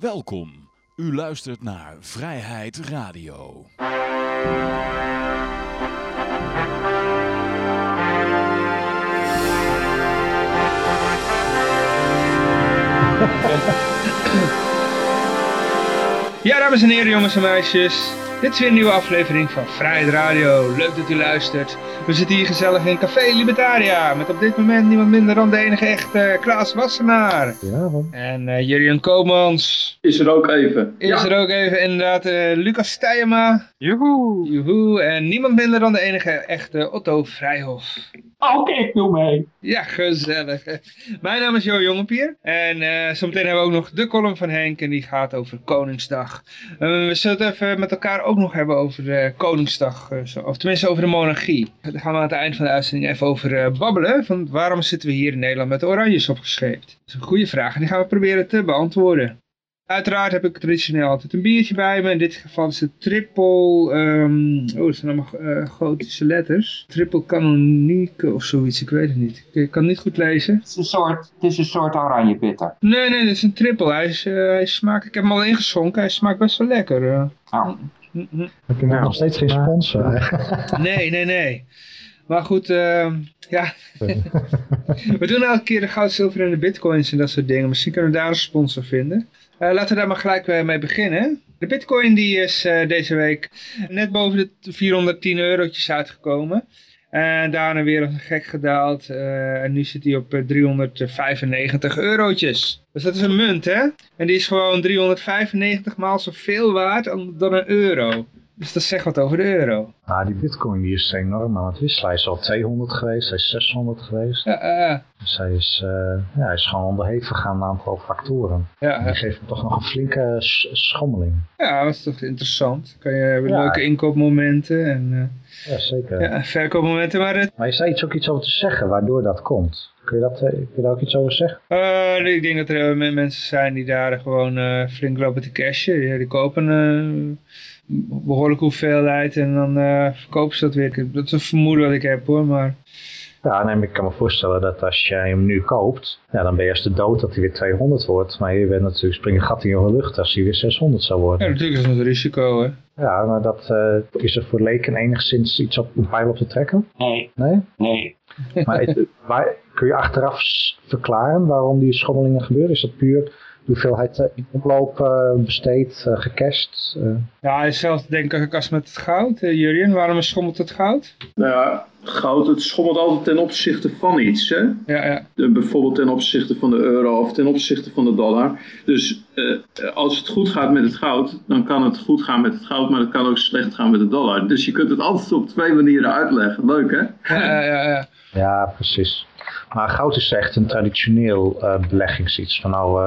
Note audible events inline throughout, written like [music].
Welkom. U luistert naar Vrijheid Radio. Ja, dames en heren, jongens en meisjes. Dit is weer een nieuwe aflevering van Vrijheid Radio. Leuk dat u luistert. We zitten hier gezellig in Café Libertaria. Met op dit moment niemand minder dan de enige echte Klaas Wassenaar. Ja, man. En uh, Jurjen Komans. Is er ook even. Is er ook even inderdaad uh, Lucas Stijema. Joehoe. Joehoe. En niemand minder dan de enige echte Otto Vrijhof. Ook ik doe mee. Ja, gezellig. Mijn naam is Jo Jongepier. En uh, zometeen hebben we ook nog de column van Henk. En die gaat over Koningsdag. Uh, we zullen het even met elkaar ook nog hebben over de Koningsdag. Of tenminste over de monarchie. Daar gaan we aan het eind van de uitzending even over babbelen. Van waarom zitten we hier in Nederland met oranjes opgescheept? Dat is een goede vraag. En die gaan we proberen te beantwoorden. Uiteraard heb ik traditioneel altijd een biertje bij me. In dit geval is het triple... Um, oh, dat zijn allemaal uh, gotische letters. Triple canonique of zoiets, ik weet het niet. Ik kan het niet goed lezen. Het is een soort, het is een soort oranje bitter. Nee, nee, dit is een triple. Hij, is, uh, hij smaakt, ik heb hem al ingeschonken. Hij smaakt best wel lekker. Uh. Oh. Mm -hmm. Heb je nou nog steeds geen sponsor? nee, nee, nee. Maar goed, uh, ja. [laughs] we doen elke keer de goud, zilver en de bitcoins en dat soort dingen. Misschien kunnen we daar een sponsor vinden. Uh, laten we daar maar gelijk mee beginnen. De bitcoin die is uh, deze week net boven de 410 eurotjes uitgekomen. En daarna weer een gek gedaald. En nu zit hij op 395 eurotjes. Dus dat is een munt hè. En die is gewoon 395 maal zoveel waard dan een euro. Dus dat zegt wat over de euro. Nou, die bitcoin die is enorm aan het wisselen. Hij is al 200 geweest, hij is 600 geweest. Ja, uh, dus hij is, uh, ja, hij is gewoon onderhevig aan een aantal factoren. Ja, en die geeft hem toch nog een flinke schommeling. Ja, dat is toch interessant. Kan je hebben ja. leuke inkoopmomenten en uh, ja, zeker. Ja, verkoopmomenten. Maar, het... maar is daar iets ook iets over te zeggen waardoor dat komt? Kun je, dat, kun je daar ook iets over zeggen? Uh, ik denk dat er mensen zijn die daar gewoon flink lopen te cashen. Die, die kopen behoorlijke hoeveelheid en dan uh, verkopen ze dat weer. Dat is een vermoeden wat ik heb hoor, maar... Ja, nee, ik kan me voorstellen dat als jij hem nu koopt, ja, dan ben je als de dood dat hij weer 200 wordt. Maar je bent natuurlijk springen gat in je lucht als hij weer 600 zou worden. Ja, natuurlijk is dat een risico hè. Ja, maar dat, uh, is er voor leken enigszins iets op een pijl op te trekken? Nee. Nee? Nee. Maar het, waar, kun je achteraf verklaren waarom die schommelingen gebeuren? Is dat puur de hoeveelheid uh, in omloop uh, besteed, uh, gecashed? Ja, hetzelfde denk ik als met het goud. Jurien, waarom schommelt het goud? Nou ja, goud het schommelt altijd ten opzichte van iets. Hè? Ja, ja. De, bijvoorbeeld ten opzichte van de euro of ten opzichte van de dollar. Dus als het goed gaat met het goud, dan kan het goed gaan met het goud, maar het kan ook slecht gaan met de dollar. Dus je kunt het altijd op twee manieren uitleggen. Leuk hè? Ja, ja, ja. Ja, precies. Maar goud is echt een traditioneel beleggingsiets. Van nou...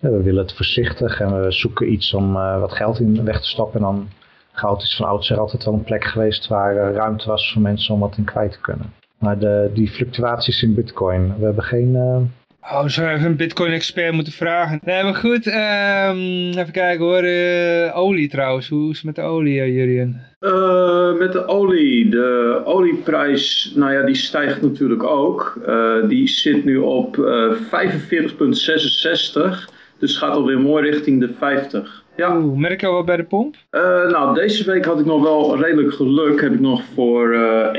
we willen het voorzichtig en we zoeken iets om uh, wat geld in weg te stoppen. En dan goud is van oudsher altijd wel een plek geweest waar uh, ruimte was voor mensen om wat in kwijt te kunnen. Maar de, die fluctuaties in bitcoin, we hebben geen... Uh... Oh, we zouden even een bitcoin-expert moeten vragen. Nee, maar goed, um, even kijken hoor. olie trouwens, hoe is het met de olie, Jurien? Uh, met de olie, de olieprijs, nou ja, die stijgt natuurlijk ook. Uh, die zit nu op uh, 45,66. Dus gaat alweer mooi richting de 50. Ja. Oeh, merk je al wat bij de pomp? Uh, nou, deze week had ik nog wel redelijk geluk. Heb ik nog voor uh, 1,41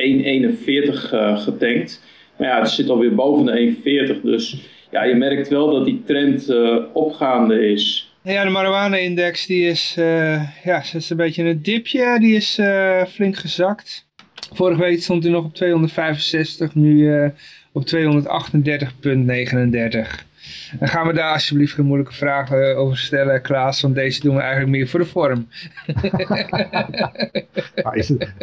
uh, getankt. Maar ja, het zit alweer boven de 1,40. Dus ja, je merkt wel dat die trend opgaande is. Ja, de marijuana-index die is, ja, is een beetje een dipje. Die is flink gezakt. Vorige week stond hij nog op 265, nu op 238,39. Dan gaan we daar alsjeblieft geen moeilijke vragen over stellen, Klaas. Want deze doen we eigenlijk meer voor de vorm. [laughs] maar is het,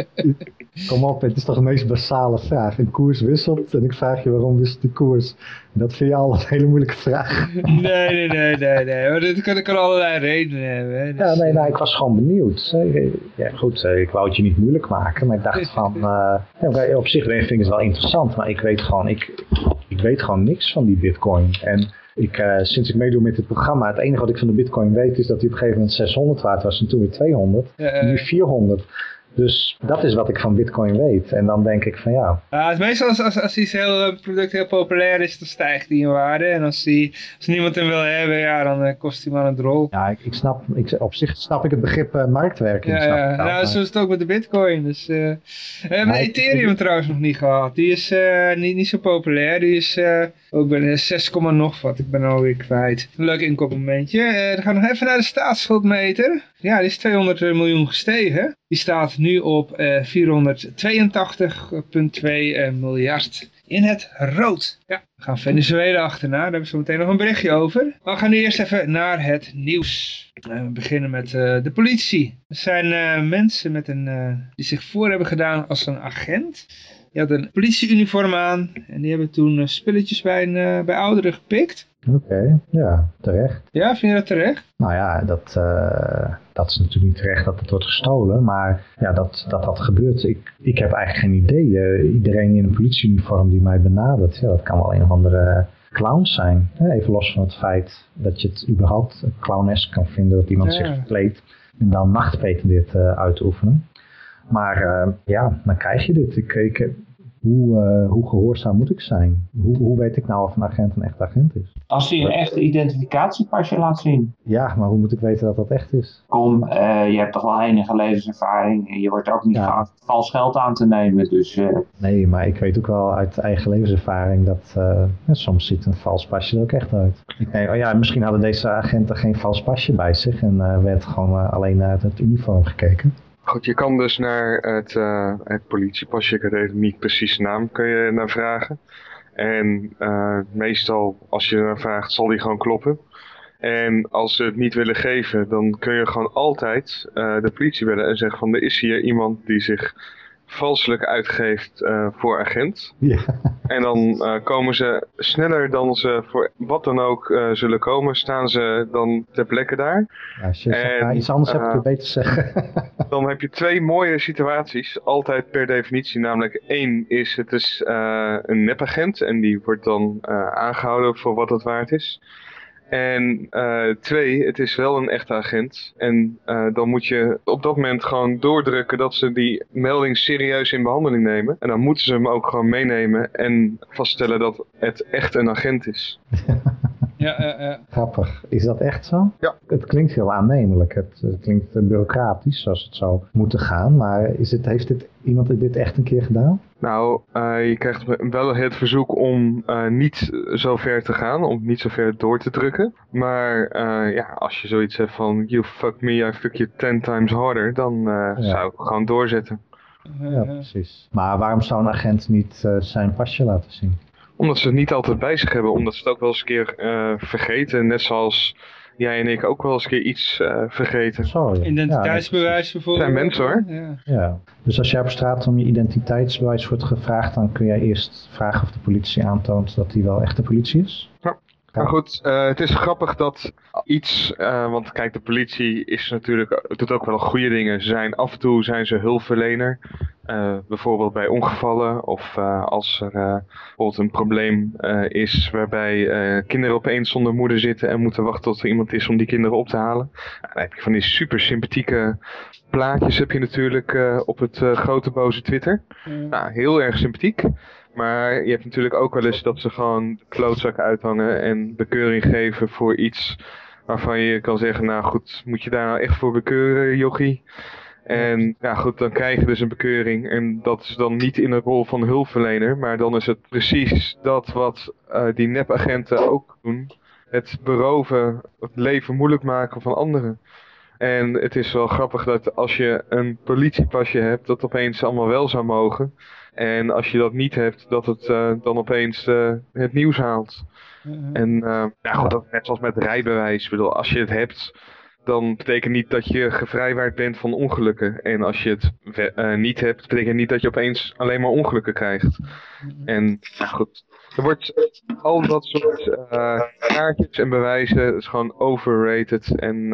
kom op, het is toch de meest basale vraag. Een koers wisselt en ik vraag je waarom wisselt die koers. Dat vind je al een hele moeilijke vraag. nee, nee, nee, nee, nee. Maar dit kan, kan allerlei redenen hebben. Hè. Dus, ja, nee, nou, ik was gewoon benieuwd. Ja, goed, ik wou het je niet moeilijk maken, maar ik dacht [laughs] van, uh, ja, op zich vind ik het wel interessant, maar ik weet gewoon, ik, ik weet gewoon niks van die bitcoin. En ik, uh, sinds ik meedoe met het programma, het enige wat ik van de bitcoin weet is dat hij op een gegeven moment 600 waard was en toen weer 200. Ja, en nu 400. Dus dat is wat ik van bitcoin weet. En dan denk ik van ja, Ja, het meestal als, als, als iets heel, eh, product heel populair is, dan stijgt die in waarde. En als, die, als niemand hem wil hebben, ja, dan eh, kost hij maar een drol. ja ik, ik snap, ik, op zich snap ik het begrip eh, marktwerking. Ja, snap ja. nou, maar- zo is het ook met de bitcoin. Dus, we hebben ik- Ethereum trouwens nog niet gehad. Die is niet, niet zo populair. Die is ook de 6, nog wat. Ik ben alweer kwijt. Leuk inkoopmomentje. Eh dan gaan nog even naar de staatsschuldmeter. Ja, die is 200 miljoen gestegen. Die staat nu op eh 482,2 eh, miljard. In het rood. Ja, we gaan Venezuela achterna. Daar hebben we zo meteen nog een berichtje over. Maar we gaan nu eerst even naar het nieuws. Eh, we beginnen met eh, de politie. Er zijn eh, mensen met een, eh, die zich voor hebben gedaan als een agent. Die hadden een politieuniform aan. En die hebben toen eh, spulletjes bij, een, eh, bij ouderen gepikt. Oké, ja, terecht. Ja, vind je dat terecht? Nou ja, dat, eh, dat is natuurlijk niet terecht dat het wordt gestolen, maar ja, dat dat, dat gebeurt. Ik, ik heb eigenlijk geen idee. Iedereen in een politieuniform die mij benadert, ja, dat kan wel een of andere clown zijn. Hè, Even los van het feit dat je het überhaupt clownesk kan vinden dat iemand Ja. zich verkleedt en dan uh, uit te oefenen. Maar eh, ja, dan krijg je dit. Ik, ik, hoe, eh, hoe gehoorzaam moet ik zijn? Hoe, hoe weet ik nou of een agent een echt agent is? Als hij een echte identificatiepasje laat zien. Ja, maar hoe moet ik weten dat dat echt is? Kom, eh, je hebt toch wel enige levenservaring. En je wordt ook niet Ja. geacht vals geld aan te nemen. Dus Nee, maar ik weet ook wel uit eigen levenservaring dat ja, soms ziet een vals pasje er ook echt uit. Ik denk, oh ja, misschien hadden deze agenten geen vals pasje bij zich en werd gewoon alleen naar het uniform gekeken. Goed, je kan dus naar het, eh het politiepasje, ik weet niet precies naam, kun je naar vragen. En eh, meestal, als je naar vraagt, zal die gewoon kloppen. En als ze het niet willen geven, dan kun je gewoon altijd eh, de politie bellen en zeggen van er is hier iemand die zich valselijk uitgeeft eh, voor agent. Ja, En dan eh, komen ze sneller dan ze voor wat dan ook eh, zullen komen, staan ze dan ter plekke daar. als je zegt, En, ja, iets anders heb ik je beter zeggen. [laughs] Dan heb je twee mooie situaties, altijd per definitie. Namelijk één is, het is een nepagent en die wordt dan eh, aangehouden voor wat het waard is. En eh, twee, het is wel een echte agent. En eh, dan moet je op dat moment gewoon doordrukken dat ze die melding serieus in behandeling nemen. En dan moeten ze hem ook gewoon meenemen en vaststellen dat het echt een agent is. [laughs] Ja, eh, eh. Grappig. Is dat echt zo? Ja. Het klinkt heel aannemelijk. Het, het klinkt eh, bureaucratisch zoals het zou moeten gaan. Maar is het, heeft dit, iemand dit echt een keer gedaan? Nou, eh, je krijgt wel het verzoek om eh, niet zo ver te gaan, om niet zo ver door te drukken. Maar eh, ja, als je zoiets hebt van you fuck me, I fuck you ten times harder, dan eh, zou ik gewoon doorzetten. Ja, precies. Maar waarom zou een agent niet eh, zijn pasje laten zien? Omdat ze het niet altijd bij zich hebben, omdat ze het ook wel eens een keer eh, vergeten. Net zoals jij en ik ook wel eens een keer iets eh, vergeten. Zo, ja. Identiteitsbewijs bijvoorbeeld. Zijn mensen, hoor. Ja. Ja, ja. Dus als jij op straat om je identiteitsbewijs wordt gevraagd, dan kun jij eerst vragen of de politie aantoont dat die wel echt de politie is? Maar goed, eh, het is grappig dat iets, eh, want kijk, de politie is natuurlijk, doet ook wel goede dingen. Ze zijn, af en toe zijn ze hulpverlener, eh, bijvoorbeeld bij ongevallen of eh, als er eh, bijvoorbeeld een probleem eh, is waarbij eh, kinderen opeens zonder moeder zitten en moeten wachten tot er iemand is om die kinderen op te halen. Nou, dan heb je van die super sympathieke plaatjes heb je natuurlijk eh, op het grote boze Twitter. Nou, heel erg sympathiek. Maar je hebt natuurlijk ook wel eens dat ze gewoon klootzakken uithangen en bekeuring geven voor iets waarvan je kan zeggen, nou goed, moet je daar nou echt voor bekeuren, jochie? En ja goed, dan krijg je dus een bekeuring en dat is dan niet in de rol van hulpverlener, maar dan is het precies dat wat eh, die nepagenten ook doen. Het beroven, het leven moeilijk maken van anderen. En het is wel grappig dat als je een politiepasje hebt, dat opeens allemaal wel zou mogen. En als je dat niet hebt, dat het eh, dan opeens eh, het nieuws haalt. En eh, ja, goed, dat net zoals met rijbewijs. Ik bedoel, als je het hebt, dan betekent niet dat je gevrijwaard bent van ongelukken. En als je het niet hebt, betekent niet dat je opeens alleen maar ongelukken krijgt. En ja, goed. Er wordt al dat soort kaartjes en bewijzen, is gewoon overrated en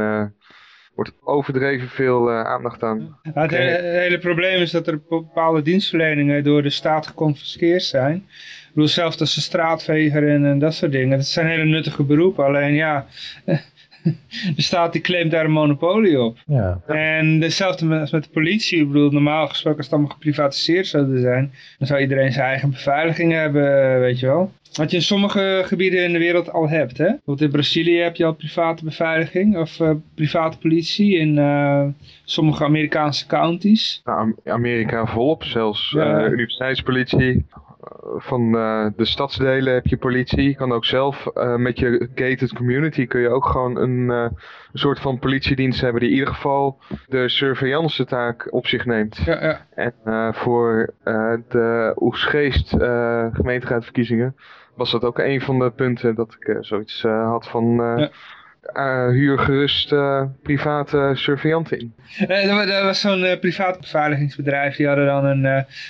wordt overdreven veel eh, aandacht aan. Ja, het, hele, het hele probleem is dat er bepaalde dienstverleningen door de staat geconfiskeerd zijn. Ik bedoel, zelfs als een straatveger en, en dat soort dingen. Dat zijn hele nuttige beroepen. Alleen ja, de [laughs] staat die claimt daar een monopolie op. Ja, En hetzelfde als met de politie. Ik bedoel, normaal gesproken als het allemaal geprivatiseerd zouden zijn, dan zou iedereen zijn eigen beveiliging hebben, weet je wel. Wat je in sommige gebieden in de wereld al hebt. Hè? Bijvoorbeeld in Brazilië heb je al private beveiliging of eh, private politie in eh, sommige Amerikaanse counties. Nou, Am- Amerika volop, zelfs Ja. eh, universiteitspolitie. Van eh, de stadsdelen heb je politie. Je kan ook zelf eh, met je gated community kun je ook gewoon een, eh, een soort van politiedienst hebben die in ieder geval de surveillance taak op zich neemt. Ja, ja. En voor de Oesgeest gemeenteraadverkiezingen was dat ook een van de punten dat ik zoiets had van Ja. Eh, huur gerust eh, private surveillanten in. Eh, Er wa- was zo'n privaat beveiligingsbedrijf, die hadden dan een,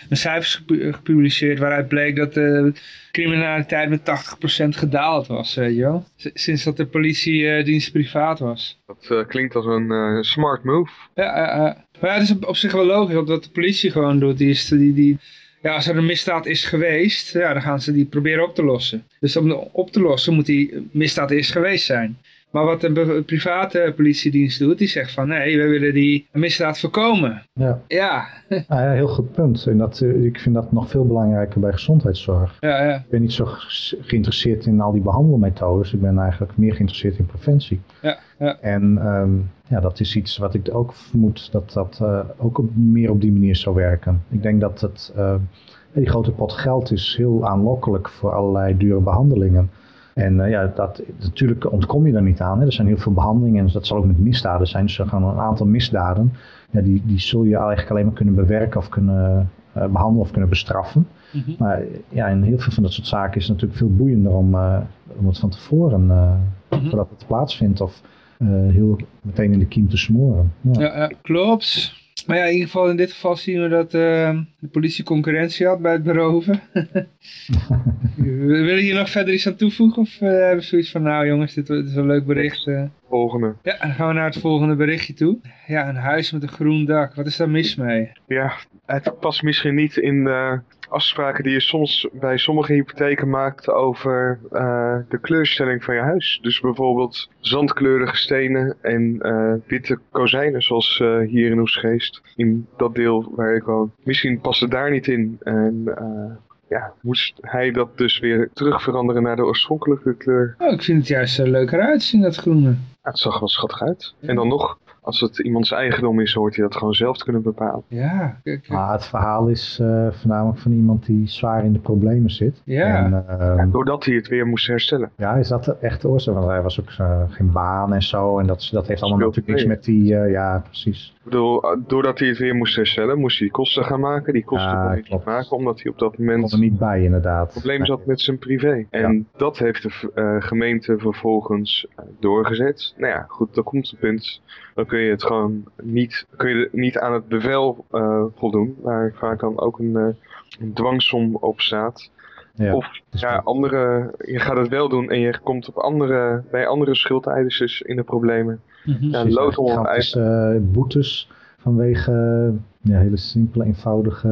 een cijfers gepu- gepubliceerd waaruit bleek dat de criminaliteit met 80% gedaald was, weet je wel. S- Sinds dat de politiedienst privaat was. Dat klinkt als een smart move. Ja, maar ja, het is op, op zich wel logisch, want wat de politie gewoon doet, die is, die, die, ja, als er een misdaad is geweest, ja, dan gaan ze die proberen op te lossen. Dus om op te lossen moet die misdaad eerst geweest zijn. Maar wat een be- private politiedienst doet, die zegt van nee, we willen die misdaad voorkomen. ja. Ja, Nou [laughs] ja heel goed punt. En dat, eh, ik vind dat nog veel belangrijker bij gezondheidszorg. ja, ja. Ik ben niet zo ge- geïnteresseerd in al die behandelmethodes. Ik ben eigenlijk meer geïnteresseerd in preventie. Ja, ja. En ehm, ja, dat is iets wat ik ook vermoed dat dat eh, ook op, meer op die manier zou werken. Ik denk dat het, eh, die grote pot geld is heel aanlokkelijk voor allerlei dure behandelingen. En eh, ja, dat, natuurlijk ontkom je er niet aan. Hè. Er zijn heel veel behandelingen en dat zal ook met misdaden zijn. Dus er gaan een aantal misdaden, ja, die, die zul je eigenlijk alleen maar kunnen bewerken of kunnen eh, behandelen of kunnen bestraffen. Mhm. Maar ja, in heel veel van dat soort zaken is het natuurlijk veel boeiender om, eh, om het van tevoren, Mhm. voordat het plaatsvindt, of heel meteen in de kiem te smoren. Ja. Ja, ja, klopt. Maar ja, in ieder geval in dit geval zien we dat eh, de politie concurrentie had bij het beroven. [laughs] Willen jullie hier nog verder iets aan toevoegen? Of eh, hebben we zoiets van, nou jongens, dit, dit is een leuk bericht. eh. Volgende. Ja, dan gaan we naar het volgende berichtje toe. Ja, een huis met een groen dak. Wat is daar mis mee? Ja, het past misschien niet in de afspraken die je soms bij sommige hypotheken maakt over eh, de kleurstelling van je huis. Dus bijvoorbeeld zandkleurige stenen en eh, witte kozijnen zoals eh, hier in Oesgeest. In dat deel waar ik woon. Misschien past het daar niet in. En ja, moest hij dat dus weer terug veranderen naar de oorspronkelijke kleur. Oh, ik vind het juist er leuker uitzien, dat groene. Ja, het zag wel schattig uit. En dan nog, als het iemands eigendom is, hoort hij dat gewoon zelf te kunnen bepalen. Ja, kijk. Maar het verhaal is eh, voornamelijk van iemand die zwaar in de problemen zit. Ja. En, eh, Doordat hij het weer moest herstellen. ja, is dat de echte oorzaak? Want hij was ook eh, geen baan en zo. En dat, dat heeft allemaal natuurlijk niks met die... eh, ja, precies. Bedoel, doordat hij het weer moest herstellen, moest hij kosten gaan maken. Die kosten kon hij niet maken, omdat hij op dat moment er niet bij inderdaad. het probleem zat met zijn privé. En dat heeft de eh, gemeente vervolgens eh, doorgezet. Nou ja, goed, dan komt het punt. Dan kun je het gewoon niet, kun je niet aan het bevel eh, voldoen, waar vaak dan ook een, een dwangsom op staat. Ja. Of ja, andere, je gaat het wel doen en je komt op andere, bij andere schuldeisers in de problemen. Ja, Precies, lood om op gigantische eh, boetes vanwege ja, hele simpele, eenvoudige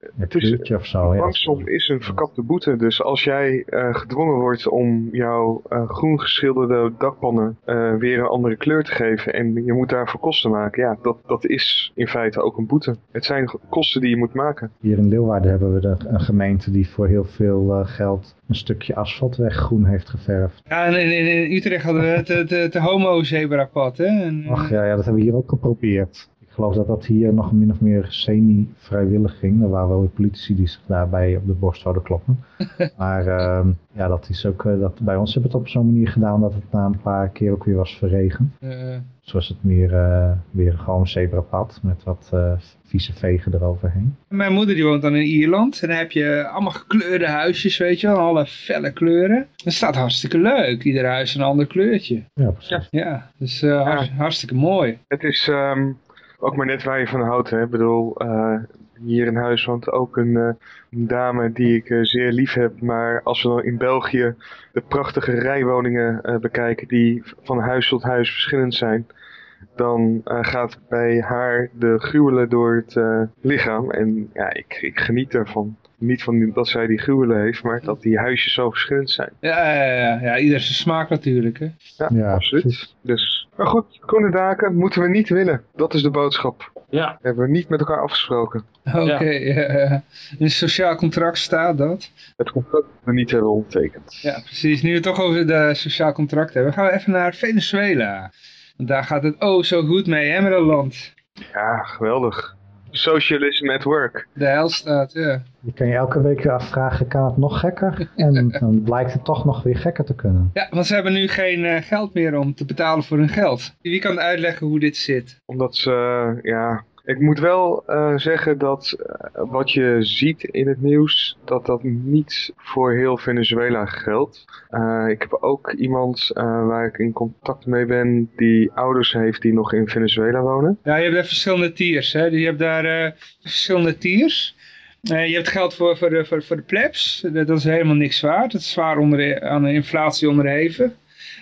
ja, Het is- kleurtje of zo. Ja. Is een verkapte boete. Dus als jij eh, gedwongen wordt om jouw eh, groen geschilderde dakpannen eh, weer een andere kleur te geven en je moet daarvoor kosten maken, ja, dat, dat is in feite ook een boete. Het zijn kosten die je moet maken. Hier in Leeuwarden hebben we de, een gemeente die voor heel veel eh, geld een stukje asfaltweg groen heeft geverfd. Ja, en in, in, in Utrecht hadden we het, het, het homo-zebrapad, hè? En, Ach ja, ja, dat hebben we hier ook geprobeerd. Ik geloof dat dat hier nog min of meer semi-vrijwillig ging. Er waren wel weer politici die zich daarbij op de borst zouden kloppen. [laughs] maar ehm, ja, dat is ook, eh, dat, bij ons hebben we het op zo'n manier gedaan dat het na een paar keer ook weer was verregend. eh, Zoals het meer eh, weer gewoon een zebrapad met wat eh, vieze vegen eroverheen. Mijn moeder die woont dan in Ierland. En dan heb je allemaal gekleurde huisjes, weet je wel. Alle felle kleuren. Dat staat hartstikke leuk. Ieder huis een ander kleurtje. Ja, precies. Ja, dus eh, hart- hartstikke mooi. Het is ehm, ook maar net waar je van houdt. Hè. Ik bedoel, eh, hier in huis woont ook een, eh, een dame die ik eh, zeer lief heb. Maar als we dan in België de prachtige rijwoningen bekijken die van huis tot huis verschillend zijn. dan gaat bij haar de gruwelen door het lichaam. En ja, ik, ik geniet ervan. Niet van die- dat zij die gruwelen heeft, maar dat die huisjes zo verschillend zijn. Ja, ja, ja, ja, ieder zijn smaak natuurlijk. Hè. Ja, Ja, absoluut. precies. Dus, maar goed, Koenen Daken moeten we niet winnen. Dat is de boodschap. Ja, Hebben we niet met elkaar afgesproken. Oké, ja, [laughs] ja. in een sociaal contract staat dat. Het contract dat we niet hebben ondertekend. Ja, precies. Nu we het toch over de sociaal contract hebben, gaan we even naar Venezuela. Want daar gaat het oh zo goed mee, hè, met dat land. Ja, geweldig. Socialism at work. De helstaat, ja. Je kan je elke week weer afvragen, kan het nog gekker? [laughs] En dan blijkt het toch nog weer gekker te kunnen. Ja, want ze hebben nu geen eh, geld meer om te betalen voor hun geld. Wie kan uitleggen hoe dit zit? Omdat ze, eh, ja... Ik moet wel eh, zeggen dat eh, wat je ziet in het nieuws, dat dat niet voor heel Venezuela geldt. Eh, ik heb ook iemand waar ik in contact mee ben, die ouders heeft die nog in Venezuela wonen. Ja, je hebt daar verschillende tiers. Hè? Je hebt daar verschillende tiers. Je hebt geld voor, voor, de, voor, voor de plebs. Dat dat is helemaal niks waard. Dat is zwaar onder, aan de inflatie onderheven.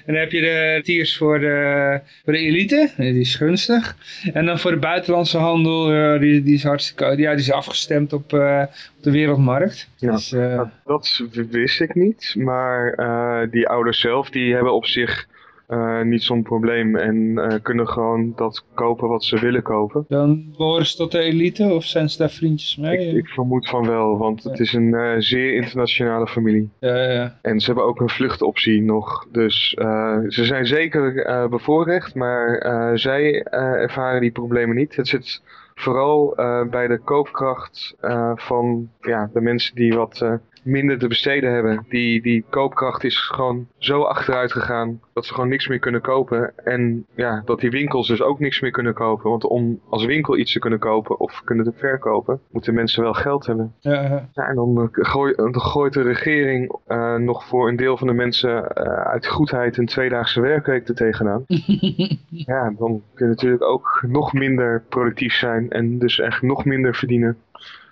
En dan heb je de tiers voor de, voor de elite. Die is gunstig. En dan voor de buitenlandse handel. eh, die, die is hartstikke... Ja, die is afgestemd op, eh, op de wereldmarkt. Ja. Dus, eh, dat wist ik niet, maar eh, die ouders zelf, die hebben op zich eh, niet zo'n probleem en eh, kunnen gewoon dat kopen wat ze willen kopen. dan behoren ze tot de elite of zijn ze daar vriendjes mee? Ik, ik vermoed van wel, want het is een eh, zeer internationale familie. Ja, ja. En ze hebben ook een vluchtoptie nog. Dus ze zijn zeker bevoorrecht, maar zij ervaren die problemen niet. Het zit vooral bij de koopkracht van ja, de mensen die wat minder te besteden hebben. Die, die koopkracht is gewoon zo achteruit gegaan dat ze gewoon niks meer kunnen kopen. En ja, dat die winkels dus ook niks meer kunnen kopen. Want om als winkel iets te kunnen kopen of kunnen te verkopen, moeten mensen wel geld hebben. ja, ja. Ja, en dan, eh, gooi- dan gooit de regering eh, nog voor een deel van de mensen eh, uit goedheid een tweedaagse werkweek er tegenaan. [laughs] ja, dan kun je natuurlijk ook nog minder productief zijn en dus echt nog minder verdienen.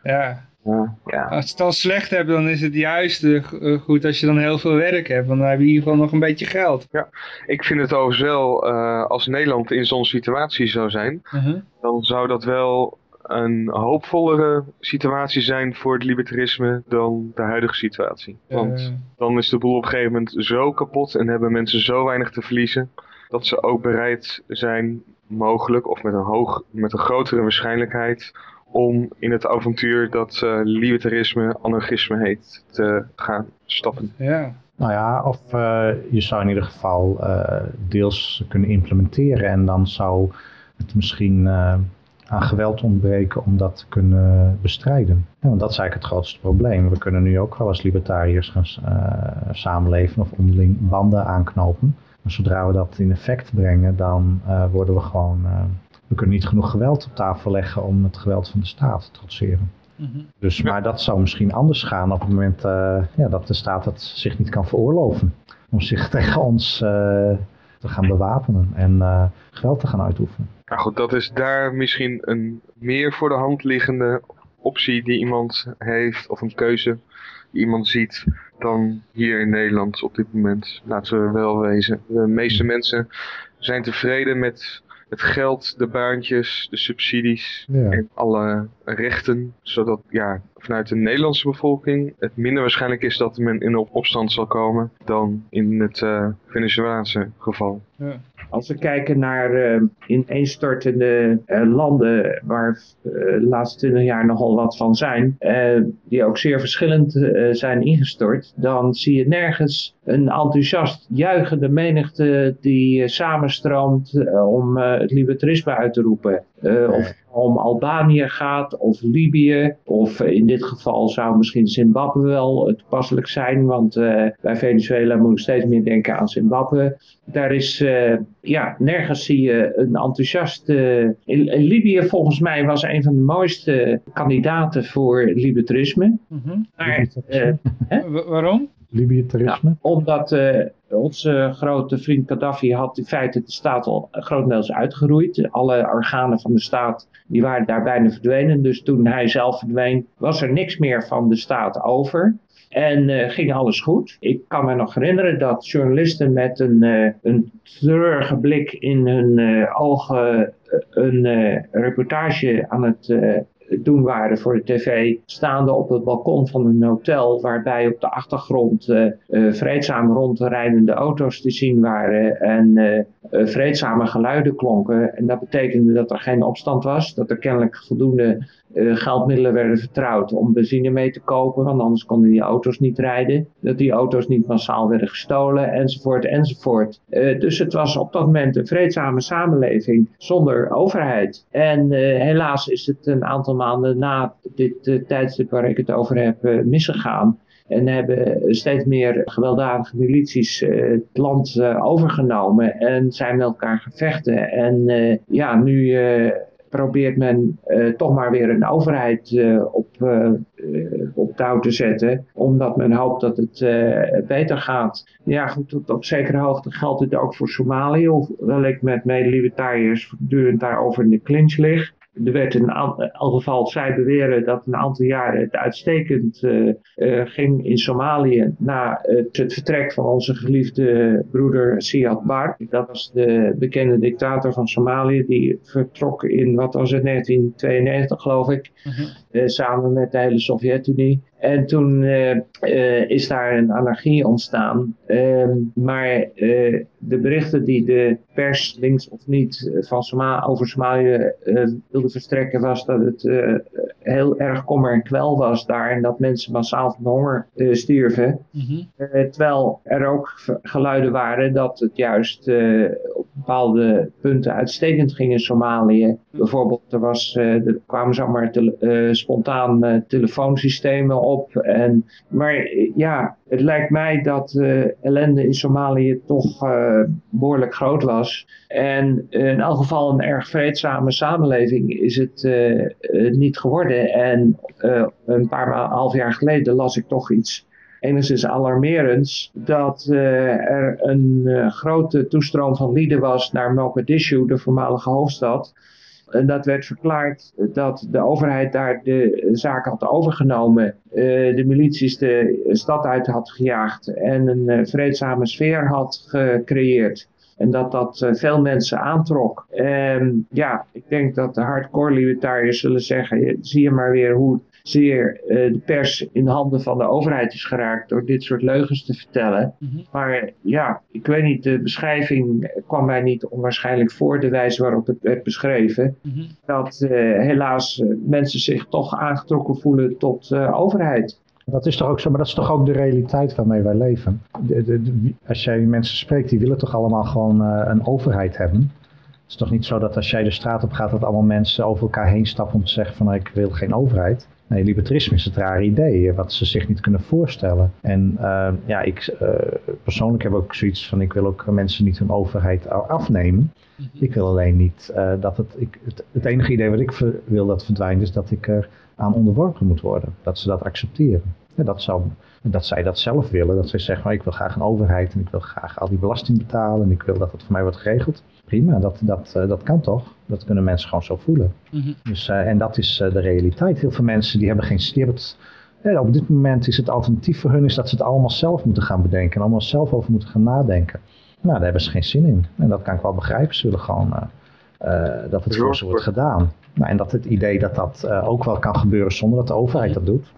ja. Ja, ja. Als je het al slecht hebt, dan is het juist eh, eh, goed als je dan heel veel werk hebt. Want dan heb je in ieder geval nog een beetje geld. Ik vind het overigens wel, eh, als Nederland in zo'n situatie zou zijn, Mhm. dan zou dat wel een hoopvollere situatie zijn voor het libertarisme dan de huidige situatie. Want dan is de boel op een gegeven moment zo kapot en hebben mensen zo weinig te verliezen, dat ze ook bereid zijn, mogelijk of met een, hoog, met een grotere waarschijnlijkheid, om in het avontuur dat eh, libertarisme, anarchisme heet, te gaan stappen. ja. Nou ja, of eh, je zou in ieder geval eh, deels kunnen implementeren en dan zou het misschien eh, aan geweld ontbreken om dat te kunnen bestrijden. Ja, want dat is eigenlijk het grootste probleem. We kunnen nu ook wel als libertariërs gaan eh, samenleven of onderling banden aanknopen. Maar zodra we dat in effect brengen, dan eh, worden we gewoon... we kunnen niet genoeg geweld op tafel leggen om het geweld van de staat te trotseren. Mhm. Dus, maar dat zou misschien anders gaan op het moment eh, ja, dat de staat het zich niet kan veroorloven. Om zich [laughs] tegen ons eh, te gaan bewapenen en eh, geweld te gaan uitoefenen. Maar goed, dat is daar misschien een meer voor de hand liggende optie die iemand heeft, of een keuze die iemand ziet, dan hier in Nederland op dit moment. Laten we wel wezen. De meeste mensen zijn tevreden met het geld, de baantjes, de subsidies Ja. en alle rechten, zodat ja, vanuit de Nederlandse bevolking het minder waarschijnlijk is dat men in op opstand zal komen dan in het eh Venezolaanse geval. Ja. Als we kijken naar eh, ineenstortende eh, landen waar eh, de laatste twintig jaar nogal wat van zijn, die ook zeer verschillend zijn ingestort, dan zie je nergens een enthousiast juichende menigte die samenstroomt om het libertarisme uit te roepen. Eh, Of het om Albanië gaat, of Libië, of in dit geval zou misschien Zimbabwe wel eh, toepasselijk zijn, want eh, bij Venezuela moet ik steeds meer denken aan Zimbabwe. Daar is, eh, ja, nergens zie je een enthousiast... eh, in, in Libië volgens mij was een van de mooiste kandidaten voor libertarisme. Mhm. Maar, eh, Libiëtarisme. omdat eh, onze grote vriend Gaddafi had in feite de staat al grotendeels uitgeroeid. Alle organen van de staat die waren daar bijna verdwenen. Dus toen hij zelf verdween was er niks meer van de staat over. En ging alles goed. Ik kan me nog herinneren dat journalisten met een, een treurige blik in hun ogen een reportage aan het doen waren voor de tv, staande op het balkon van een hotel, waarbij op de achtergrond uh, uh, vreedzaam rondrijdende auto's te zien waren en uh, vreedzame geluiden klonken. En dat betekende dat er geen opstand was, dat er kennelijk voldoende geldmiddelen werden vertrouwd om benzine mee te kopen, want anders konden die auto's niet rijden. Dat die auto's niet massaal werden gestolen, enzovoort, enzovoort. dus het was op dat moment een vreedzame samenleving zonder overheid. En helaas is het een aantal maanden na dit tijdstip waar ik het over heb misgegaan. En hebben steeds meer gewelddadige milities het land overgenomen en zijn met elkaar gevechten. En ja, nu probeert men toch maar weer een overheid op, op touw te zetten. Omdat men hoopt dat het beter gaat. Ja, goed, tot op zekere hoogte geldt dit ook voor Somalië. Hoewel ik met mede-libertariërs voortdurend daarover in de clinch lig er werd in al geval, zij beweren dat een aantal jaren het uitstekend uh, uh, ging in Somalië na het, het, vertrek van onze geliefde broeder Siad Bar. Dat was de bekende dictator van Somalië, die vertrok in, wat was het, 1992 geloof ik, uh, samen met de hele Sovjet-Unie. En toen uh, is daar een anarchie ontstaan. Ehm, maar uh, de berichten die de pers, links of niet, van Soma over Somalië wilde verstrekken, was dat het heel erg kommer en kwel was daar. En dat mensen massaal van honger stierven. Mm terwijl er ook geluiden waren dat het juist op bepaalde punten uitstekend ging in Somalië. Bijvoorbeeld, er, was, er kwamen zomaar te, spontaan telefoonsystemen op en, maar ja, het lijkt mij dat de ellende in Somalië toch uh, behoorlijk groot was. En in elk geval een erg vreedzame samenleving is het uh, niet geworden. En een paar half jaar geleden las ik toch iets enigszins alarmerends dat uh, er een uh, grote toestroom van lieden was naar Mogadishu, de voormalige hoofdstad. En dat werd verklaard dat de overheid daar de zaak had overgenomen. Uh, de milities de stad uit had gejaagd en een vreedzame sfeer had gecreëerd. En dat dat veel mensen aantrok. En ja, ik denk dat de hardcore libertariërs zullen zeggen, zie je maar weer hoe zeer uh, de pers in de handen van de overheid is geraakt door dit soort leugens te vertellen. Mm -hmm. Maar ja, ik weet niet, de beschrijving kwam mij niet onwaarschijnlijk voor, de wijze waarop het werd beschreven. Mm -hmm. Dat uh, helaas uh, mensen zich toch aangetrokken voelen tot overheid. Dat is toch ook zo, maar dat is toch ook de realiteit waarmee wij leven. De, de, de, als jij mensen spreekt, die willen toch allemaal gewoon een overheid hebben. Het is toch niet zo dat als jij de straat op gaat, dat allemaal mensen over elkaar heen stappen om te zeggen van ik wil geen overheid. Nee, libertarisme is het rare idee, wat ze zich niet kunnen voorstellen. En uh, ja, ik uh, persoonlijk heb ook zoiets van, ik wil ook mensen niet hun overheid afnemen. Ik wil alleen niet uh, dat het, ik, het, het, enige idee wat ik wil dat verdwijnt, is dat ik er aan onderworpen moet worden. Dat ze dat accepteren. Ja, dat, zou, dat zij dat zelf willen, dat zij zeggen, maar ik wil graag een overheid en ik wil graag al die belasting betalen en ik wil dat het voor mij wordt geregeld. Prima, dat, dat, dat kan toch? Dat kunnen mensen gewoon zo voelen. Mm -hmm. dus, uh, en dat is uh, de realiteit. Heel veel mensen die hebben geen... Die hebben het, ja, op dit moment is het alternatief voor hun is dat ze het allemaal zelf moeten gaan bedenken. En allemaal zelf over moeten gaan nadenken. Nou, daar hebben ze geen zin in. En dat kan ik wel begrijpen. Ze willen gewoon uh, dat het voor ze wordt gedaan. Nou, en dat het idee dat dat ook wel kan gebeuren zonder dat de overheid dat doet.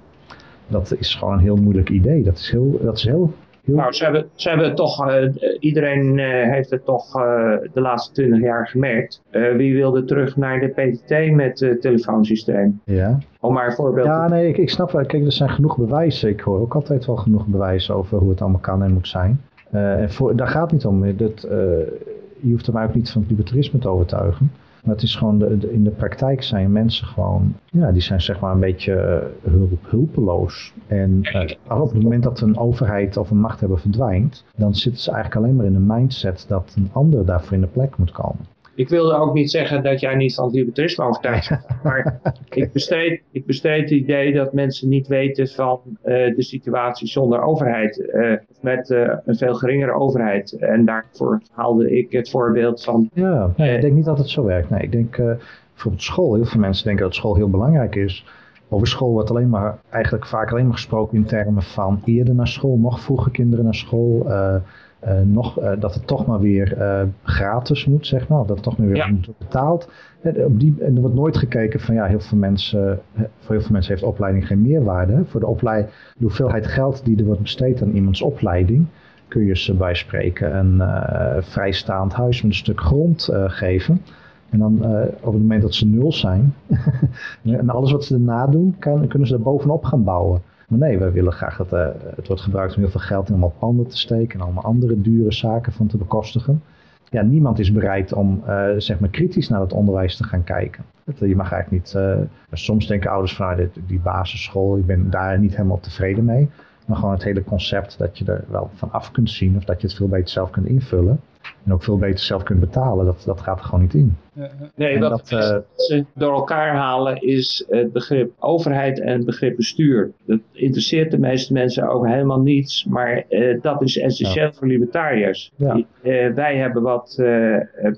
Dat is gewoon een heel moeilijk idee. Dat is heel, dat is heel nou, ze hebben, ze hebben toch, uh, iedereen uh, heeft het toch uh, de laatste twintig jaar gemerkt. wie wilde terug naar de PTT met het telefoonsysteem? Ja. Om maar een voorbeeld Ja, nee, ik, ik snap wel. Kijk, er zijn genoeg bewijzen. Ik hoor ook altijd wel genoeg bewijzen over hoe het allemaal kan en moet zijn. en voor, daar gaat het niet om. Dat, je hoeft er mij ook niet van het libertarisme te overtuigen. Maar het is gewoon, de, in de praktijk zijn mensen gewoon, ja, die zijn zeg maar een beetje hulp, hulpeloos. En uh, op het moment dat een overheid of een machthebber verdwijnt, dan zitten ze eigenlijk alleen maar in een mindset dat een ander daarvoor in de plek moet komen. Ik wilde ook niet zeggen dat jij niet van het libertarisme overtuigd bent. [laughs] Maar ik, bestreed, ik bestreed het idee dat mensen niet weten van uh, de situatie zonder overheid. Uh, met uh, een veel geringere overheid. En daarvoor haalde ik het voorbeeld van... Ja, nee, ik denk niet dat het zo werkt. Nee, ik denk bijvoorbeeld school. Heel veel mensen denken dat school heel belangrijk is. over school wordt alleen maar, eigenlijk vaak alleen maar gesproken in termen van eerder naar school, nog vroeger kinderen naar school. Uh, nog, uh, dat het toch maar weer gratis moet, zeg maar. Dat het toch maar weer ja. moet betaald. op die, en er wordt nooit gekeken van ja, heel veel mensen, voor heel veel mensen heeft opleiding geen meerwaarde. Voor de, opleiding, de hoeveelheid geld die er wordt besteed aan iemands opleiding, kun je ze bij spreken een vrijstaand huis met een stuk grond geven. En dan uh, op het moment dat ze nul zijn [laughs] en alles wat ze erna doen, kan, kunnen ze er bovenop gaan bouwen. Maar nee, wij willen graag dat uh, het wordt gebruikt om heel veel geld in allemaal panden te steken en allemaal andere dure zaken van te bekostigen. Ja, niemand is bereid om uh, zeg maar kritisch naar het onderwijs te gaan kijken. Je mag eigenlijk niet, soms denken ouders van nou, die basisschool, ik ben daar niet helemaal tevreden mee. Maar gewoon het hele concept dat je er wel van af kunt zien of dat je het veel beter zelf kunt invullen en ook veel beter zelf kunt betalen, dat, dat gaat er gewoon niet in. Nee, wat dat, uh, ze door elkaar halen is het begrip overheid en het begrip bestuur. Dat interesseert de meeste mensen ook helemaal niets, maar uh, dat is essentieel voor libertariërs. Ja. Uh, wij hebben wat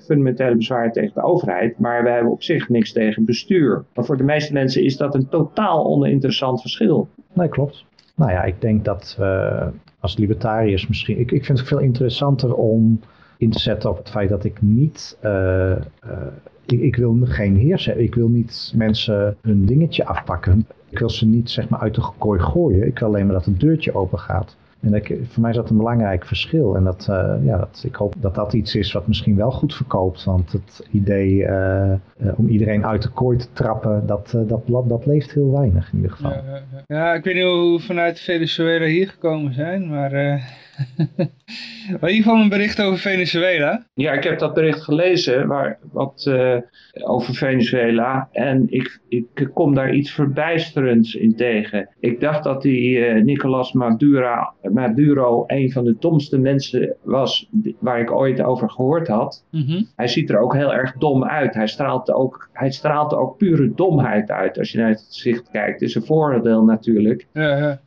fundamentele bezwaren tegen de overheid, maar wij hebben op zich niks tegen bestuur. Maar voor de meeste mensen is dat een totaal oninteressant verschil. Nee, klopt. Nou ja, ik denk dat we als libertariërs misschien... Ik, ik vind het veel interessanter om in te zetten op het feit dat ik niet... Uh, uh, ik, ik, wil geen heerser. Ik wil niet mensen hun dingetje afpakken. Ik wil ze niet zeg maar uit de kooi gooien. Ik wil alleen maar dat het deurtje open gaat. En dat, voor mij is dat een belangrijk verschil. En dat, uh, ja, dat, ik hoop dat dat iets is wat misschien wel goed verkoopt. Want het idee om iedereen uit de kooi te trappen, dat, dat, dat, leeft heel weinig in ieder geval. Ja, ik weet niet hoe vanuit Venezuela hier gekomen zijn, maar... [laughs] maar in ieder geval een bericht over Venezuela. Ja, ik heb dat bericht gelezen waar, wat, uh, over Venezuela. En ik, ik kom daar iets verbijsterends in tegen. Ik dacht dat die uh, Nicolas Maduro, Maduro een van de domste mensen was waar ik ooit over gehoord had. Mm -hmm. Hij ziet er ook heel erg dom uit. Hij straalt ook, hij straalt ook pure domheid uit als je naar het gezicht kijkt. Het is een vooroordeel natuurlijk.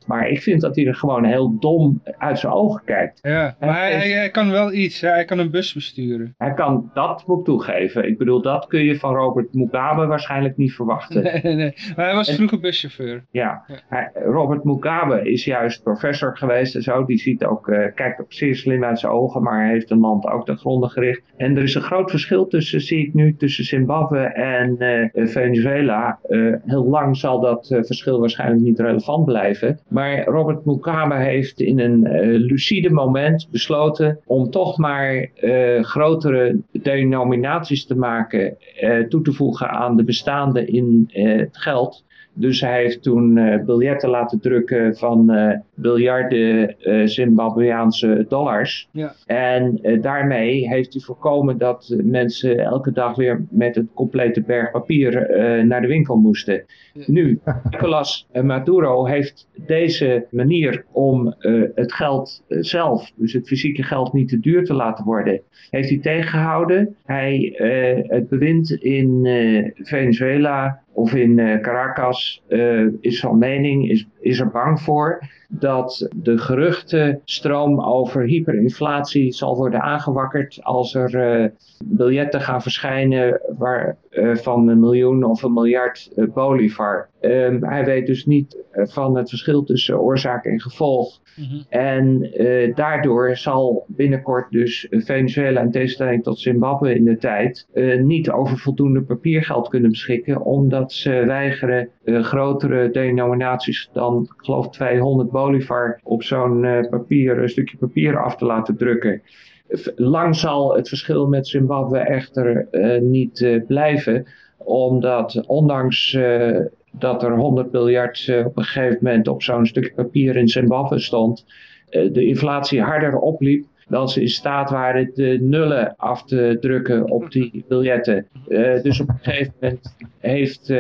Maar ik vind dat hij er gewoon heel dom uit zijn ogen kijkt. Ja, maar hij, hij, hij, kan wel iets. Hij kan een bus besturen. Hij kan, dat moet ik toegeven. Ik bedoel, dat kun je van Robert Mugabe waarschijnlijk niet verwachten. Nee, nee. Maar hij was en, vroeger buschauffeur. Ja, ja. Hij, Robert Mugabe is juist professor geweest en zo. Die ziet ook, uh, kijkt ook zeer slim uit zijn ogen, maar hij heeft een land ook ten gronde gericht. En er is een groot verschil tussen, zie ik nu, tussen Zimbabwe en uh, Venezuela. Uh, heel lang zal dat verschil waarschijnlijk niet relevant blijven. Maar Robert Mugabe heeft in een lucide moment besloten om toch maar grotere denominaties te maken, toe te voegen aan de bestaande in het geld. Dus hij heeft toen uh, biljetten laten drukken van uh, biljarden uh, Zimbabweaanse dollars. Ja. En daarmee heeft hij voorkomen dat mensen elke dag weer met een complete berg papier naar de winkel moesten. Ja. Nu, Nicolas Maduro heeft deze manier om het geld zelf, dus het fysieke geld niet te duur te laten worden, heeft hij tegengehouden. Hij, het bewind in Venezuela of in Caracas uh, is van mening, is, is er bang voor dat de geruchtenstroom over hyperinflatie zal worden aangewakkerd als er uh, biljetten gaan verschijnen waar, uh, van een miljoen of een miljard bolivar. Um, hij weet dus niet van het verschil tussen oorzaak en gevolg. Mm -hmm. En daardoor zal binnenkort dus Venezuela in tegenstelling tot Zimbabwe in de tijd niet over voldoende papiergeld kunnen beschikken omdat ze weigeren uh, grotere denominaties dan ik geloof 200 bolivar op zo'n papier, een stukje papier af te laten drukken. Lang zal het verschil met Zimbabwe echter niet blijven omdat ondanks dat er 100 miljard op een gegeven moment op zo'n stukje papier in Zimbabwe stond, de inflatie harder opliep dan ze in staat waren de nullen af te drukken op die biljetten. Uh, dus op een gegeven moment heeft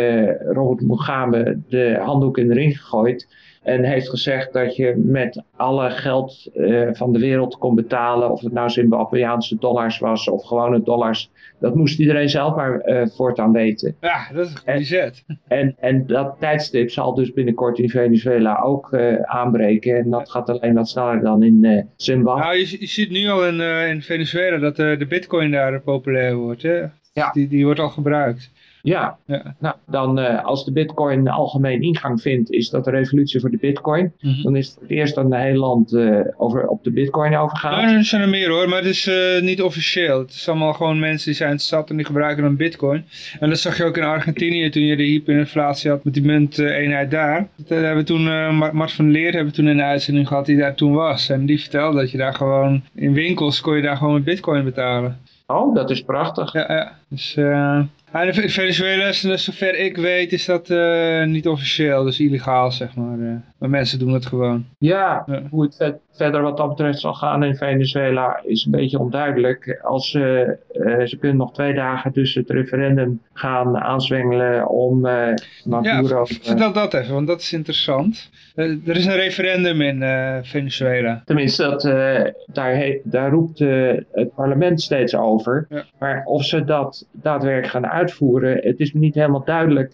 Robert Mugabe de handdoek in de ring gegooid. En heeft gezegd dat je met alle geld uh, van de wereld kon betalen. Of het nou Zimbabweaanse dollars was of gewone dollars. Dat moest iedereen zelf maar uh, voortaan weten. Ja, dat is een zet. En, en dat tijdstip zal dus binnenkort in Venezuela ook uh, aanbreken. En dat gaat alleen wat sneller dan in Zimbabwe. Nou, je, je, ziet nu al in, in Venezuela dat de bitcoin daar populair wordt. Hè? Ja. Die, die wordt al gebruikt. Ja, Ja. nou dan eh, als de bitcoin algemeen ingang vindt, is dat de revolutie voor de bitcoin. Mhm. Dan is het eerst dat een heel land eh, over, op de bitcoin overgaat. Ja, er zijn er meer hoor, maar het is eh, niet officieel. Het is allemaal gewoon mensen die zijn zat en die gebruiken dan bitcoin. En dat zag je ook in Argentinië toen je de hyperinflatie had met die munteenheid daar. Dat hebben we toen, Mar- Mart van Leer hebben we toen in de uitzending gehad die daar toen was. En die vertelde dat je daar gewoon, in winkels kon je daar gewoon met bitcoin betalen. Oh, dat is prachtig. Ja, ja. Dus, eh, ja, in Venezuela, zover ik weet, is dat eh, niet officieel. Dus illegaal, zeg maar. Maar mensen doen het gewoon. Ja, Ja. hoe het ve- verder wat dat betreft zal gaan in Venezuela is een beetje onduidelijk. Als eh, eh, ze kunnen nog twee dagen tussen het referendum gaan aanzwengelen om Ja, Maduro... v- vertel dat even, want dat is interessant. Er is een referendum in Venezuela. Tenminste, dat, daar, daar roept het parlement steeds over. Ja. Maar of ze dat daadwerkelijk gaan uitvoeren, het is me niet helemaal duidelijk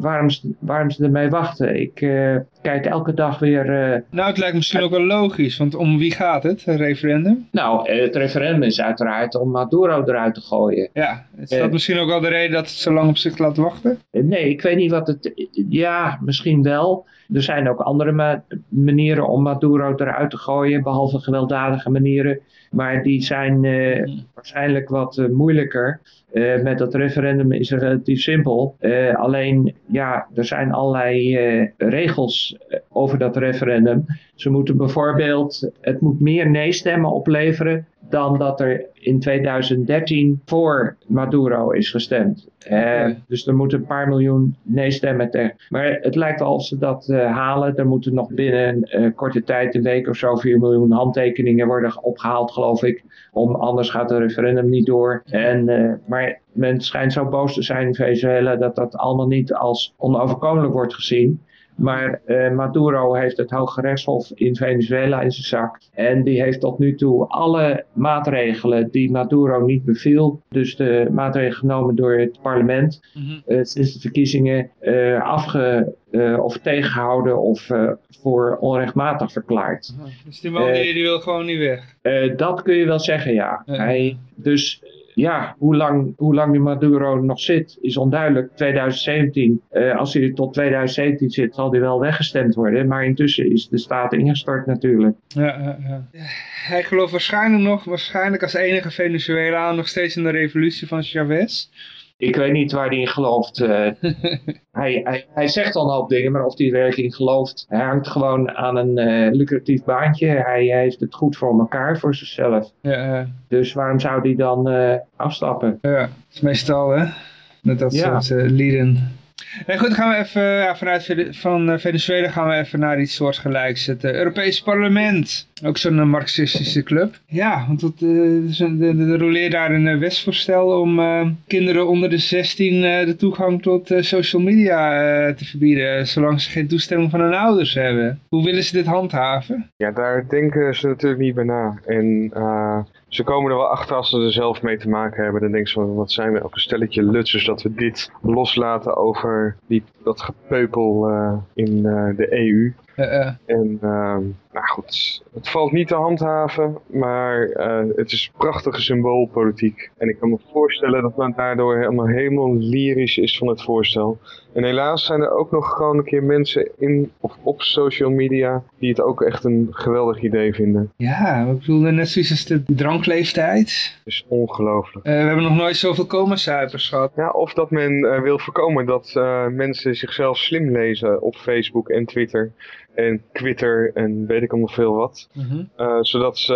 waarom, ze, waarom ze ermee wachten. Ik eh, kijk elke dag weer... eh, Nou, het lijkt misschien ook wel logisch, want om wie gaat het, een referendum? nou, eh, het referendum is uiteraard om Maduro eruit te gooien. Ja, is dat misschien ook wel de reden dat het zo lang op zich laat wachten? Nee, ik weet niet wat het... Ja, misschien wel. Er zijn ook andere ma- manieren om Maduro eruit te gooien, behalve gewelddadige manieren. Maar die zijn eh, waarschijnlijk wat eh, moeilijker. Eh, met dat referendum is het relatief simpel. Alleen, ja, er zijn allerlei regels over dat referendum. Ze moeten bijvoorbeeld, het moet meer nee-stemmen opleveren dan dat er in 2013 voor Maduro is gestemd. Eh. Dus er moeten een paar miljoen nee-stemmen tegen. Maar het lijkt wel of ze dat eh, halen. Er moeten nog binnen een eh, korte tijd, een week of zo, 4 miljoen handtekeningen worden opgehaald, geloof ik. Om, anders gaat het referendum niet door. En, maar men schijnt zo boos te zijn in Venezuela dat dat allemaal niet als onoverkomelijk wordt gezien. Maar eh, Maduro heeft het Hoge Rechtshof in Venezuela in zijn zak. En die heeft tot nu toe alle maatregelen die Maduro niet beviel, dus de maatregelen genomen door het parlement, eh, sinds de verkiezingen eh, afge, of tegengehouden of voor onrechtmatig verklaard. Dus die man die, wil gewoon niet weg. Dat kun je wel zeggen, ja. Ja. Hij, dus ja, hoe lang, hoe lang die Maduro nog zit, is onduidelijk. 2017, eh, als hij tot 2017 zit, zal hij wel weggestemd worden. Maar intussen is de staat ingestort natuurlijk. Ja, ja, ja. Hij gelooft waarschijnlijk nog, waarschijnlijk als enige Venezuelaan, nog steeds in de revolutie van Chavez. Ik weet niet waar hij in gelooft. eh. [laughs] hij, hij, hij zegt al een hoop dingen, maar of hij er werkelijk in gelooft. Hij hangt gewoon aan een eh, lucratief baantje. Hij, hij heeft het goed voor elkaar, voor zichzelf. Ja. Dus waarom zou hij dan eh, afstappen? Ja, dat is meestal hè, met dat Ja. soort lieden. Nee, goed, gaan we even, ja, vanuit van eh, Venezuela gaan we even naar iets soortgelijks. Het eh, Europees Parlement, ook zo'n eh, marxistische club. Ja, want dat, eh, er roleert daar een wetsvoorstel om kinderen onder de 16 eh, de toegang tot social media te verbieden, zolang ze geen toestemming van hun ouders hebben. Hoe willen ze dit handhaven? Ja, daar denken ze natuurlijk niet bij na. En ze komen er wel achter als ze er zelf mee te maken hebben. Dan denken ze van, wat zijn we ook een stelletje lutsers dat we dit loslaten over die, dat gepeupel eh, in eh, de EU. Eh, En ehm, nou goed, het valt niet te handhaven, maar eh, het is prachtige symboolpolitiek. En ik kan me voorstellen dat men daardoor helemaal, helemaal lyrisch is van het voorstel. En helaas zijn er ook nog gewoon een keer mensen in of op social media die het ook echt een geweldig idee vinden. ja, ik bedoel, net zoiets als de drankleeftijd. Het is ongelooflijk. Eh, we hebben nog nooit zoveel coma-cijfers gehad. Ja, of dat men eh, wil voorkomen dat mensen zichzelf slim lezen op Facebook en Twitter. En Twitter en weet ik al nog veel wat. Eh, zodat ze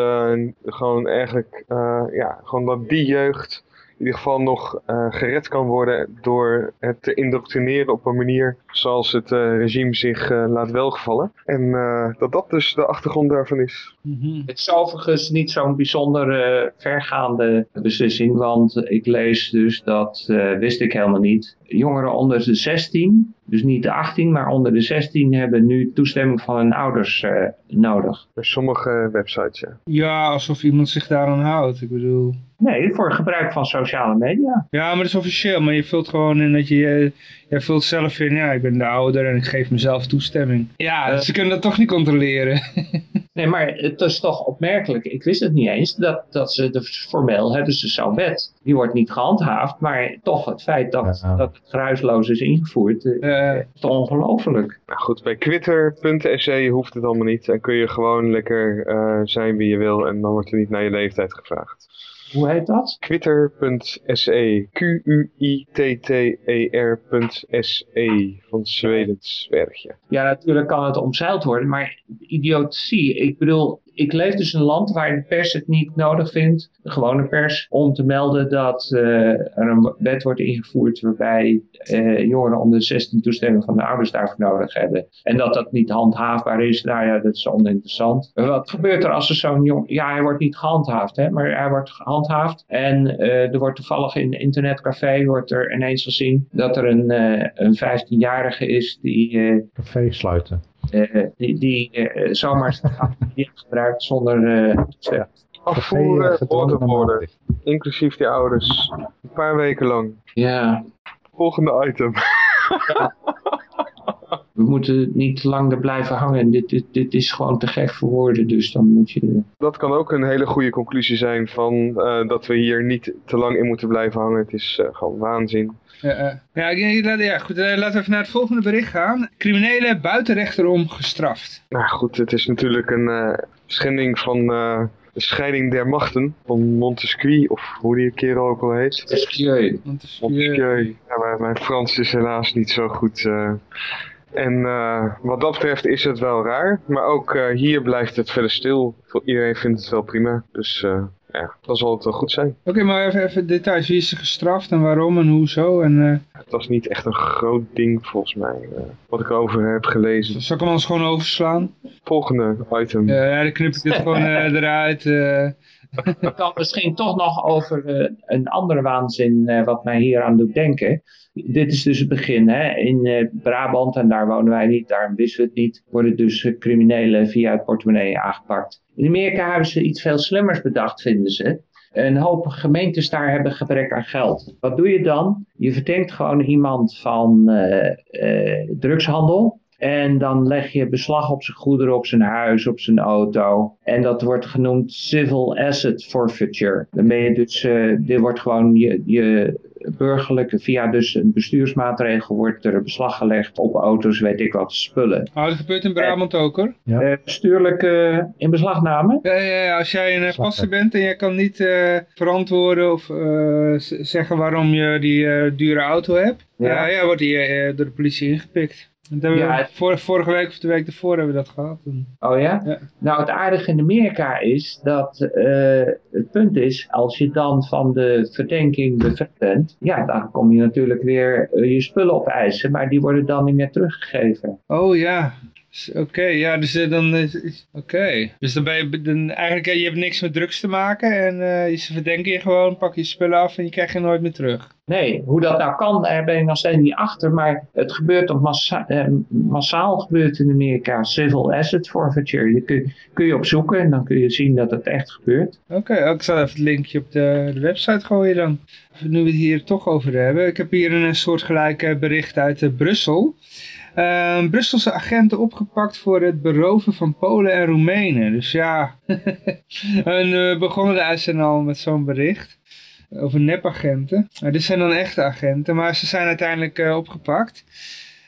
eh, gewoon eigenlijk, eh, ja, gewoon dat die jeugd in ieder geval nog eh, gered kan worden door het te indoctrineren op een manier zoals het eh, regime zich laat welgevallen. En eh, dat dat dus de achtergrond daarvan is. Mhm. Het is overigens niet zo'n bijzonder eh, vergaande beslissing, want ik lees dus dat, eh, wist ik helemaal niet, jongeren onder de 16, dus niet de 18, maar onder de 16 hebben nu toestemming van hun ouders eh, nodig. Bij sommige websites, ja. Ja, alsof iemand zich daaraan houdt. Ik bedoel... Nee, voor gebruik van sociale media. Ja, maar dat is officieel. Maar je vult gewoon in dat je... eh, Jij vult zelf in, ja, ik ben de ouder en ik geef mezelf toestemming. Ja, Eh. ze kunnen dat toch niet controleren. [laughs] Nee, maar het is toch opmerkelijk. Ik wist het niet eens. Dat, dat ze de, formeel hebben ze zo'n wet. Die wordt niet gehandhaafd. Maar toch het feit dat, Ja. dat het geruisloos is ingevoerd. eh, Eh, is toch ongelooflijk. Nou goed, bij twitter.se hoeft het allemaal niet. En kun je gewoon lekker eh, zijn wie je wil. En dan wordt er niet naar je leeftijd gevraagd. Hoe heet dat? Twitter.se. Q-U-I-T-T-E-R.se. Van Zwedens zwergje. Ja, natuurlijk kan het omzeild worden, maar idiotie. Ik bedoel, ik leef dus in een land waar de pers het niet nodig vindt, de gewone pers, om te melden dat eh, er een wet wordt ingevoerd waarbij eh, jongeren onder de 16 toestemming van de ouders daarvoor nodig hebben. En dat dat niet handhaafbaar is, nou ja, dat is oninteressant. Wat gebeurt er als er zo'n jong... Ja, hij wordt niet gehandhaafd, hè, maar hij wordt gehandhaafd. En eh, er wordt toevallig in een internetcafé, wordt er ineens gezien dat er een, een 15-jarige is die... Café sluiten. Eh, die, die eh, zomaar zijn [laughs] gebruikt zonder eh. Afvoeren, waterboarden. maatregelen. Inclusief die ouders. Een paar weken lang. Ja, Volgende item. we moeten niet te lang er blijven hangen. Dit, dit, dit is gewoon te gek voor woorden, dus dan moet je... Dat kan ook een hele goede conclusie zijn van eh, dat we hier niet te lang in moeten blijven hangen. Het is eh, gewoon waanzin. Ja, eh. ja, goed, eh, laten we even naar het volgende bericht gaan. Criminelen buiten rechterom gestraft. Nou goed, het is natuurlijk een eh, schending van eh, de scheiding der machten. Van Montesquieu, of hoe die kerel ook al heet. Montesquieu. Ja, maar mijn Frans is helaas niet zo goed. eh. En eh, wat dat betreft is het wel raar. Maar ook eh, hier blijft het verder stil. Iedereen vindt het wel prima. Dus eh, ja, dat zal het wel goed zijn. Oké, maar even, even details. Wie is er gestraft en waarom en hoezo? En, eh, Het was niet echt een groot ding volgens mij. eh, wat ik over heb gelezen. zal ik hem anders gewoon overslaan? Volgende item. Ja, ja, dan knip ik dit [laughs] gewoon eh, eruit. Kan misschien toch nog over eh, een andere waanzin eh, wat mij hier aan doet denken. Dit is dus het begin. Hè? In eh, Brabant, en daar wonen wij niet, daarom wisten we het niet, worden dus criminelen via het portemonnee aangepakt. In Amerika hebben ze iets veel slimmers bedacht, vinden ze. Een hoop gemeentes daar hebben gebrek aan geld. Wat doe je dan? Je verdenkt gewoon iemand van drugshandel. En dan leg je beslag op zijn goederen, op zijn huis, op zijn auto. En dat wordt genoemd civil asset forfeiture. Dan ben je dus, eh, dit wordt gewoon je, je burgerlijke, via dus een bestuursmaatregel wordt er beslag gelegd op auto's, weet ik wat, spullen. Oh, dat gebeurt in Brabant ook hoor. Ja. Eh bestuurlijke inbeslagname? Ja, ja, ja, als jij een eh, passer bent en je kan niet eh, verantwoorden of eh, zeggen waarom je die eh, dure auto hebt, Ja. ja. ja, wordt die eh, door de politie ingepikt. Dat Ja, we het- vor- vorige week of de week ervoor hebben we dat gehad. Oh ja? Ja. Nou, het aardige in Amerika is dat eh, het punt is, als je dan van de verdenking bevrijd bent, ja, dan kom je natuurlijk weer eh, je spullen opeisen, maar die worden dan niet meer teruggegeven. Oh ja, Oké, ja, dus eh, dan is, oké. Dus dan ben je, dan, eigenlijk, eh, je hebt niks met drugs te maken en eh, ze verdenken je gewoon, pak je spullen af en je krijgt je nooit meer terug. Nee, hoe dat nou kan, daar ben ik nog steeds niet achter, maar het gebeurt op massa eh, massaal gebeurt in Amerika, civil asset forfeiture. Je kun, kun je opzoeken en dan kun je zien dat het echt gebeurt. Oké, oh, ik zal even het linkje op de, de website gooien dan. Nu we het hier toch over hebben. Ik heb hier een soortgelijke bericht uit Brussel. Ehm, Brusselse agenten opgepakt voor het beroven van Polen en Roemenen. Dus ja, [laughs] en we begonnen de uitzending al met zo'n bericht. Over nepagenten. Nou, dit zijn dan echte agenten, maar ze zijn uiteindelijk eh, opgepakt.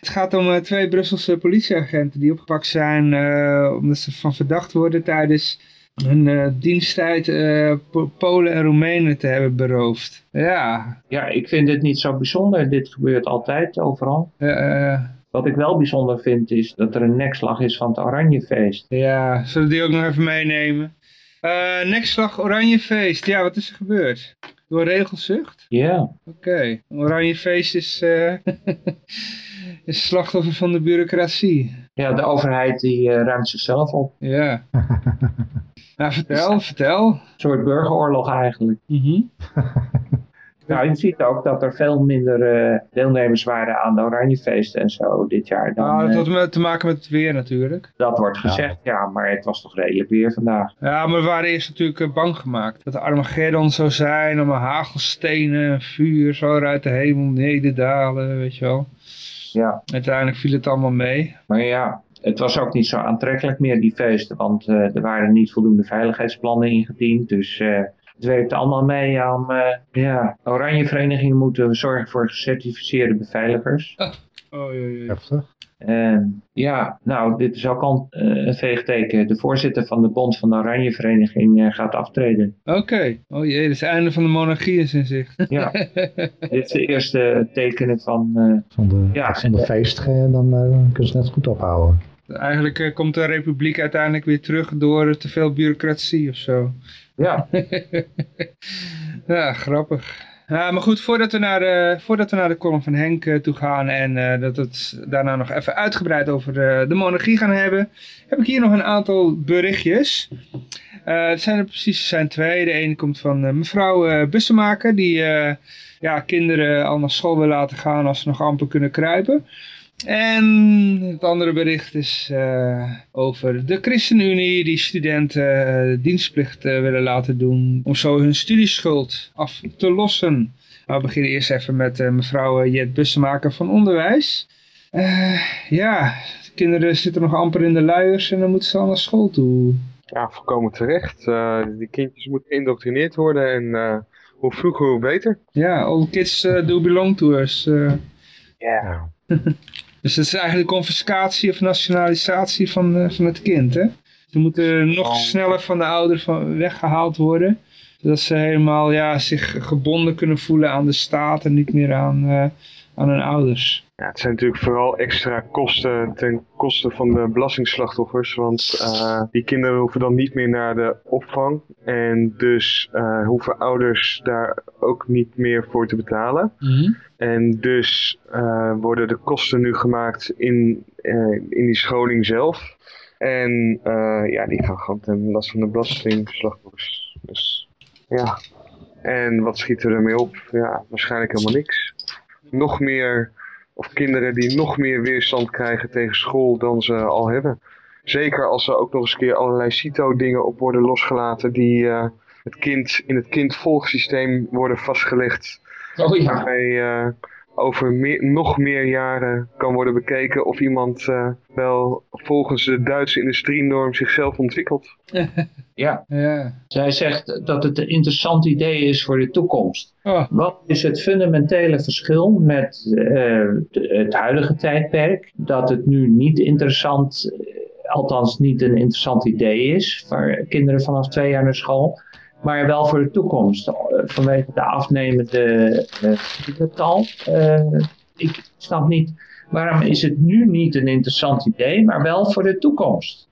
Het gaat om eh, twee Brusselse politieagenten die opgepakt zijn eh, omdat ze van verdacht worden tijdens hun eh, diensttijd eh, Po- Polen en Roemenen te hebben beroofd. Ja, Ja, ik vind dit niet zo bijzonder. Dit gebeurt altijd overal. eh, eh, Wat ik wel bijzonder vind is dat er een nekslag is van het Oranjefeest. ja, zullen we die ook nog even meenemen? Eh nekslag Oranjefeest, ja, wat is er gebeurd? Door regelzucht? Ja, Oké, Oranjefeest is, eh [laughs] is slachtoffer van de bureaucratie. ja de overheid die eh, ruimt zichzelf op. Ja. [laughs] nou, vertel, vertel. Een soort burgeroorlog eigenlijk. Mhm. [laughs] Nou, je ziet ook dat er veel minder eh, deelnemers waren aan de Oranjefeesten en zo dit jaar. Dan, Nou, dat eh, had met- te maken met het weer natuurlijk. dat wordt gezegd, ja. maar het was toch redelijk weer vandaag. Ja, maar we waren eerst natuurlijk eh, bang gemaakt. Dat de Armageddon zou zijn, allemaal hagelstenen, vuur zo uit de hemel nederdalen, weet je wel. Ja, Uiteindelijk viel het allemaal mee. maar ja, het was ook niet zo aantrekkelijk meer, die feesten, want er waren niet voldoende veiligheidsplannen ingediend. Dus het werkt allemaal mee aan, ja, oranje verenigingen moeten zorgen voor gecertificeerde beveiligers. Oh, ja, ja. Heftig. En ja, nou, dit is ook al eh, een veegteken. De voorzitter van de Bond van de Oranje Vereniging uh, gaat aftreden. Oké. Oh jee, het is het einde van de monarchie is in zicht. Ja, [laughs] dit is de eerste tekenen van... Uh, Zonder, Ja, zonder en- feest dan kunnen ze net goed ophouden. Eigenlijk eh, komt de republiek uiteindelijk weer terug door te veel bureaucratie of zo. Ja, [laughs] ja, grappig. Maar goed, voordat we naar de, voordat we naar de column van Henk eh, toe gaan en eh, dat we het daarna nog even uitgebreid over eh, de monarchie gaan hebben, heb ik hier nog een aantal berichtjes. Eh het zijn er precies zijn twee. De ene komt van eh, mevrouw eh Bussemaker, die eh, ja, kinderen al naar school wil laten gaan als ze nog amper kunnen kruipen. En het andere bericht is eh, over de ChristenUnie die studenten eh, dienstplicht willen laten doen om zo hun studieschuld af te lossen. Nou, we beginnen eerst even met eh, mevrouw Jet Bussemaker van Onderwijs. Eh, ja, de kinderen zitten nog amper in de luiers en dan moeten ze al naar school toe. Ja, volkomen terecht. Eh, die kindjes moeten geïndoctrineerd worden en eh, hoe vroeger hoe beter. Ja, all kids do belong to us. eh. Ja. [laughs] [laughs] Dus dat is eigenlijk confiscatie of nationalisatie van, eh, van het kind, hè? Ze moeten nog Oh. sneller van de ouder van weggehaald worden. Zodat ze helemaal ja, zich gebonden kunnen voelen aan de staat en niet meer aan, eh, aan hun ouders. Ja, het zijn natuurlijk vooral extra kosten ten koste van de belastingslachtoffers. Want eh, die kinderen hoeven dan niet meer naar de opvang. En dus eh, hoeven ouders daar ook niet meer voor te betalen. En dus eh, worden de kosten nu gemaakt in, in die scholing zelf. En ja, die gaan gewoon ten last van de belastingslachtoffers. Dus ja. En wat schieten we ermee op? Ja, waarschijnlijk helemaal niks. Nog meer, of kinderen die nog meer weerstand krijgen tegen school dan ze al hebben. Zeker als er ook nog eens een keer allerlei CITO-dingen op worden losgelaten die eh, het kind, in het kindvolgsysteem worden vastgelegd. oh ja. Waarbij eh, over meer, nog meer jaren kan worden bekeken of iemand eh, wel volgens de Duitse industrienorm zichzelf ontwikkelt. [laughs] ja. Ja. Zij zegt dat het een interessant idee is voor de toekomst. Oh, Wat is het fundamentele verschil met eh, het huidige tijdperk? Dat het nu niet interessant, eh, althans niet een interessant idee is voor kinderen vanaf twee jaar naar school, maar wel voor de toekomst. Eh, vanwege de afnemende eh, tal. Eh, ik snap niet, waarom is het nu niet een interessant idee, maar wel voor de toekomst?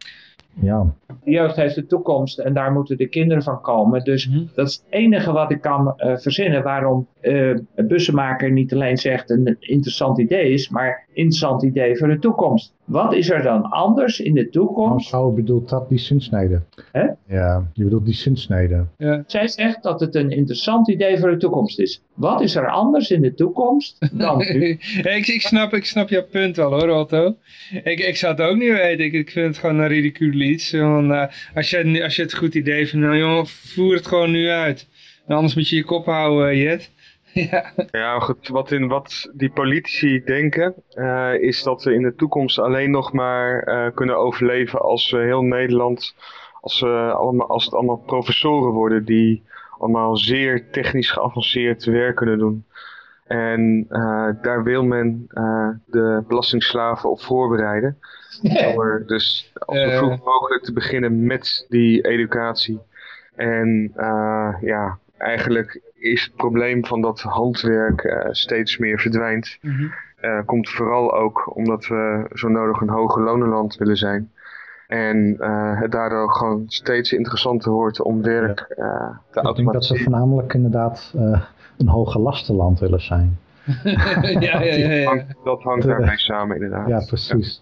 Ja, De jeugd heeft de toekomst en daar moeten de kinderen van komen. Dus Mhm. dat is het enige wat ik kan eh, verzinnen waarom eh, een bussenmaker niet alleen zegt een interessant idee is, maar interessant idee voor de toekomst. Wat is er dan anders in de toekomst? oh, bedoelt dat die zinsnede? Hè? Ja, je bedoelt die zinsnede. ja. Zij zegt dat het een interessant idee voor de toekomst is. Wat is er anders in de toekomst dan nu? [laughs] ik, ik, snap, ik snap jouw punt wel hoor, Otto. Ik, ik zou het ook niet weten. Ik, ik vind het gewoon een ridicule iets. Want, eh, als, je, het goed idee vindt, nou voer het gewoon nu uit. Anders moet je je kop houden, eh, Jet. [laughs] ja. Ja, goed, wat, wat die politici denken, eh, is dat we in de toekomst alleen nog maar kunnen overleven als we heel Nederland, als, we allemaal, als het allemaal professoren worden die allemaal zeer technisch geavanceerd werk kunnen doen. En eh, daar wil men eh, de belastingslaven op voorbereiden. Door dus al zo vroeg mogelijk te beginnen met die educatie. En eh, ja, eigenlijk is het probleem van dat handwerk eh, steeds meer verdwijnt. Eh, komt vooral ook omdat we zo nodig een hoge lonenland willen zijn. En eh, het daardoor gewoon steeds interessanter wordt om werk eh, te Ik denk dat ze automatiseren. voornamelijk inderdaad eh, een hoge lastenland willen zijn. [laughs] ja, ja, ja, Dat hangt daarmee samen inderdaad. Ja, precies.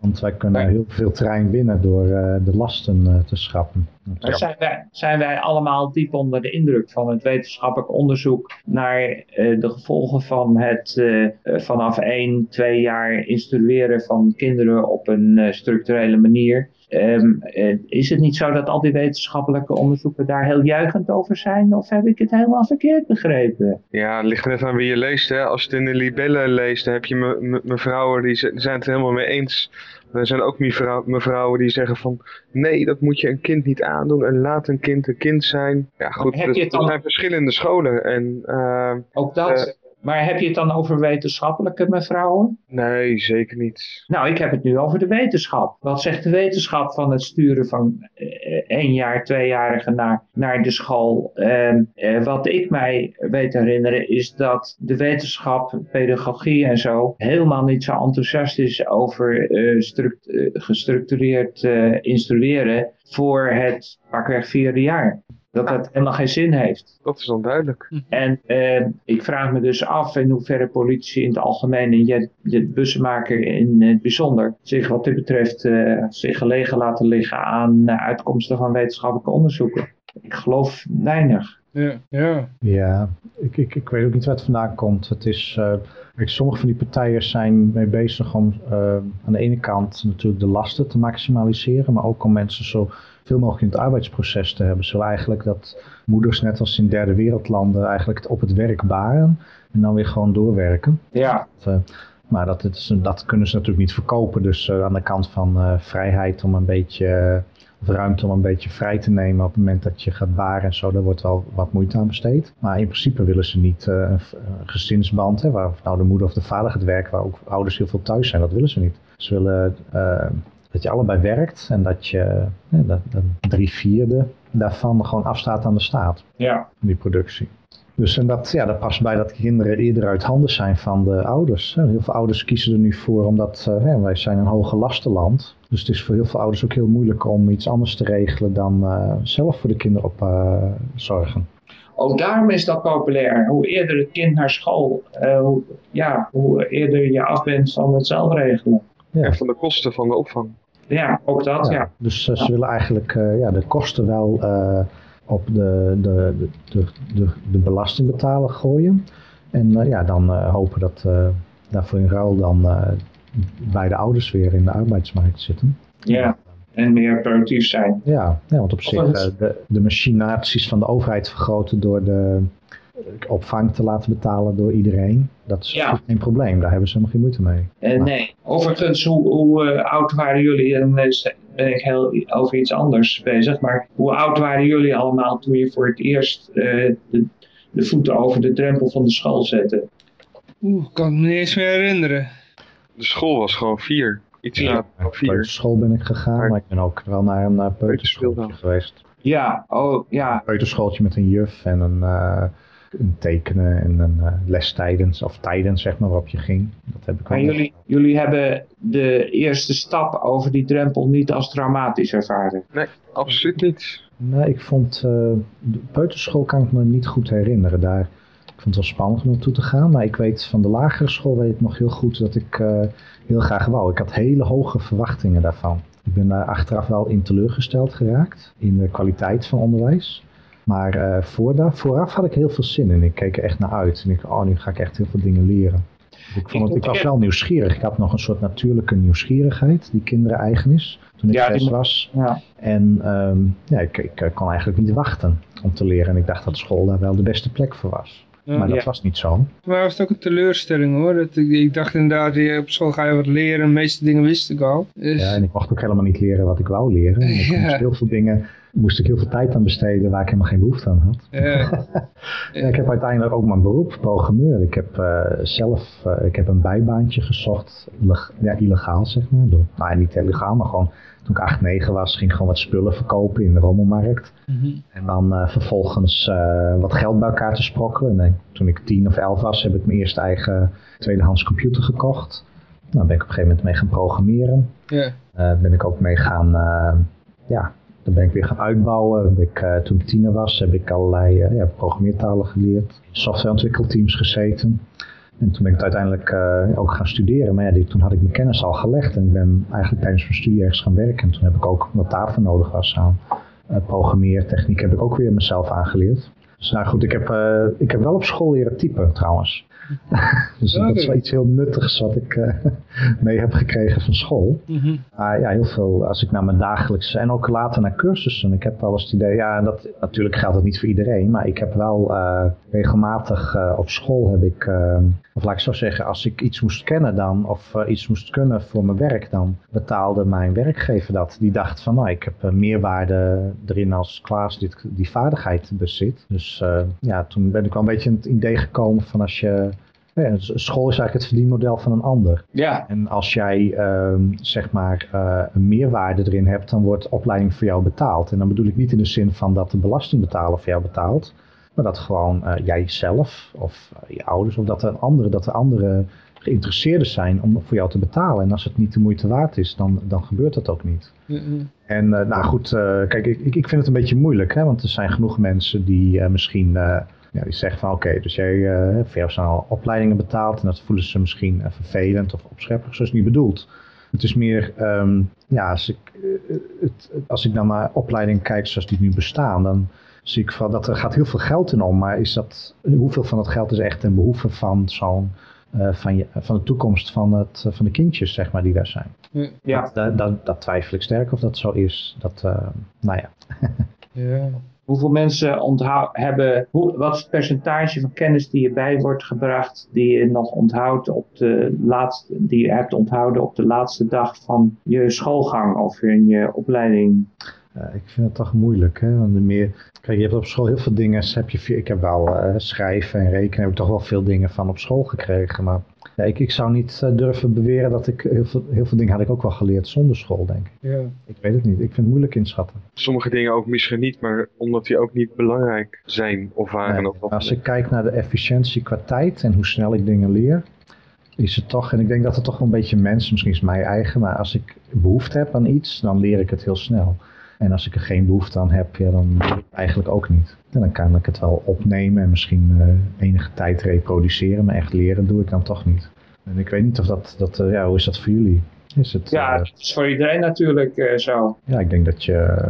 Want wij kunnen heel veel terrein winnen door eh, de lasten eh, te schrappen. Zijn, wij, zijn wij allemaal diep onder de indruk van het wetenschappelijk onderzoek naar eh, de gevolgen van het eh, eh, vanaf 1, 2 jaar instrueren van kinderen op een structurele manier? Ehm, eh, is het niet zo dat al die wetenschappelijke onderzoeken daar heel juichend over zijn? Of heb ik het helemaal verkeerd begrepen? Ja, het ligt er net aan wie je leest. Hè. Als je het in de libellen leest, dan heb je me, me- mevrouwen die zijn het helemaal mee eens. Er zijn ook mevrouw, mevrouwen die zeggen van nee, dat moet je een kind niet aandoen en laat een kind een kind zijn. Ja goed, er, zijn verschillende scholen en eh, Ook dat. Maar heb je het dan over wetenschappelijke mevrouwen? nee, zeker niet. Nou, ik heb het nu over de wetenschap. Wat zegt de wetenschap van het sturen van eh, één jaar, tweejarigen naar, naar de school? En eh, wat ik mij weet herinneren is dat de wetenschap, pedagogie en zo helemaal niet zo enthousiast is over eh, struct- gestructureerd eh, instrueren voor het pakweg vierde jaar. Dat dat helemaal geen zin heeft. Dat is dan duidelijk. En eh, ik vraag me dus af in hoeverre politici in het algemeen en je, de bussenmaker in het bijzonder zich wat dit betreft eh, zich gelegen laten liggen aan eh, uitkomsten van wetenschappelijke onderzoeken. Ik geloof weinig. Ja, ja. Ja, ik, ik, ik weet ook niet waar het vandaan komt. Het is, eh, kijk, sommige van die partijen zijn mee bezig om eh, aan de ene kant natuurlijk de lasten te maximaliseren, maar ook om mensen zo veel mogelijk in het arbeidsproces te hebben. Zo eigenlijk dat moeders net als in derde wereldlanden eigenlijk op het werk baren en dan weer gewoon doorwerken. Ja, eh, maar dat, is, dat kunnen ze natuurlijk niet verkopen. Dus eh, aan de kant van eh, vrijheid om een beetje, of ruimte om een beetje vrij te nemen op het moment dat je gaat baren en zo, daar wordt wel wat moeite aan besteed. Maar in principe willen ze niet een, gezinsband, hè, waar nou de moeder of de vader gaat werken, waar ook ouders heel veel thuis zijn, dat willen ze niet. Ze willen dat je allebei werkt en dat je ja, dat, dat drie vierde daarvan gewoon afstaat aan de staat ja. die productie. Dus en dat, ja, dat past bij dat kinderen eerder uit handen zijn van de ouders. hè. Heel veel ouders kiezen er nu voor omdat eh, hè, wij zijn een hoge lastenland. Dus het is voor heel veel ouders ook heel moeilijk om iets anders te regelen dan eh, zelf voor de kinderen op eh, zorgen. Ook daarom is dat populair. Hoe eerder het kind naar school, eh, hoe, ja, hoe eerder je af bent van het zelf regelen. Ja. En van de kosten van de opvang. Ja, ook dat, ja. Dus ze willen eigenlijk eh, ja, de kosten wel eh, op de, de, de, de, de, belastingbetaler gooien. En eh, ja, dan hopen dat daarvoor in ruil dan beide ouders weer in de arbeidsmarkt zitten. Ja, en meer productief zijn. Ja, ja want op zich de, de machinaties van de overheid vergroten door de opvang te laten betalen door iedereen. Dat is Ja. geen probleem, daar hebben ze helemaal geen moeite mee. Eh, nee. Overigens, hoe, hoe eh, oud waren jullie? En dan is- ben ik heel over iets anders bezig. Maar hoe oud waren jullie allemaal toen je voor het eerst eh, de, de voeten over de drempel van de school zette? Oeh, kan ik me niet eens meer herinneren. De school was gewoon vier. Iets Ja. na Naar vier. peuterschool ben ik gegaan, Maar- maar ik ben ook wel naar een uh, peuterschooltje Peuterschool geweest. Ja, oh ja. Een peuterschooltje met een juf en een, eh, een tekenen en een eh, les tijdens, of tijden zeg maar, waarop je ging. Dat heb ik Maar jullie, jullie hebben de eerste stap over die drempel niet als traumatisch ervaren. Absoluut niet. Nee, ik vond, eh, de peuterschool kan ik me niet goed herinneren. Daar, ik vond het wel spannend om naartoe te gaan, maar ik weet van de lagere school weet ik nog heel goed dat ik eh, heel graag wou. Ik had hele hoge verwachtingen daarvan. Ik ben daar achteraf wel in teleurgesteld geraakt, in de kwaliteit van onderwijs. Maar eh vooraf, vooraf had ik heel veel zin in. Ik keek er echt naar uit. En ik oh, nu ga ik echt heel veel dingen leren. Dus ik, vond het, ik was wel nieuwsgierig. Ik had nog een soort natuurlijke nieuwsgierigheid die kinderen eigen is. Toen ik Ja, zes was. Ja. En ehm, ja, ik, ik eh, kon eigenlijk niet wachten om te leren. En ik dacht dat school daar wel de beste plek voor was. Maar dat Ja. was niet zo. Maar was het ook een teleurstelling hoor. Dat ik, ik dacht inderdaad, je- op school ga je wat leren. De meeste dingen wist ik al. Dus, Ja, en ik mocht ook helemaal niet leren wat ik wou leren. En ik [laughs] Ja. moest heel veel dingen moest ik heel veel tijd aan besteden waar ik helemaal geen behoefte aan had. Ja, [laughs] ik heb uiteindelijk ook mijn beroep, programmeur. Ik heb eh, zelf eh, ik heb een bijbaantje gezocht, ja, illegaal zeg maar. Door, nou, niet illegaal, maar gewoon toen ik 8, 9 was, ging ik gewoon wat spullen verkopen in de rommelmarkt. mhm. En dan eh, vervolgens wat geld bij elkaar te sprokkelen. En toen ik 10 of 11 was, heb ik mijn eerste eigen tweedehands computer gekocht. Nou, ben ik op een gegeven moment mee gaan programmeren. ja. Eh, ben ik ook mee gaan, ja, dan ben ik weer gaan uitbouwen. Ik, eh, toen ik tiener was, heb ik allerlei eh, ja, programmeertalen geleerd. Softwareontwikkelteams gezeten. En toen ben ik het uiteindelijk eh, ook gaan studeren. Maar ja, toen had ik mijn kennis al gelegd. En ik ben eigenlijk tijdens mijn studie ergens gaan werken. En toen heb ik ook wat daarvoor nodig was aan programmeertechniek. Heb ik ook weer mezelf aangeleerd. Dus nou goed, ik heb, ik heb wel op school leren typen trouwens. [laughs] dus dat is wel iets heel nuttigs wat ik uh, [laughs] mee heb gekregen van school. Mm -hmm. uh, ja, heel veel als ik naar mijn dagelijkse en ook later naar cursussen. Ik heb wel eens het idee, ja, dat, natuurlijk geldt het niet voor iedereen, maar ik heb wel uh, regelmatig op school heb ik, of laat ik zo zeggen, als ik iets moest kennen dan, of iets moest kunnen voor mijn werk, dan betaalde mijn werkgever dat. Die dacht van, nou, ik heb meerwaarde erin als Klaas dit, die vaardigheid bezit. Dus ja, toen ben ik wel een beetje het idee gekomen van als je ja, school is eigenlijk het verdienmodel van een ander. Ja. En als jij uh, zeg maar uh, een meerwaarde erin hebt, dan wordt opleiding voor jou betaald. En dan bedoel ik niet in de zin van dat de belastingbetaler voor jou betaalt, maar dat gewoon uh, jij zelf of je ouders of dat er andere, dat er andere geïnteresseerden zijn om voor jou te betalen. En als het niet de moeite waard is, dan, dan gebeurt dat ook niet. Mm. En nou goed, kijk, ik, ik vind het een beetje moeilijk, hè, want er zijn genoeg mensen die misschien ja, die zegt van oké, dus jij uh, voor jou zijn al opleidingen betaald en dat voelen ze misschien uh, vervelend of opscheppig, zoals niet bedoeld. Het is meer, um, ja, als ik, uh, het, als ik naar mijn opleiding kijk zoals die nu bestaan, dan zie ik van dat er gaat heel veel geld in om, maar is dat, hoeveel van dat geld is echt ten behoeve van zo'n van, je, van de toekomst van, het, van de kindjes, zeg maar, die daar zijn. Ja. Dat, dat, dat twijfel ik sterk of dat zo is. Dat, nou ja. [laughs] ja. Hoeveel mensen hebben, hoe, wat is het percentage van kennis die je bij wordt gebracht, die je nog onthoudt op de laatste, die je hebt onthouden op de laatste dag van je schoolgang of in je opleiding? Ik vind het toch moeilijk. Hè? Want meer, kijk, je hebt op school heel veel dingen. Heb je, ik heb wel uh, schrijven en rekenen, heb ik toch wel veel dingen van op school gekregen. Maar ja, ik, ik zou niet uh, durven beweren dat ik heel veel, heel veel dingen had ik ook wel geleerd zonder school, denk ik. Ja. Ik weet het niet. Ik vind het moeilijk inschatten. Sommige dingen ook misschien niet, maar omdat die ook niet belangrijk zijn of waren. Nee, of wat als ik kijk naar de efficiëntie qua tijd en hoe snel ik dingen leer, is het toch, en ik denk dat het toch wel een beetje mens, misschien is het mij eigen, maar als ik behoefte heb aan iets, dan leer ik het heel snel. En als ik er geen behoefte aan heb, ja, dan eigenlijk ook niet. En dan kan ik het wel opnemen en misschien uh, enige tijd reproduceren, maar echt leren doe ik dan toch niet. En ik weet niet of dat, dat uh, ja, hoe is dat voor jullie? Is het, ja, uh, het is voor iedereen natuurlijk uh, zo. Ja, ik denk dat je,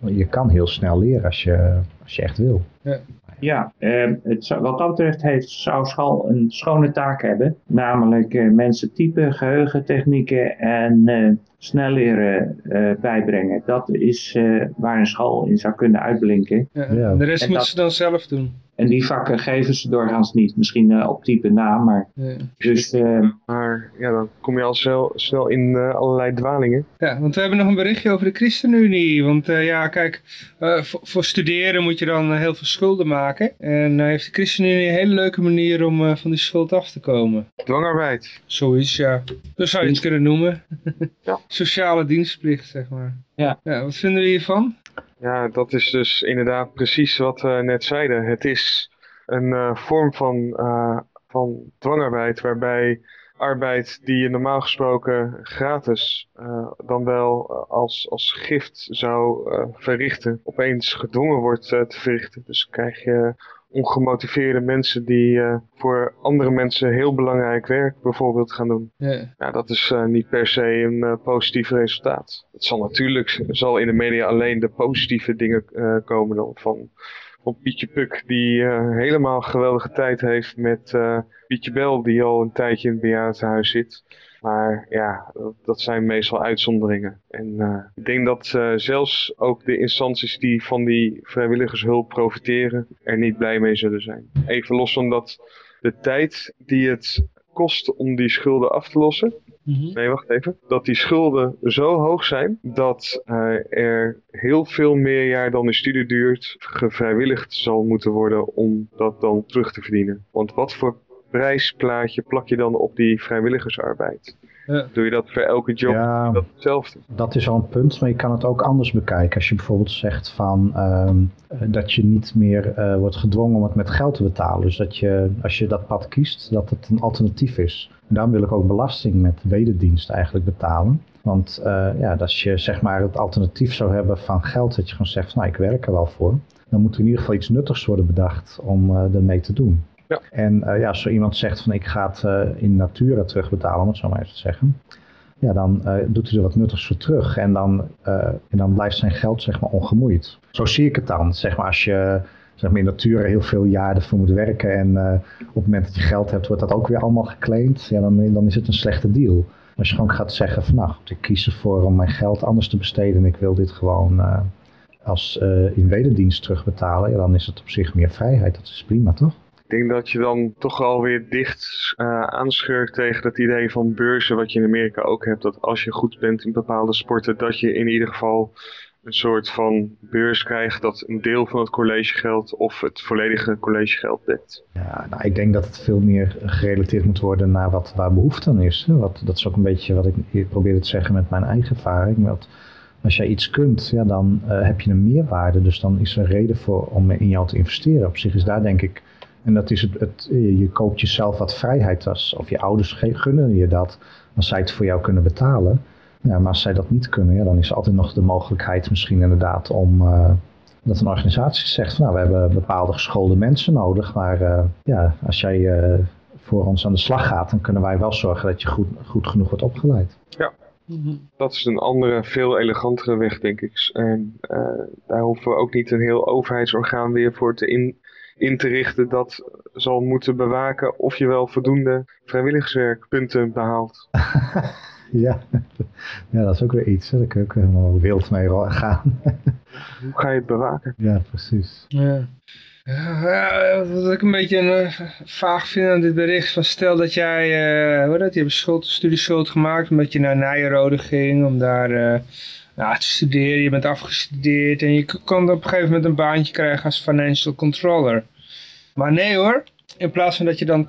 je kan heel snel leren als je, als je echt wil. Ja. Ja, uh, het, wat dat betreft heeft, zou school een schone taak hebben. Namelijk uh, mensen typen, geheugentechnieken en uh, snel leren uh, bijbrengen. Dat is uh, waar een school in zou kunnen uitblinken. Ja. Ja. De rest En moeten dat- ze dan zelf doen. En die vakken geven ze doorgaans niet. Misschien uh, op type na, maar Ja. dus uh, Maar ja, dan kom je al snel, snel in eh, allerlei dwalingen. Ja, want we hebben nog een berichtje over de ChristenUnie. Want eh, ja, kijk, eh, voor, voor studeren moet je dan eh, heel veel schulden maken. En eh, heeft de ChristenUnie een hele leuke manier om eh, van die schuld af te komen. Dwangarbeid. Zoiets, ja. Zo zou je het kunnen noemen. Ja. Sociale dienstplicht, zeg maar. Ja. ja. Wat vinden we hiervan? Ja, dat is dus inderdaad precies wat we net zeiden. Het is een eh, vorm van, eh, van dwangarbeid waarbij arbeid die je normaal gesproken gratis eh, dan wel als, als gift zou eh, verrichten, opeens gedwongen wordt te verrichten. Dus krijg je ongemotiveerde mensen die eh, voor andere mensen heel belangrijk werk bijvoorbeeld gaan doen. Ja. Ja, dat is eh, niet per se een eh, positief resultaat. Het zal natuurlijk zal in de media alleen de positieve dingen komen dan van, van Pietje Puk die helemaal geweldige tijd heeft met Pietje Bel die al een tijdje in het bejaardenhuis zit. Maar ja, dat, zijn meestal uitzonderingen. En eh, ik denk dat eh, zelfs ook de instanties die van die vrijwilligershulp profiteren er niet blij mee zullen zijn. Even los van dat de tijd die het kost om die schulden af te lossen. Mhm. Nee, wacht even. Dat die schulden zo hoog zijn dat eh, er heel veel meer jaar dan de studie duurt gevrijwilligd zal moeten worden om dat dan terug te verdienen. Want wat voor prijsplaatje plak je dan op die vrijwilligersarbeid? Ja. Doe je dat voor elke job? Ja. Dat hetzelfde. Dat is al een punt, maar je kan het ook anders bekijken. Als je bijvoorbeeld zegt van, ehm, eh, dat je niet meer eh, wordt gedwongen om het met geld te betalen. Dus dat je, als je dat pad kiest, dat het een alternatief is. En daarom wil ik ook belasting met wederdienst eigenlijk betalen. Want eh, ja, als je zeg maar het alternatief zou hebben van geld, dat je gewoon zegt, van, nou ik werk er wel voor. Dan moet er in ieder geval iets nuttigs worden bedacht om ermee te doen. Ja. En eh, ja, als zo iemand zegt van ik ga het eh, in natura terugbetalen, om zo maar even zeggen ja, dan eh, doet hij er wat nuttigs voor terug. En dan, en dan blijft zijn geld zeg maar ongemoeid. Zo zie ik het dan. Zeg maar als je zeg maar in nature heel veel jaar ervoor moet werken. En op het moment dat je geld hebt, wordt dat ook weer allemaal geclaimd. Ja, dan, dan is het een slechte deal. Als je gewoon gaat zeggen van nou, ik kies ervoor om mijn geld anders te besteden en ik wil dit gewoon als in wederdienst terugbetalen, ja, dan is het op zich meer vrijheid. Dat is prima, toch? Ik denk dat je dan toch alweer dicht uh, tegen het idee van beurzen wat je in Amerika ook hebt. Dat als je goed bent in bepaalde sporten, dat je in ieder geval een soort van beurs krijgt dat een deel van het collegegeld of het volledige collegegeld dekt. Ja, nou, ik denk dat het veel meer gerelateerd moet worden naar wat waar behoefte aan is. Wat, dat is ook een beetje wat ik probeerde te zeggen met mijn eigen ervaring. Dat als jij iets kunt, ja, dan uh, heb je een meerwaarde. Dus dan is er reden voor om in jou te investeren. Op zich is daar denk ik en dat is het, het, je koopt jezelf wat vrijheid als, of je ouders gunnen je dat, als zij het voor jou kunnen betalen. Ja, maar als zij dat niet kunnen, ja, dan is er altijd nog de mogelijkheid misschien inderdaad om uh, dat een organisatie zegt van nou, we hebben bepaalde geschoolde mensen nodig, maar uh, ja, als jij uh, voor ons aan de slag gaat, dan kunnen wij wel zorgen dat je goed, goed genoeg wordt opgeleid. Ja, dat is een andere, veel elegantere weg, denk ik. En daar hoeven we ook niet een heel overheidsorgaan weer voor te in, in te richten dat zal moeten bewaken of je wel voldoende vrijwilligerswerkpunten behaalt. [laughs] ja. ja, dat is ook weer iets. Hè. Daar kun je ook helemaal wild mee gaan. [laughs] Hoe ga je het bewaken? Ja, precies. Ja. Ja, wat ik een beetje uh, vaag vind aan dit bericht, van stel dat jij, uh, hoe dat, je hebt schuld, studieschuld gemaakt omdat je naar Nijrode ging om daar uh, nou, te studeren, je bent afgestudeerd en je kan op een gegeven moment een baantje krijgen als financial controller. Maar nee hoor, in plaats van dat je dan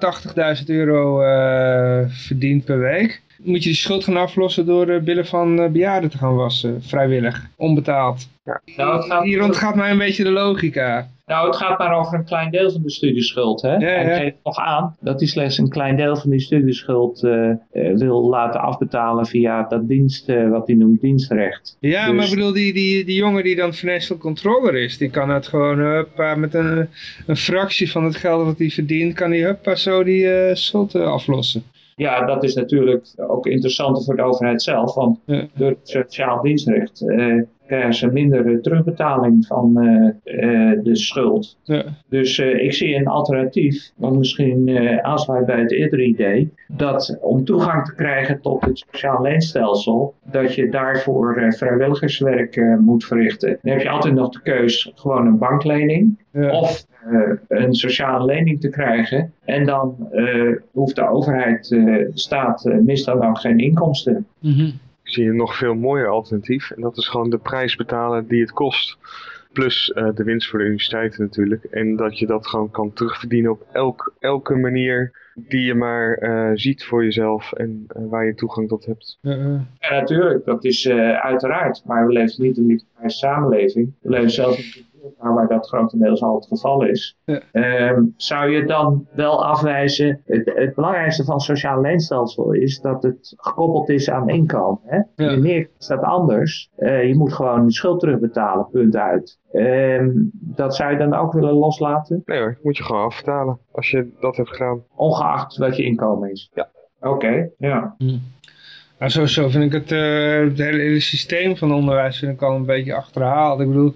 80.000 euro uh, verdient per week, moet je die schuld gaan aflossen door de billen van uh, bejaarden te gaan wassen, vrijwillig, onbetaald. Ja. Nou, het gaat... Hier ontgaat mij een beetje de logica. Nou, het gaat maar over een klein deel van de studieschuld. Hè? Ja, Hij ja. geeft nog aan dat hij slechts een klein deel van die studieschuld uh, uh, wil laten afbetalen via dat dienst, uh, wat hij noemt dienstrecht. Ja, Dus- maar ik bedoel, die, die, die jongen die dan financial controller is, die kan het gewoon huppa, met een, een fractie van het geld wat hij verdient, kan hij huppa zo die eh, schuld eh, aflossen. Ja, dat is natuurlijk ook interessanter voor de overheid zelf, want door het sociaal dienstrecht eh, krijgen ze minder terugbetaling van eh, eh, de schuld. Ja. Dus eh, ik zie een alternatief, wat misschien aansluit bij het eerdere idee, dat om toegang te krijgen tot het sociaal leenstelsel, dat je daarvoor vrijwilligerswerk moet verrichten. Dan heb je altijd nog de keus gewoon een banklening Ja. of een sociale lening te krijgen. En dan hoeft de overheid, staat, mist dan ook geen inkomsten. Ik zie een nog veel mooier alternatief. En dat is gewoon de prijs betalen die het kost. Plus eh, de winst voor de universiteiten natuurlijk. En dat je dat gewoon kan terugverdienen op elk, elke manier die je maar eh, ziet voor jezelf. En eh, waar je toegang tot hebt. Ja, natuurlijk, dat is eh, uiteraard. Maar we leven niet in een samenleving. We leven zelfs in waarbij dat grotendeels al het geval is. Ja. Ehm, zou je dan wel afwijzen? Het, het belangrijkste van het sociaal leenstelsel is dat het gekoppeld is aan inkomen. Hè? Ja. In Amerika is dat anders. Eh, je moet gewoon de schuld terugbetalen, punt uit. Ehm, dat zou je dan ook willen loslaten, Nee hoor, moet je gewoon afbetalen. Als je dat hebt gedaan. ongeacht wat je inkomen is. Ja. Oké, ja. Nou, sowieso vind ik het, eh, het hele, systeem van onderwijs vind ik al een beetje achterhaald. Ik bedoel,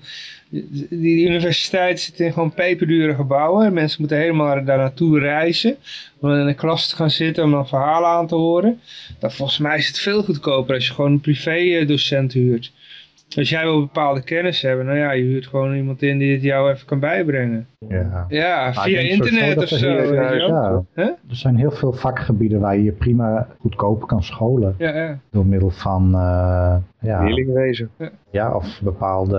die, universiteit zit in gewoon peperdure gebouwen. Mensen moeten helemaal daar naartoe reizen. Om in een klas te gaan zitten om dan verhalen aan te horen. Dan, volgens mij is het veel goedkoper als je gewoon een privé docent huurt. Als jij wil bepaalde kennis hebben, nou ja, je huurt gewoon iemand in die het jou even kan bijbrengen. Ja. Ja, via internet of zo. eh, je wel. ja, Huh? Er zijn heel veel vakgebieden waar je je prima goedkoop kan scholen. Ja, ja. Door middel van uh, ja, Leerlingwezen. ja, of bepaalde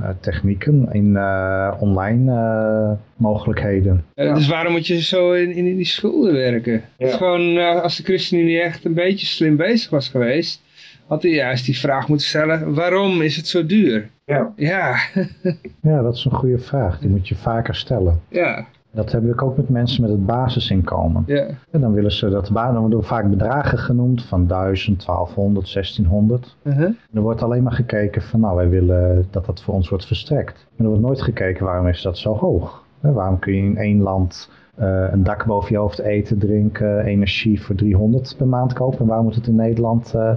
uh, technieken in uh, online mogelijkheden. Ja. Dus waarom moet je zo in, in die schulden werken? Ja. Het is gewoon, als de ChristenUnie echt een beetje slim bezig was geweest, had hij juist die vraag moeten stellen, waarom is het zo duur? Ja. Ja. [laughs] ja, dat is een goede vraag. Die moet je vaker stellen. Ja. Dat heb ik ook met mensen met het basisinkomen. Ja. En dan willen ze dat dan worden vaak bedragen genoemd van 1000, 1200, 1600. Uh -huh. Er wordt alleen maar gekeken van nou wij willen dat dat voor ons wordt verstrekt. En er wordt nooit gekeken waarom is dat zo hoog. Waarom kun je in één land uh, een dak boven je hoofd eten, drinken, energie voor 300 per maand kopen. En waarom moet het in Nederland uh,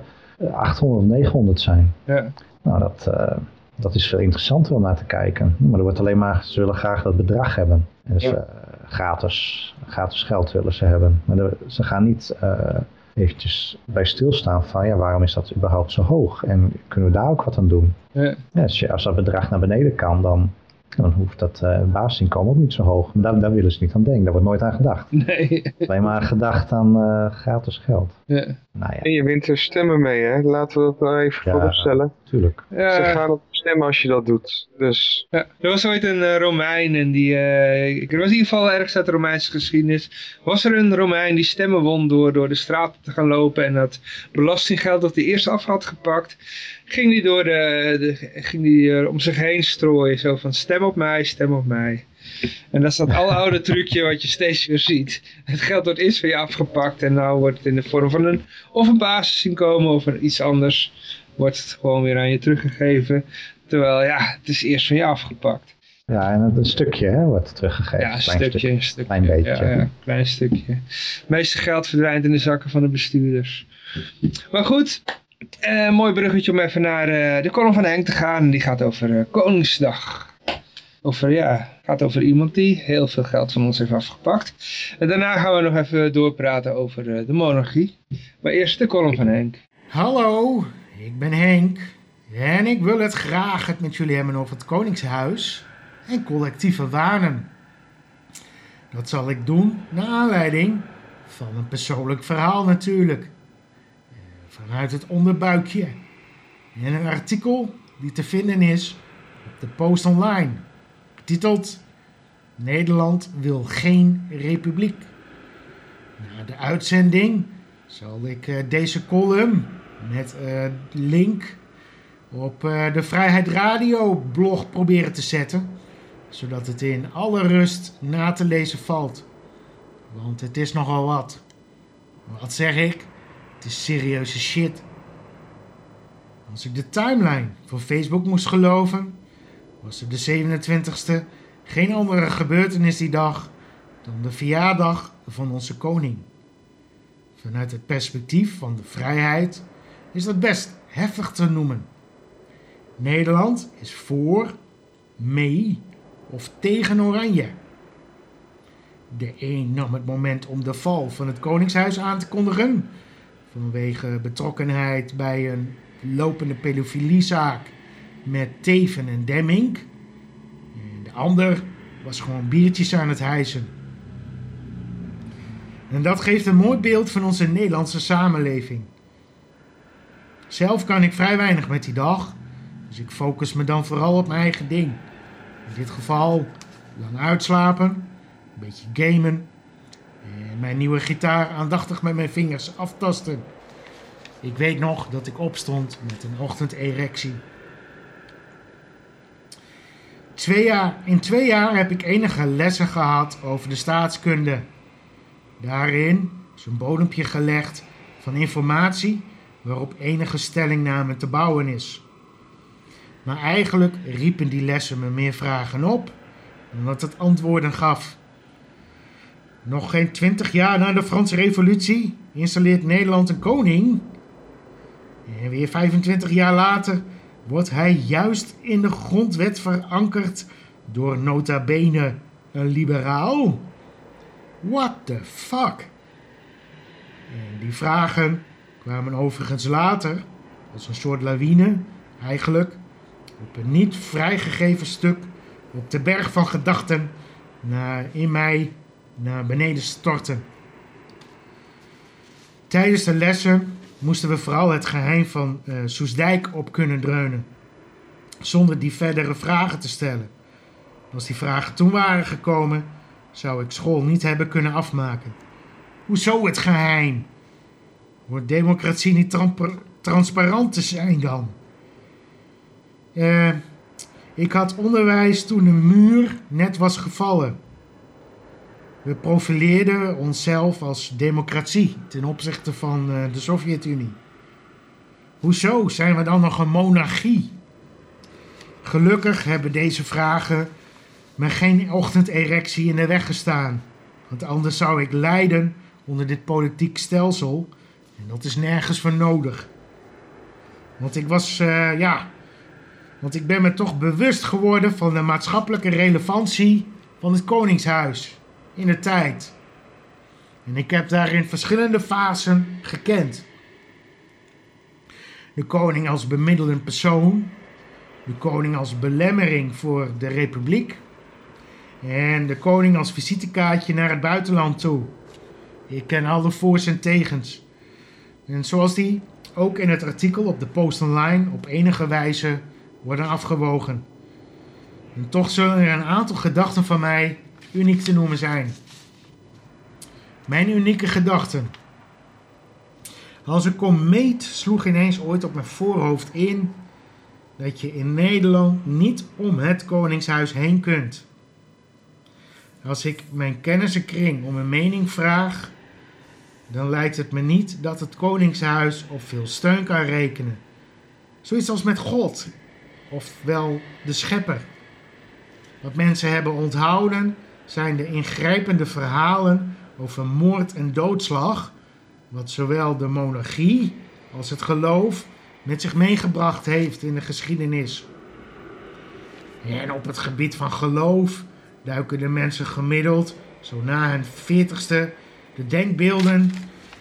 800 of 900 zijn? Ja. Nou, dat, uh, Dat is veel interessanter om naar te kijken. Maar er wordt alleen maar, ze willen graag dat bedrag hebben. En dus Ja. eh, gratis, gratis geld willen ze hebben. Maar ze gaan niet eh, eventjes bij stilstaan van ja, waarom is dat überhaupt zo hoog? En kunnen we daar ook wat aan doen? Ja. Ja, als, je, als dat bedrag naar beneden kan, dan, dan hoeft dat eh basisinkomen ook niet zo hoog. Maar daar, daar willen ze niet aan denken, daar wordt nooit aan gedacht. Nee. Alleen maar gedacht aan eh, gratis geld. Ja. Nou ja, En je wint er stemmen mee, hè? Laten we dat nou even Ja. vooropstellen. natuurlijk. Ze Ja. gaan op stemmen als je dat doet. Dus Ja, er was ooit een eh, Romein en die, eh, ik er was in ieder geval ergens uit de Romeinse geschiedenis, was er een Romein die stemmen won door door de straten te gaan lopen en dat belastinggeld dat hij eerst af had gepakt, ging hij door de, de ging die, eh, om zich heen strooien, zo van stem op mij, stem op mij. En dat is dat oude [laughs] trucje wat je steeds weer ziet. Het geld wordt eerst van je afgepakt en nou wordt het in de vorm van een, of een basisinkomen of een, iets anders, wordt het gewoon weer aan je teruggegeven. Terwijl ja, het is eerst van je afgepakt. Ja, en een stukje hè, wordt teruggegeven. Ja, een klein stukje, stuk. een stukje. Klein beetje. Ja, ja, klein stukje. Het meeste geld verdwijnt in de zakken van de bestuurders. Maar goed, eh, mooi bruggetje om even naar eh, de column van Henk te gaan. Die gaat over eh, Koningsdag. Over, ja, gaat over iemand die heel veel geld van ons heeft afgepakt. En daarna gaan we nog even doorpraten over de monarchie. Maar eerst de column van Henk. Hallo, ik ben Henk en ik wil het graag het met jullie hebben over het Koningshuis en collectieve waarden. Dat zal ik doen naar aanleiding van een persoonlijk verhaal natuurlijk. Vanuit het onderbuikje. En een artikel die te vinden is op de Post Online. Getiteld Nederland wil geen republiek. Na de uitzending zal ik eh, deze column met eh, link op eh, de Vrijheid Radio blog proberen te zetten. Zodat het in alle rust na te lezen valt. Want het is nogal wat. Wat zeg ik? Is serieuze shit. Als ik de timeline van Facebook moest geloven, was er de 27e geen andere gebeurtenis die dag dan de verjaardag van onze koning. Vanuit het perspectief van de vrijheid is dat best heftig te noemen. Nederland is voor, mee of tegen Oranje. De een nam het moment om de val van het Koningshuis aan te kondigen, vanwege betrokkenheid bij een lopende pedofiliezaak met Teven en Demming. En de ander was gewoon biertjes aan het hijsen. En dat geeft een mooi beeld van onze Nederlandse samenleving. Zelf kan ik vrij weinig met die dag, dus ik focus me dan vooral op mijn eigen ding. In dit geval lang uitslapen, een beetje gamen mijn nieuwe gitaar aandachtig met mijn vingers aftasten. Ik weet nog dat ik opstond met een ochtenderectie. Jaar, in twee jaar heb ik enige lessen gehad over de staatskunde. Daarin is een bodempje gelegd van informatie waarop enige stellingname te bouwen is. Maar eigenlijk riepen die lessen me meer vragen op dan dat het antwoorden gaf. Nog geen twintig jaar na de Franse Revolutie installeert Nederland een koning. En weer 25 jaar later wordt hij juist in de grondwet verankerd door nota bene een liberaal. What the fuck? En die vragen kwamen overigens later, als een soort lawine, eigenlijk, op een niet vrijgegeven stuk op de berg van gedachten naar, in mij naar beneden storten. Tijdens de lessen moesten we vooral het geheim van eh Soesdijk op kunnen dreunen, zonder die verdere vragen te stellen. Als die vragen toen waren gekomen, zou ik school niet hebben kunnen afmaken. Hoezo het geheim? Wordt democratie niet transparant te zijn dan? Eh, ik had onderwijs toen de muur net was gevallen. We profileerden onszelf als democratie ten opzichte van eh, de Sovjet-Unie. Hoezo zijn we dan nog een monarchie? Gelukkig hebben deze vragen me geen ochtenderectie in de weg gestaan. Want anders zou ik lijden onder dit politiek stelsel. En dat is nergens voor nodig. Want ik was, eh, ja, Want ik ben me toch bewust geworden van de maatschappelijke relevantie van het Koningshuis in de tijd. En ik heb daarin verschillende fasen gekend. De koning als bemiddelend persoon, de koning als belemmering voor de republiek en de koning als visitekaartje naar het buitenland toe. Ik ken alle voor's en tegens. En zoals die ook in het artikel op de Post Online op enige wijze worden afgewogen. En toch zullen er een aantal gedachten van mij uniek te noemen zijn. Mijn unieke gedachten. Als een komeet sloeg ineens ooit op mijn voorhoofd in dat je in Nederland niet om het Koningshuis heen kunt. Als ik mijn kennissenkring om een mening vraag, dan lijkt het me niet dat het Koningshuis op veel steun kan rekenen. Zoiets als met God, ofwel de Schepper. Wat mensen hebben onthouden zijn de ingrijpende verhalen over moord en doodslag, wat zowel de monarchie als het geloof met zich meegebracht heeft in de geschiedenis. En op het gebied van geloof duiken de mensen gemiddeld, zo na hun veertigste, de denkbeelden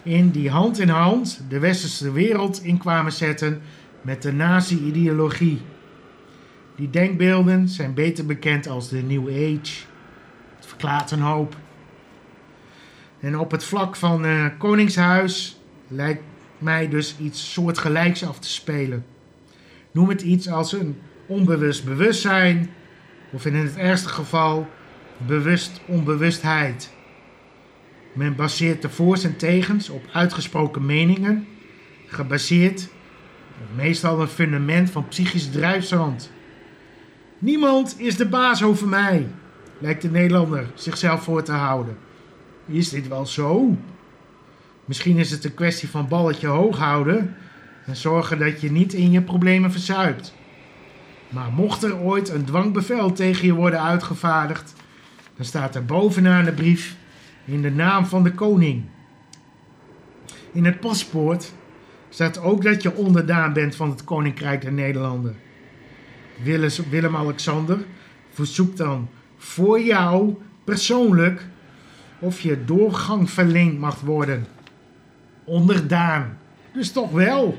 in die hand in hand de westerse wereld in kwamen zetten met de nazi-ideologie. Die denkbeelden zijn beter bekend als de New Age. Het verklaart een hoop. En op het vlak van uh, Koningshuis lijkt mij dus iets soortgelijks af te spelen. Noem het iets als een onbewust bewustzijn, of in het ergste geval bewust onbewustheid. Men baseert de voor's en tegens op uitgesproken meningen, gebaseerd op meestal een fundament van psychisch drijfzand. Niemand is de baas over mij, lijkt de Nederlander zichzelf voor te houden. Is dit wel zo? Misschien is het een kwestie van balletje hoog houden en zorgen dat je niet in je problemen verzuipt. Maar mocht er ooit een dwangbevel tegen je worden uitgevaardigd, dan staat er bovenaan de brief in de naam van de koning. In het paspoort staat ook dat je onderdaan bent van het Koninkrijk der Nederlanden. Willem-Alexander verzoekt dan voor jou persoonlijk of je doorgang verleend mag worden. Onderdaan. Dus toch wel.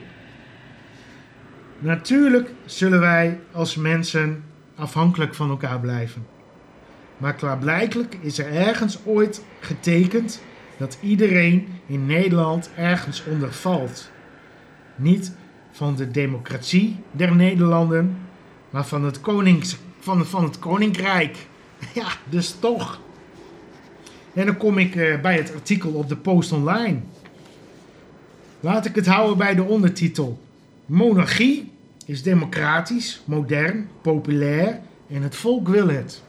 Natuurlijk zullen wij als mensen afhankelijk van elkaar blijven. Maar klaarblijkelijk is er ergens ooit getekend dat iedereen in Nederland ergens onder valt. Niet van de democratie der Nederlanden, maar van het, konings, van, van het koninkrijk. [laughs] Ja, dus toch. En dan kom ik uh, bij het artikel op de Post Online. Laat ik het houden bij de ondertitel. Monarchie is democratisch, modern, populair en het volk wil het.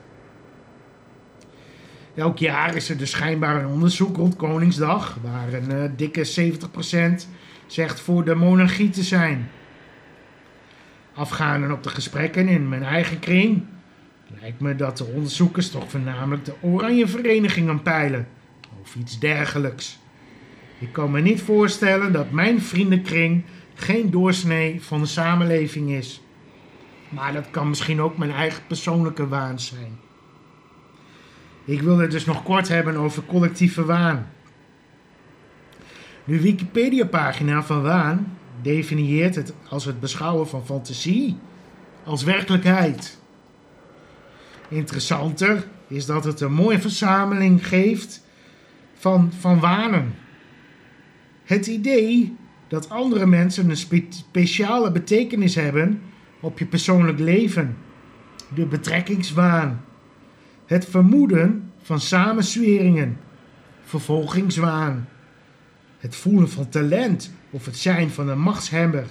Elk jaar is er dus schijnbaar een onderzoek rond Koningsdag, waar een uh, dikke 70% zegt voor de monarchie te zijn. Afgaande op de gesprekken in mijn eigen kring, lijkt me dat de onderzoekers toch voornamelijk de Oranje Vereniging peilen, of iets dergelijks. Ik kan me niet voorstellen dat mijn vriendenkring geen doorsnee van de samenleving is. Maar dat kan misschien ook mijn eigen persoonlijke waan zijn. Ik wil het dus nog kort hebben over collectieve waan. De Wikipedia-pagina van waan definieert het als het beschouwen van fantasie als werkelijkheid. Interessanter is dat het een mooie verzameling geeft van, van wanen. Het idee dat andere mensen een spe speciale betekenis hebben op je persoonlijk leven. De betrekkingswaan. Het vermoeden van samensweringen. Vervolgingswaan. Het voelen van talent of het zijn van een machtshebber.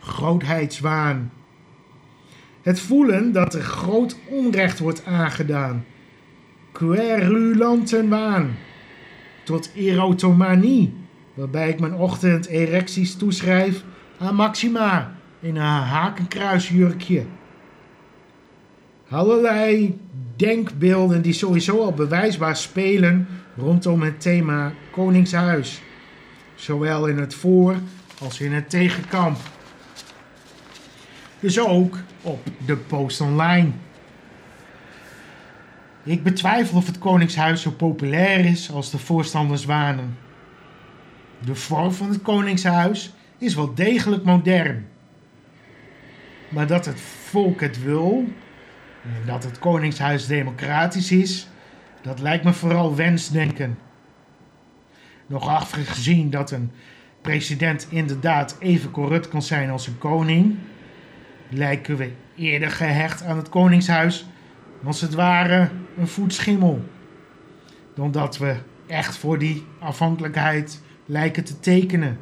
Grootheidswaan. Het voelen dat er groot onrecht wordt aangedaan. Querulantenwaan. Tot erotomanie waarbij ik mijn ochtend erecties toeschrijf aan Maxima in een hakenkruisjurkje. Allerlei denkbeelden die sowieso al bewijsbaar spelen rondom het thema Koningshuis, zowel in het voor- als in het tegenkamp. Dus ook op de Post Online. Ik betwijfel of het Koningshuis zo populair is als de voorstanders wanen. De vorm van het Koningshuis is wel degelijk modern. Maar dat het volk het wil en dat het Koningshuis democratisch is, dat lijkt me vooral wensdenken. Nog afgezien dat een president inderdaad even corrupt kan zijn als een koning, lijken we eerder gehecht aan het Koningshuis als het ware een voetschimmel. Dan dat we echt voor die afhankelijkheid lijken te tekenen.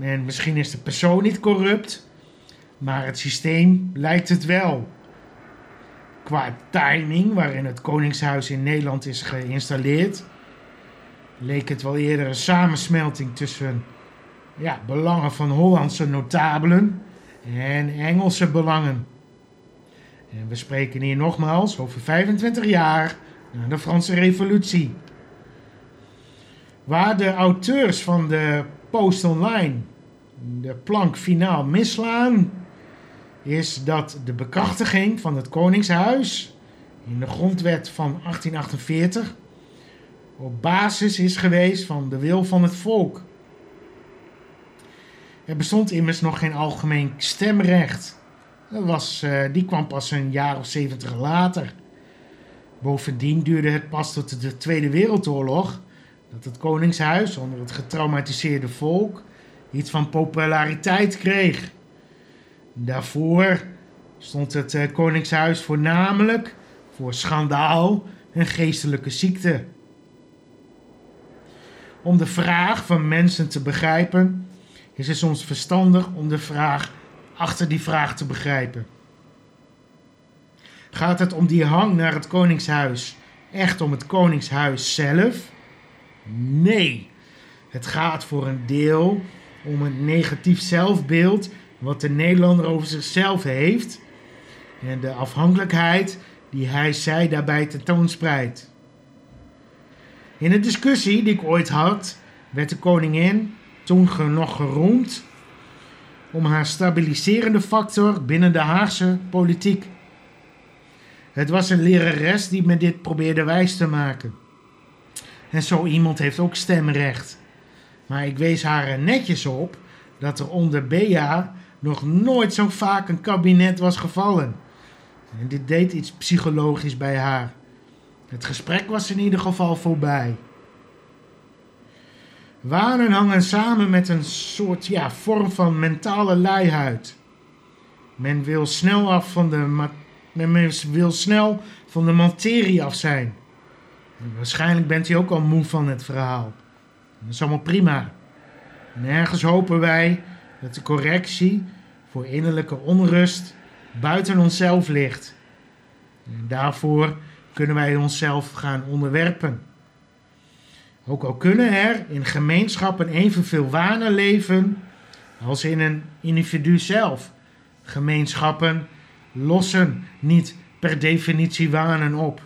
En misschien is de persoon niet corrupt, maar het systeem lijkt het wel. Qua timing waarin het Koningshuis in Nederland is geïnstalleerd, leek het wel eerder een samensmelting tussen ja, belangen van Hollandse notabelen en Engelse belangen. En we spreken hier nogmaals over 25 jaar na de Franse Revolutie. Waar de auteurs van de Post Online de plank finaal misslaan, is dat de bekrachtiging van het Koningshuis in de grondwet van 1848 op basis is geweest van de wil van het volk. Er bestond immers nog geen algemeen stemrecht. Dat was, uh, die kwam pas een jaar of zeventig later. Bovendien duurde het pas tot de Tweede Wereldoorlog dat het Koningshuis onder het getraumatiseerde volk iets van populariteit kreeg. Daarvoor stond het uh, Koningshuis voornamelijk voor schandaal en geestelijke ziekte. Om de vraag van mensen te begrijpen, is het soms verstandig om de vraag achter die vraag te begrijpen. Gaat het om die hang naar het Koningshuis echt om het Koningshuis zelf? Nee. Het gaat voor een deel om een negatief zelfbeeld wat de Nederlander over zichzelf heeft en de afhankelijkheid die hij zij daarbij tentoonspreidt. In een discussie die ik ooit had, werd de koningin toen nog geroemd om haar stabiliserende factor binnen de Haagse politiek. Het was een lerares die me dit probeerde wijs te maken. En zo iemand heeft ook stemrecht. Maar ik wees haar er netjes op dat er onder Bea nog nooit zo vaak een kabinet was gevallen. En dit deed iets psychologisch bij haar. Het gesprek was in ieder geval voorbij. Wanen hangen samen met een soort ja, vorm van mentale luiheid. Men wil snel af van de, men wil snel van de materie af zijn. Waarschijnlijk bent u ook al moe van het verhaal. Dat is allemaal prima. Nergens hopen wij dat de correctie voor innerlijke onrust buiten onszelf ligt. En daarvoor kunnen wij onszelf gaan onderwerpen. Ook al kunnen er in gemeenschappen evenveel wanen leven als in een individu zelf. Gemeenschappen lossen niet per definitie wanen op.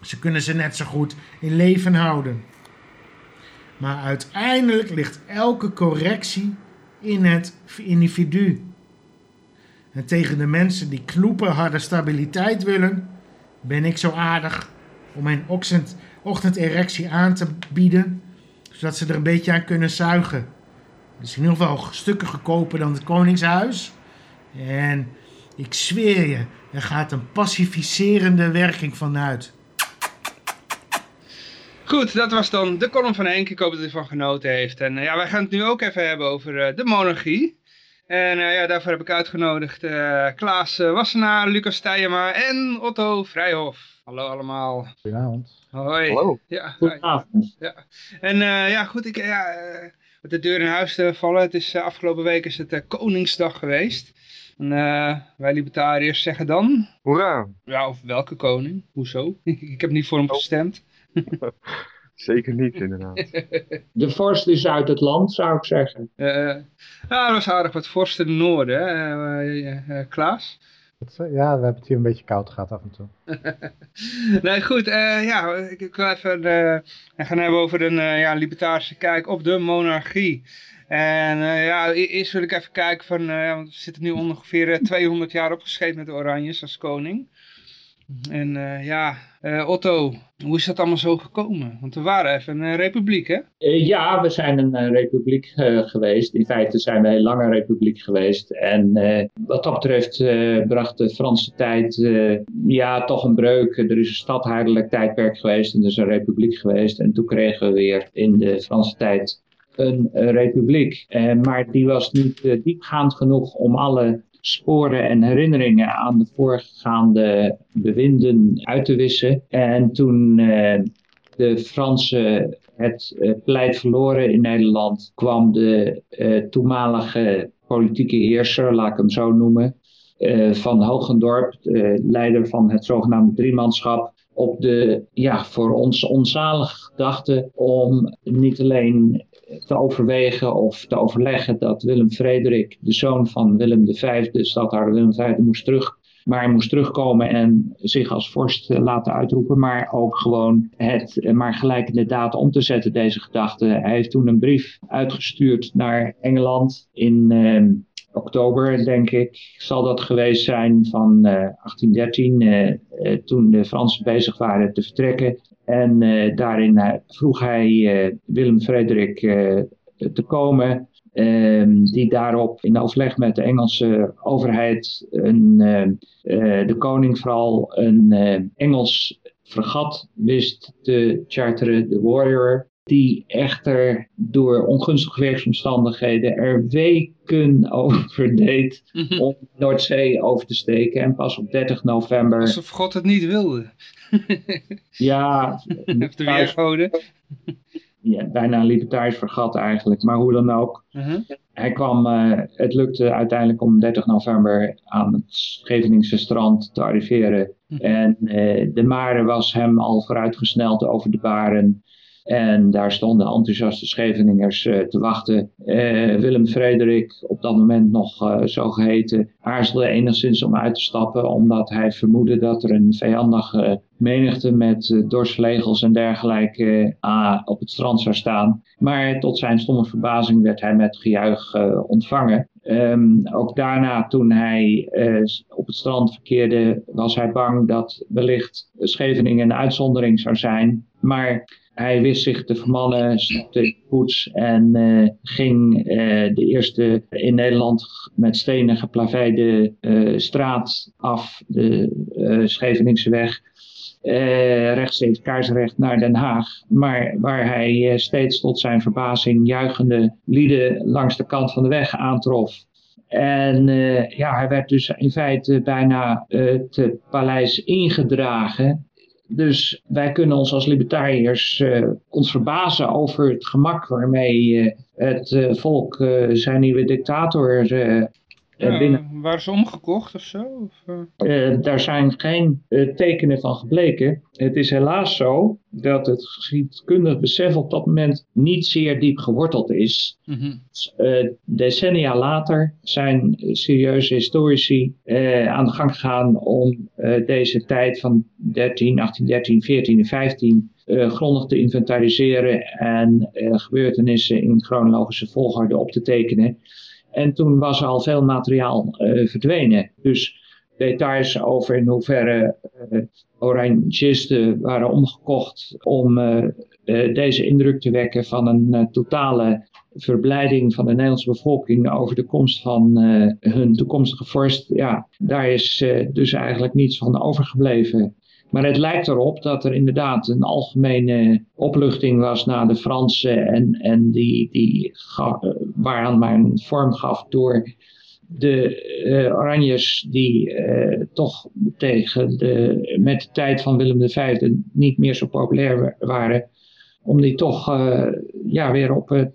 Ze kunnen ze net zo goed in leven houden. Maar uiteindelijk ligt elke correctie in het individu. En tegen de mensen die knoepen harde stabiliteit willen, ben ik zo aardig om mijn ochtenderectie aan te bieden, zodat ze er een beetje aan kunnen zuigen. Dus in ieder geval stukken goedkoper dan het Koningshuis. En ik zweer je, er gaat een pacificerende werking vanuit. Goed, dat was dan de column van Henk. Ik hoop dat u ervan genoten heeft. En uh, ja, wij gaan het nu ook even hebben over uh, de monarchie. En uh, ja, daarvoor heb ik uitgenodigd Klaas Wassenaar, Lucas Stijema en Otto Vrijhof. Hallo allemaal. Goedenavond. Hoi. Hallo. Ja, Goedenavond. ja. En ja, goed, ik, ja, met de deur in huis te vallen. Het is afgelopen week is het Koningsdag geweest. En wij libertariërs zeggen dan... Hoera. Ja, of welke koning? Hoezo? [laughs] ik heb niet voor hem gestemd. [laughs] Zeker niet, inderdaad. De vorst is uit het land, zou ik zeggen. Uh, nou, dat was aardig wat vorst in het noorden, hè, uh, uh, Klaas. Ja, we hebben het hier een beetje koud gehad af en toe. [laughs] nee, goed. eh, ja, ik, wil even eh, gaan hebben over een eh, ja, libertarische kijk op de monarchie. En ja, e- eerst wil ik even kijken van, want we zitten nu ongeveer eh, 200 jaar opgeschreven met de Oranjes als koning. En eh, ja, eh, Otto, hoe is dat allemaal zo gekomen? Want we waren even een republiek, hè? Eh, ja, we zijn een eh, republiek eh, geweest. In feite zijn we een lange republiek geweest. En eh, wat dat betreft eh, bracht de Franse tijd eh, ja, toch een breuk. Er is een stadhuidelijk tijdperk geweest en er is een republiek geweest. En toen kregen we weer in de Franse tijd een eh, republiek. Eh, maar die was niet eh, diepgaand genoeg om alle sporen en herinneringen aan de voorgaande bewinden uit te wissen. En toen de Fransen het pleit verloren in Nederland, kwam de toenmalige politieke heerser, laat ik hem zo noemen, van Hogendorp, eh, leider van het zogenaamde driemanschap, op de ja, voor ons onzalige gedachte om niet alleen te overwegen of te overleggen dat Willem Frederik, de zoon van Willem V, de stadhouder Willem V, moest terug maar hij moest terugkomen en zich als vorst eh, laten uitroepen, maar ook gewoon het eh, maar gelijk in de daad om te zetten, deze gedachte. Hij heeft toen een brief uitgestuurd naar Engeland in eh, oktober, denk ik, zal dat geweest zijn van eh, 1813, eh, eh, toen de Fransen bezig waren te vertrekken. En eh, daarin eh, vroeg hij eh, Willem Frederik te komen. Ehm, die daarop in overleg met de Engelse overheid een, de koning vooral een Engels fregat wist te charteren, de Warrior. Die echter door ongunstige weersomstandigheden er weken [laughs] over deed om Noordzee over te steken. En pas op 30 november, Alsof God het niet wilde. [laughs] ja, [laughs] Heeft de weergoden. ja, bijna een libertarisch vergat eigenlijk. Maar hoe dan ook, Mhm. Hij kwam, eh, het lukte uiteindelijk om 30 november aan het Scheveningse strand te arriveren. En eh, de Mare was hem al vooruitgesneld over de baren. En daar stonden enthousiaste Scheveningers eh, te wachten. Eh, Willem Frederik, op dat moment nog eh, zo geheten, aarzelde enigszins om uit te stappen, omdat hij vermoedde dat er een vijandige menigte met dorsvlegels en dergelijke ah, op het strand zou staan. Maar tot zijn stomme verbazing werd hij met gejuich ontvangen. Ehm, ook daarna, toen hij op het strand verkeerde, was hij bang dat wellicht Scheveningen een uitzondering zou zijn. Maar hij wist zich te vermannen, de poets en eh, ging eh, de eerste in Nederland met stenen geplaveide eh, straat af, de Scheveningse weg. rechtstreeks kaarsrecht naar Den Haag. Maar waar hij steeds tot zijn verbazing juichende lieden langs de kant van de weg aantrof. En ja, hij werd dus in feite bijna eh, het paleis ingedragen. Dus wij kunnen ons als libertariërs eh, ons verbazen over het gemak waarmee eh, het eh, volk zijn nieuwe dictator eh, binnen waren ze omgekocht of zo? Of, eh? eh, daar zijn geen tekenen van gebleken. Het is helaas zo dat het geschiedkundig besef op dat moment niet zeer diep geworteld is. Mhm. Decennia later zijn serieuze historici aan de gang gegaan om deze tijd van 13, 1813, 14 en 15 eh, grondig te inventariseren en gebeurtenissen in chronologische volgorde op te tekenen. En toen was al veel materiaal eh, verdwenen. Dus details over in hoeverre uh, orangisten waren omgekocht om uh, deze indruk te wekken van een totale verblijding van de Nederlandse bevolking over de komst van hun toekomstige vorst. Ja, daar is dus eigenlijk niets van overgebleven. Maar het lijkt erop dat er inderdaad een algemene opluchting was na de Fransen en, en die, die waaraan men vorm gaf door de uh, Oranjes die uh, toch tegen de, met de tijd van Willem V niet meer zo populair waren, om die toch uh, ja, weer op het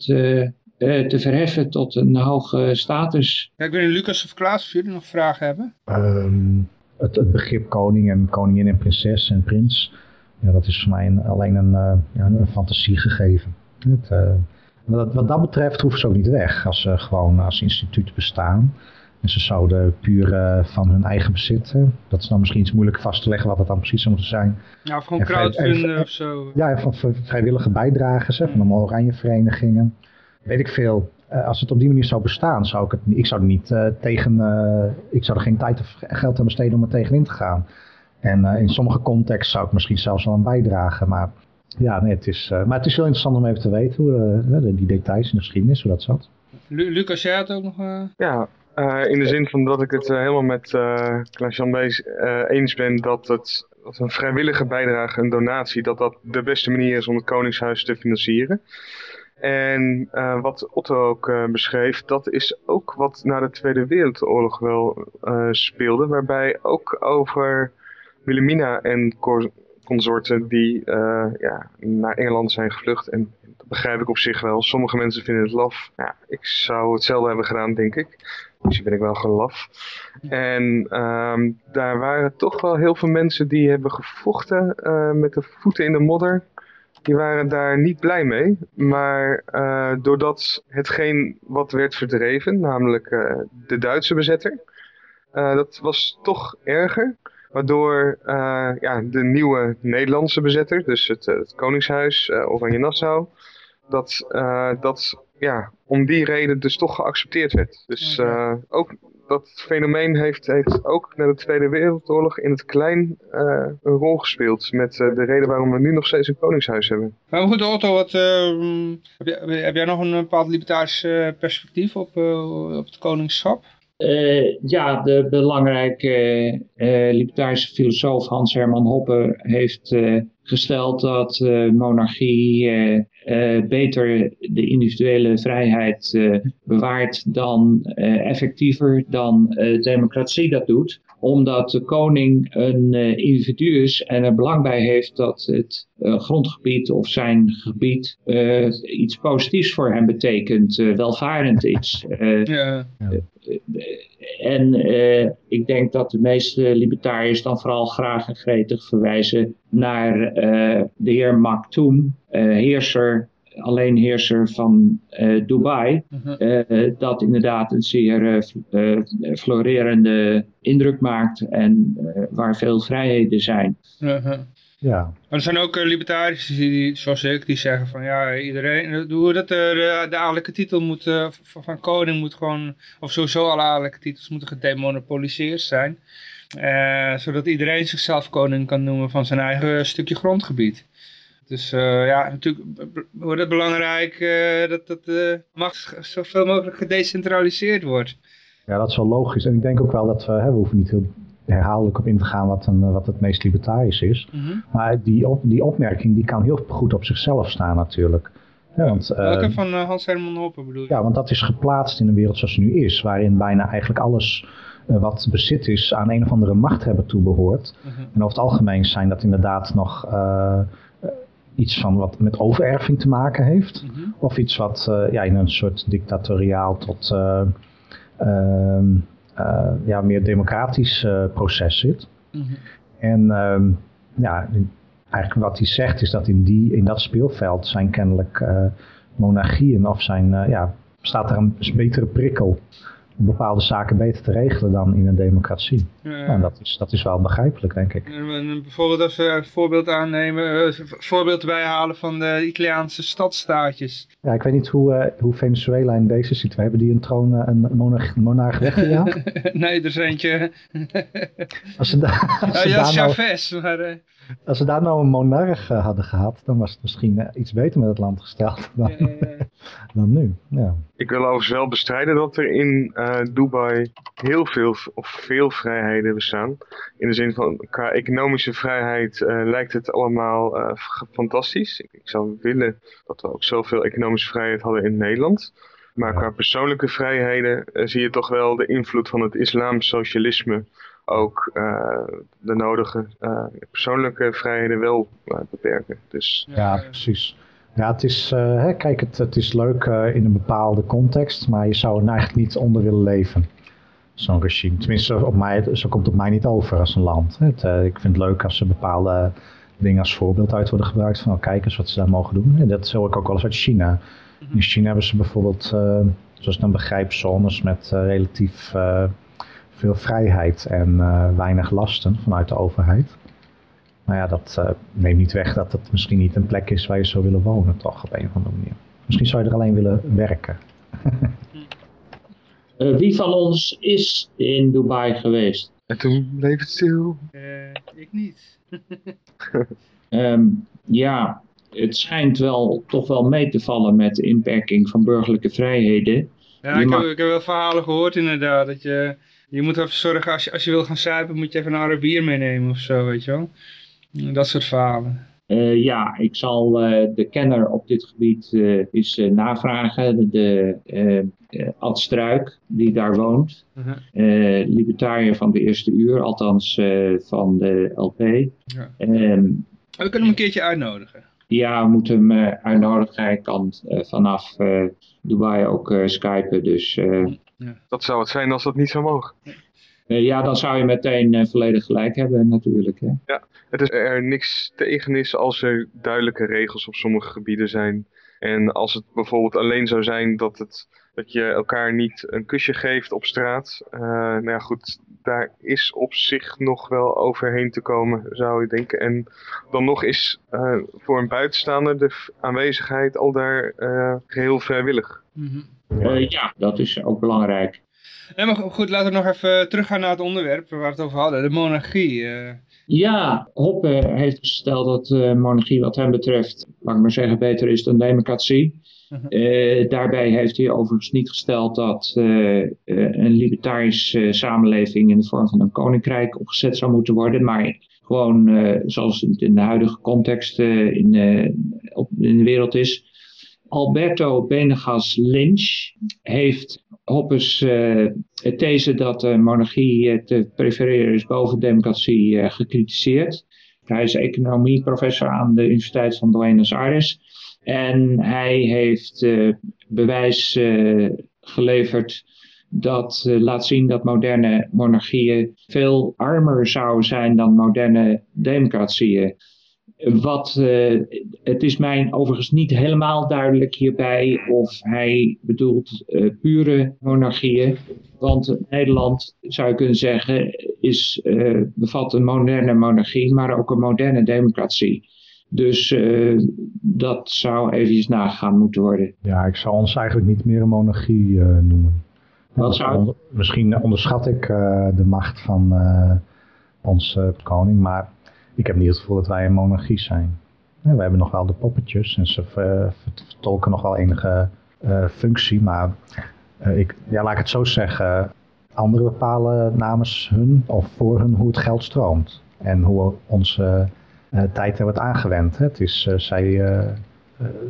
te verheffen tot een hoge status. Ja, ik weet niet, Lucas of Klaas, of jullie nog vragen hebben? Um, het, het, begrip koning en koningin en prinses en prins, ja, dat is voor mij een, alleen een, ja, een fantasie gegeven. Het, wat, wat dat betreft hoeven ze ook niet weg als ze gewoon als instituut bestaan. En ze zouden puur eh, van hun eigen bezit, hè, dat is dan misschien iets moeilijk vast te leggen wat dat dan precies zou moeten zijn. Ja, of gewoon En vrij- crowdfunden en- of zo. Ja, en van vrijwillige bijdragers, hè, van de oranje verenigingen. Weet ik veel. Eh, als het op die manier zou bestaan, zou ik het niet, ik zou er niet eh, tegen, eh, ik zou er geen tijd of geld aan besteden om er tegenin te gaan. En eh, in sommige contexten zou ik misschien zelfs wel aan bijdragen, maar ja, nee, het is, eh, maar het is wel interessant om even te weten hoe eh, de- die details in de geschiedenis, hoe dat zat. Lu- Lucas, jij had ook nog... eh, Ja, eh, in de zin van dat ik het helemaal met eh Klaas-Jan Bees eh, eens ben dat, het, dat een vrijwillige bijdrage, een donatie, dat dat de beste manier is om het Koningshuis te financieren. En eh, wat Otto ook eh, beschreef, dat is ook wat na de Tweede Wereldoorlog wel eh, speelde. Waarbij ook over Wilhelmina en consorten die ja, naar Engeland zijn gevlucht. En dat begrijp ik op zich wel. Sommige mensen vinden het laf. Ja, ik zou hetzelfde hebben gedaan, denk ik. Misschien ben ik wel gewoon laf. En ehm, daar waren toch wel heel veel mensen die hebben gevochten met de voeten in de modder. Die waren daar niet blij mee. Maar eh, doordat hetgeen wat werd verdreven, namelijk eh, de Duitse bezetter, eh, dat was toch erger. Waardoor ja, de nieuwe Nederlandse bezetter, dus het, het Koningshuis, eh Oranje Nassau, dat, dat ja, om die reden dus toch geaccepteerd werd. Dus ook dat fenomeen heeft, heeft ook na de Tweede Wereldoorlog in het klein eh, een rol gespeeld. Met eh, de reden waarom we nu nog steeds een koningshuis hebben. Maar goed, Otto, wat, ehm, heb, jij, heb jij nog een bepaald libertarisch eh, perspectief op, eh, op het koningschap? Eh, ja, de belangrijke eh, libertarische filosoof Hans Herman Hoppe heeft eh, gesteld dat eh, monarchie eh, beter de individuele vrijheid eh, bewaart dan eh, effectiever dan democratie dat doet omdat de koning een eh, individu is en er belang bij heeft dat het eh, grondgebied of zijn gebied eh, iets positiefs voor hem betekent, welvarend is. Ja. en ik denk dat de meeste libertariërs dan vooral graag en gretig verwijzen naar de heer Maktoum, heerser, alleen heerser van eh, Dubai. Mhm. Eh, dat inderdaad een zeer eh, eh, florerende indruk maakt en eh, waar veel vrijheden zijn. Mhm. Ja, Maar er zijn ook uh, libertariërs, die, zoals ik, die zeggen van ja, iedereen, hoe dat er, eh, de adellijke titel moet, van, van koning moet gewoon, of sowieso alle adellijke titels moeten gedemonopoliseerd zijn. Eh, zodat iedereen zichzelf koning kan noemen van zijn eigen stukje grondgebied. Dus eh, ja, natuurlijk wordt het belangrijk eh, dat, dat de macht zoveel mogelijk gedecentraliseerd wordt. ja, dat is wel logisch. En ik denk ook wel dat we, hè, we hoeven niet heel herhaaldelijk op in te gaan wat, een, wat het meest libertarisch is. Mhm. Maar die, op, die opmerking die kan heel goed op zichzelf staan natuurlijk. Ja, want, eh, Welke van eh, Hans Herman Hoppe bedoel je? ja, want dat is geplaatst in een wereld zoals die nu is, waarin bijna eigenlijk alles eh, wat bezit is aan een of andere machthebber toebehoort. Mhm. En over het algemeen zijn dat inderdaad nog eh, eh, iets van wat met overerving te maken heeft. Mhm. Of iets wat eh, ja, in een soort dictatoriaal tot eh, ehm, eh, ja, meer democratisch proces zit. Mhm. En ehm, ja, eigenlijk wat hij zegt is dat in, die, in dat speelveld zijn kennelijk monarchieën of zijn, ja, staat er een betere prikkel bepaalde zaken beter te regelen dan in een democratie. Ja. En dat is, dat is wel begrijpelijk, denk ik. En we- bijvoorbeeld als we een voorbeeld aannemen, eh, voorbeeld bijhalen van de Italiaanse stadstaatjes. Ja, ik weet niet hoe, eh, hoe Venezuela in deze situatie, hebben die een troon, eh, een monarch, monarch weggejaagd? [laughs] nee, er is eentje. Als ze, da- [laughs] als, Ja, ze ja, daar nou, Chavez, maar als ze daar nou een monarch eh, hadden gehad, dan was het misschien eh, iets beter met het land gesteld [laughs] dan, dan nu. Ja. Ik wil overigens wel bestrijden dat er in eh, Dubai heel veel of veel vrijheden bestaan. In de zin van qua economische vrijheid eh, lijkt het allemaal eh, fantastisch. Ik, ik zou willen dat we ook zoveel economische vrijheid hadden in Nederland. Maar Ja. qua persoonlijke vrijheden zie je toch wel de invloed van het islamisch socialisme ook eh, de nodige eh, persoonlijke vrijheden wel eh, beperken. Dus Ja, precies. Ja, het is, eh, hè, kijk, het, het is leuk eh, in een bepaalde context, maar je zou er eigenlijk niet onder willen leven. Zo'n regime. Tenminste, op mij, zo komt het op mij niet over als een land. Het, eh, ik vind het leuk als er bepaalde dingen als voorbeeld uit worden gebruikt. Van, oh, kijk eens wat ze daar mogen doen. En dat hoor ik ook wel eens uit China. In China hebben ze bijvoorbeeld eh, zoals ik dan begrijp, zones met relatief veel vrijheid en weinig lasten vanuit de overheid. Maar ja, dat neemt niet weg dat het misschien niet een plek is waar je zou willen wonen, toch, op een of andere manier. Misschien zou je er alleen willen werken. Uh, [laughs] wie van ons is in Dubai geweest? En toen bleef het stil. Uh, ik niet. um, [laughs] ja, het schijnt wel toch wel mee te vallen met de inperking van burgerlijke vrijheden. Ja, ik, heb, ik heb wel verhalen gehoord inderdaad. Dat je, je moet even zorgen, als je, als je wil gaan suipen, moet je even een Arabier meenemen of zo, weet je wel. Dat soort verhalen. Uh, ja, ik zal uh, de kenner op dit gebied uh, eens navragen. De Ad Struik, die daar woont. -huh. libertariër van de eerste uur, althans van de LP. Ja. Um, we kunnen hem een keertje uitnodigen. Ja, we moeten hem uitnodigen. Hij kan vanaf Dubai ook skypen, dus... Ja. Dat zou het zijn als dat niet zou mogen. ja, dan zou je meteen volledig gelijk hebben natuurlijk. Hè? Ja, het is er niks tegen is als er duidelijke regels op sommige gebieden zijn. En als het bijvoorbeeld alleen zou zijn dat, het, dat je elkaar niet een kusje geeft op straat. Uh, nou ja, goed, daar is op zich nog wel overheen te komen, zou je denken. En dan nog is uh, voor een buitenstaander de aanwezigheid al daar uh, geheel vrijwillig. Mm -hmm. Ja, dat is ook belangrijk. Nee, maar goed, laten we nog even teruggaan naar het onderwerp waar we het over hadden. De monarchie. Ja, Hoppe heeft gesteld dat uh, monarchie wat hem betreft, mag ik maar zeggen, beter is dan democratie. Uh, daarbij heeft hij overigens niet gesteld dat uh, een libertarische samenleving in de vorm van een koninkrijk opgezet zou moeten worden, maar gewoon zoals het in de huidige context in, op, in de wereld is. Alberto Benegas Lynch heeft Hoppes uh, these dat monarchie te prefereren is boven democratie uh, gecritiseerd. Hij is economieprofessor aan de Universiteit van Buenos Aires. En hij heeft bewijs geleverd dat laat zien dat moderne monarchieën veel armer zouden zijn dan moderne democratieën. Wat, uh, het is mij overigens niet helemaal duidelijk hierbij of hij bedoelt uh, pure monarchieën. Want Nederland, zou je kunnen zeggen, is, uh, bevat een moderne monarchie, maar ook een moderne democratie. Dus dat zou eventjes nagegaan moeten worden. Ja, ik zou ons eigenlijk niet meer een monarchie noemen. Wat zou... Misschien onderschat ik de macht van onze koning, maar ik heb niet het gevoel dat wij een monarchie zijn. We hebben nog wel de poppetjes en ze vertolken nog wel enige uh, functie, maar uh, ik, ja, laat ik het zo zeggen, anderen bepalen namens hun of voor hun hoe het geld stroomt en hoe onze tijd er wordt aangewend. Hè. Het is, zij,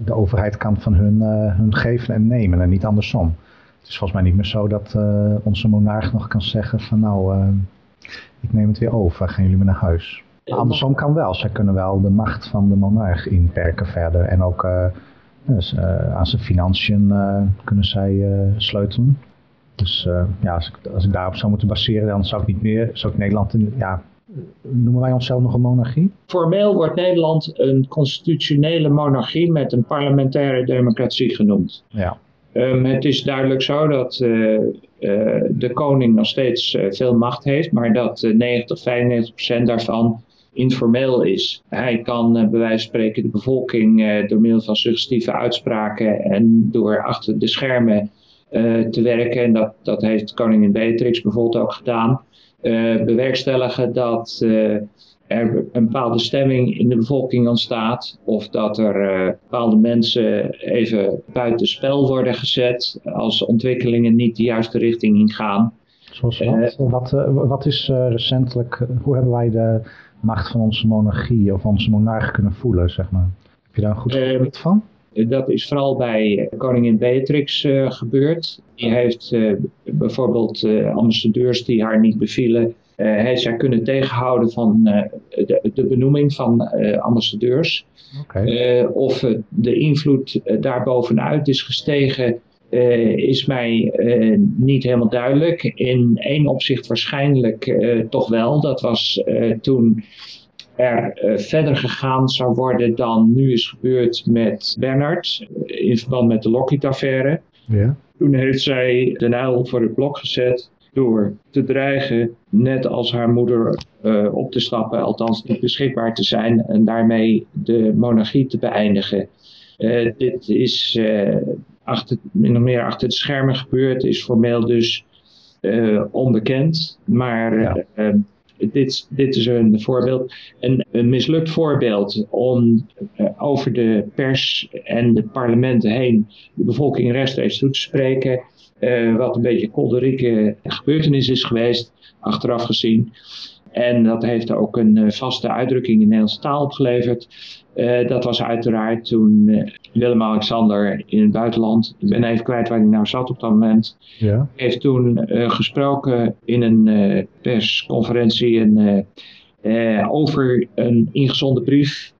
de overheid kan van hun, hun geven en nemen en niet andersom. Het is volgens mij niet meer zo dat onze monarch nog kan zeggen van nou, ik neem het weer over, gaan jullie maar naar huis. Andersom kan wel. Zij kunnen wel de macht van de monarch inperken verder. En ook uh, dus, uh, aan zijn financiën uh, kunnen zij sleutelen. Dus ja, als ik, als ik daarop zou moeten baseren, dan zou ik niet meer, zou ik Nederland, ja, noemen wij onszelf nog een monarchie? Formeel wordt Nederland een constitutionele monarchie met een parlementaire democratie genoemd. Ja. Um, het is duidelijk zo dat uh, uh, de koning nog steeds uh, veel macht heeft, maar dat 90, 95 procent daarvan informeel is. Hij kan bij wijze van spreken de bevolking door middel van suggestieve uitspraken en door achter de schermen te werken, en dat, dat heeft koningin Beatrix bijvoorbeeld ook gedaan, bewerkstelligen dat er een bepaalde stemming in de bevolking ontstaat. Of dat er uh, bepaalde mensen even buitenspel worden gezet als ontwikkelingen niet de juiste richting ingaan. Zoals wat? Uh, wat, wat is recentelijk, hoe hebben wij de macht van onze monarchie of onze monarch kunnen voelen, zeg maar? Heb je daar een goed voorbeeld van? Dat is vooral bij koningin Beatrix gebeurd. Die heeft bijvoorbeeld ambassadeurs die haar niet bevielen hij zou kunnen tegenhouden van eh, de, de, benoeming van eh, ambassadeurs. Okay. Eh, of de invloed daarbovenuit is gestegen, is mij niet helemaal duidelijk. In één opzicht waarschijnlijk toch wel. Dat was toen er verder gegaan zou worden dan nu is gebeurd met Bernard in verband met de Lockheed-affaire. Ja. Toen heeft zij Den Uyl voor het blok gezet door te dreigen, net als haar moeder, op te stappen, althans niet beschikbaar te zijn en daarmee de monarchie te beëindigen. Dit is achter, min of meer achter de schermen gebeurd, is formeel dus onbekend, maar ja. dit, dit is een voorbeeld. Een, een mislukt voorbeeld om over de pers en de parlementen heen de bevolking rechtstreeks toe te spreken wat een beetje kolderieke gebeurtenis is geweest, achteraf gezien. En dat heeft ook een vaste uitdrukking in de Nederlandse taal opgeleverd. Uh, dat was uiteraard toen Willem-Alexander in het buitenland, ik ben even kwijt waar hij nou zat op dat moment, ja. heeft toen gesproken in een persconferentie en, over een ingezonden brief.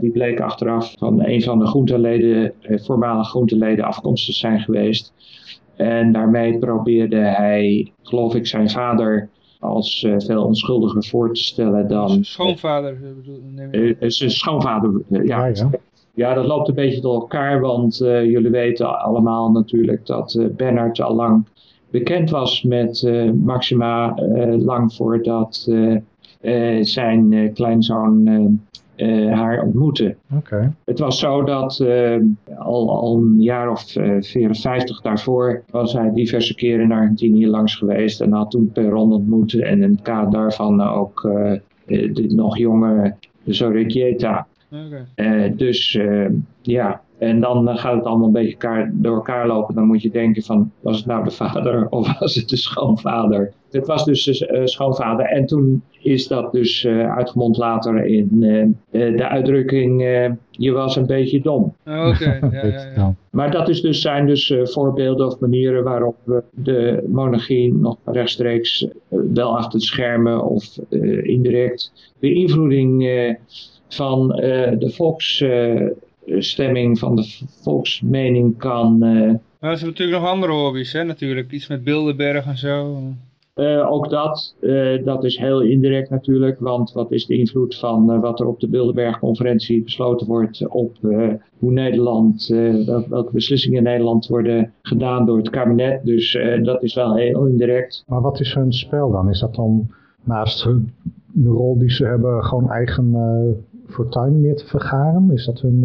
die bleek achteraf van een van de groenteleden, voormalige groenteleden afkomstig zijn geweest. En daarmee probeerde hij, geloof ik, zijn vader als uh, veel onschuldiger voor te stellen dan... Schoonvader, bedoel uh, Zijn schoonvader, uh, ja. Ja, ja. ja, dat loopt een beetje door elkaar, want jullie weten allemaal natuurlijk dat Bernard al lang bekend was met Maxima, lang voordat zijn kleinzoon uh, haar ontmoeten. Okay. Het was zo dat uh, al, al een jaar of uh, eh, 54 daarvoor was hij diverse keren in Argentinië langs geweest en had toen Perron ontmoet en in het kader daarvan ook de nog jonge Zorregieta. Okay. dus ja, en dan gaat het allemaal een beetje door elkaar lopen. Dan moet je denken van, was het nou de vader of was het de schoonvader? Het was dus de uh, schoonvader. En toen is dat dus uh, uitgemond later in de uitdrukking, je was een beetje dom. [laughs] Oh, oké, okay. ja, ja, ja. Maar dat is dus, zijn dus voorbeelden of manieren waarop we de monarchie nog rechtstreeks wel achter het schermen of indirect beïnvloeding van de volks stemming van de volksmening kan... Maar ze hebben natuurlijk nog andere hobby's, hè, natuurlijk. Iets met Bilderberg en zo. Uh, ook dat, uh, dat is heel indirect natuurlijk, want wat is de invloed van uh, wat er op de Bilderberg-conferentie besloten wordt op hoe Nederland, welke beslissingen in Nederland worden gedaan door het kabinet. Dus dat is wel heel indirect. Maar wat is hun spel dan? Is dat dan naast hun, de rol die ze hebben gewoon eigen fortuin meer te vergaren? Is dat hun...